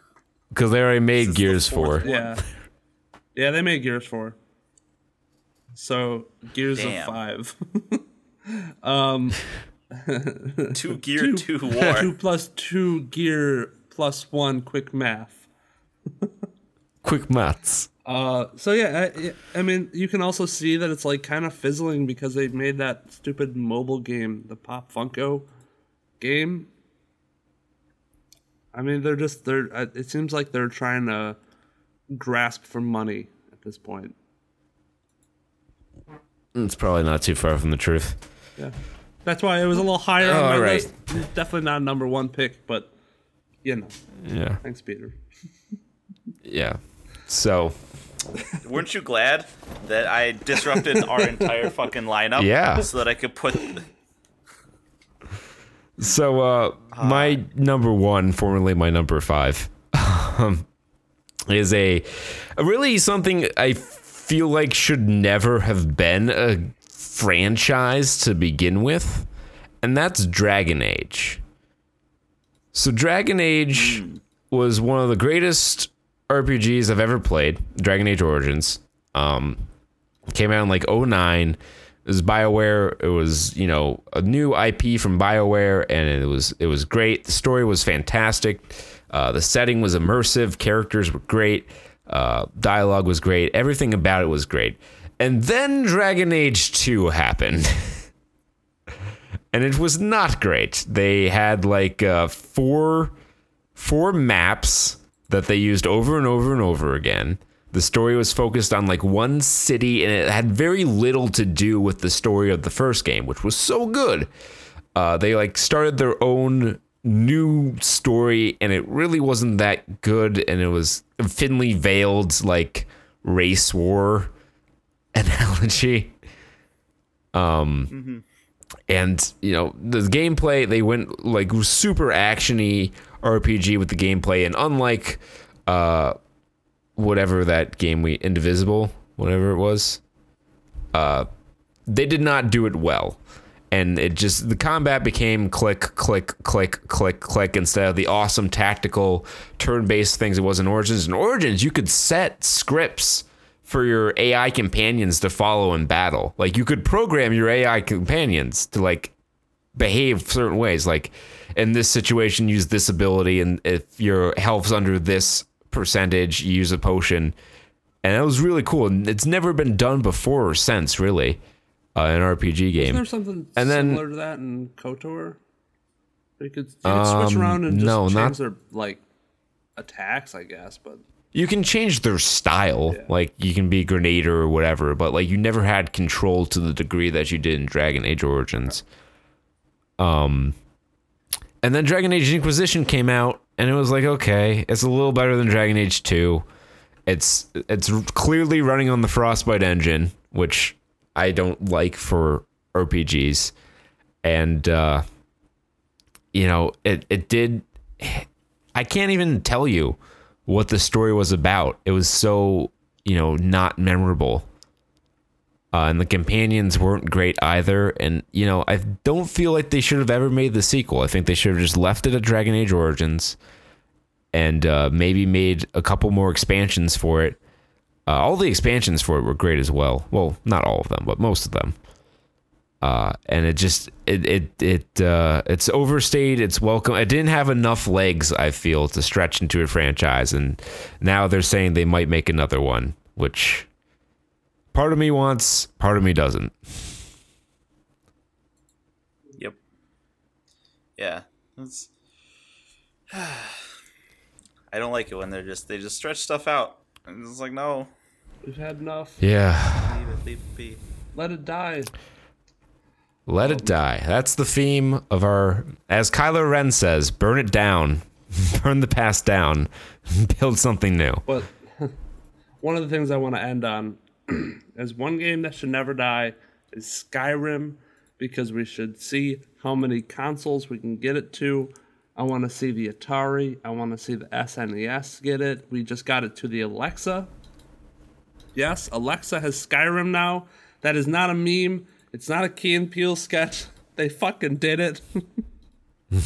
Speaker 2: Because they already made Gears
Speaker 3: fourth
Speaker 2: 4.
Speaker 4: yeah yeah they made gears 4 so gears
Speaker 3: Damn.
Speaker 4: of 5 um,
Speaker 3: Two Gear, two, War.
Speaker 4: 2 plus 2 gear plus 1 quick math
Speaker 2: Quick maths.
Speaker 4: Uh, so yeah, I, I mean, you can also see that it's like kind of fizzling because they made that stupid mobile game, the Pop Funko game. I mean, they're just they're. uh, It seems like they're trying to grasp for money at this point.
Speaker 2: It's probably not too far from the truth.
Speaker 4: Yeah, that's why it was a little higher on my
Speaker 2: right.
Speaker 4: list. Definitely not a number one pick, but you know,
Speaker 2: Yeah.
Speaker 4: thanks, Peter.
Speaker 2: Yeah. So,
Speaker 3: Weren't you glad that I disrupted our entire fucking lineup?
Speaker 2: Yeah.
Speaker 3: So that I could put.
Speaker 2: so uh, my number one, formerly my number five, um, is a, a really something I feel like should never have been a franchise to begin with, and that's Dragon Age. So Dragon Age was one of the greatest RPGs I've ever played. Dragon Age Origins. Um, came out in like 09 it was bioware. It was you know a new ip from bioware and it was it was great. The story was fantastic. Uh, the setting was immersive. Characters were great. Uh, dialogue was great. Everything about it was great. And then dragon age 2 happened. And it was not great. They had like uh, four four maps that they used over and over and over again. The story was focused on like one city and it had very little to do with the story of the first game, which was so good. Uh, they like started their own new story and it really wasn't that good and it was thinly veiled like race war analogy. Um and you know the gameplay they went like super actiony RPG with the gameplay and unlike uh whatever that game we Indivisible whatever it was uh they did not do it well and it just the combat became click click click click click instead of the awesome tactical turn-based things it was in Origins in Origins you could set scripts for your AI companions to follow in battle. Like you could program your AI companions to like behave certain ways. Like in this situation, use this ability, and if your health's under this percentage, you use a potion. And that was really cool. And it's never been done before or since, really. uh, an RPG game.
Speaker 4: Is
Speaker 2: game.
Speaker 4: there something
Speaker 2: And then-
Speaker 4: similar to that in KOTOR? You could, you could switch
Speaker 2: Um,
Speaker 4: around and just
Speaker 2: no,
Speaker 4: change
Speaker 2: not-
Speaker 4: their like attacks, I guess. But
Speaker 2: You can change their style, like you can be Grenadier or whatever, but like you never had control to the degree that you did in Dragon Age Origins. Um, and then Dragon Age Inquisition came out, and it was like, okay, it's a little better than Dragon Age Two. It's it's clearly running on the Frostbite engine, which I don't like for RPGs, and uh, you know it it did. I can't even tell you what the story was about. It was so, you know, not memorable. Uh, and the companions weren't great either. And, you know, I don't feel like they should have ever made the sequel. I think they should have just left it at Dragon Age Origins and uh, maybe made a couple more expansions for it. Uh, all the expansions for it were great as well. Well, not all of them, but most of them. Uh, and it just it it it uh, it's overstayed. It's welcome. It didn't have enough legs. I feel to stretch into a franchise, and now they're saying they might make another one, which part of me wants, part of me doesn't.
Speaker 3: Yep. Yeah. It's I don't like it when they're just they just stretch stuff out. And it's like no,
Speaker 4: we've had enough.
Speaker 2: Yeah,
Speaker 3: leave it, leave it be.
Speaker 4: Let it die.
Speaker 2: let it die. That's the theme of our, as Kylo Ren says, burn it down, burn the past down, build something new.
Speaker 4: But one of the things I want to end on is one game that should never die is Skyrim because we should see how many consoles we can get it to. I want to see the Atari. I want to see the SNES get it. We just got it to the Alexa. Yes, Alexa has Skyrim now. That is not a meme. It's not a Key and Peele sketch. They fucking did it.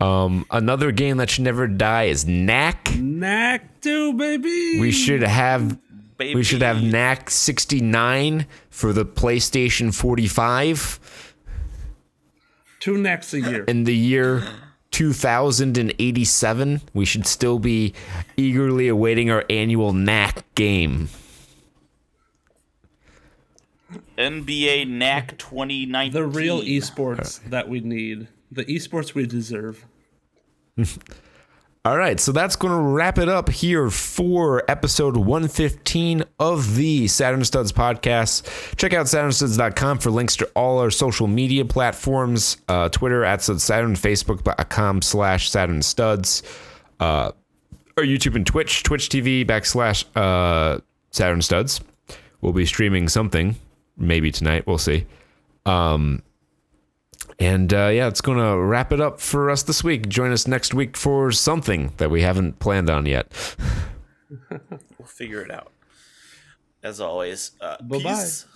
Speaker 2: Um, another game that should never die is Knack.
Speaker 4: Knack 2, baby.
Speaker 2: We should have
Speaker 3: Baby.
Speaker 2: we should have Knack 69 for the PlayStation 45
Speaker 4: two necks a year.
Speaker 2: in the year 2087. We should still be eagerly awaiting our annual Knack game.
Speaker 3: NBA Knack 2019.
Speaker 4: the real esports that we need, the esports we deserve.
Speaker 2: All right, so that's going to wrap it up here for episode 115 of the Saturn Studs podcast. Check out SaturnStuds.com for links to all our social media platforms uh, Twitter at Saturn, Facebook.com slash Saturn Studs, uh, our YouTube and Twitch, Twitch TV backslash uh, Saturn Studs. We'll be streaming something, maybe tonight. We'll see. Um, and uh, yeah, it's going to wrap it up for us this week. Join us next week for something that we haven't planned on yet.
Speaker 3: We'll figure it out. As always. Uh,
Speaker 4: Bye-bye.
Speaker 3: peace.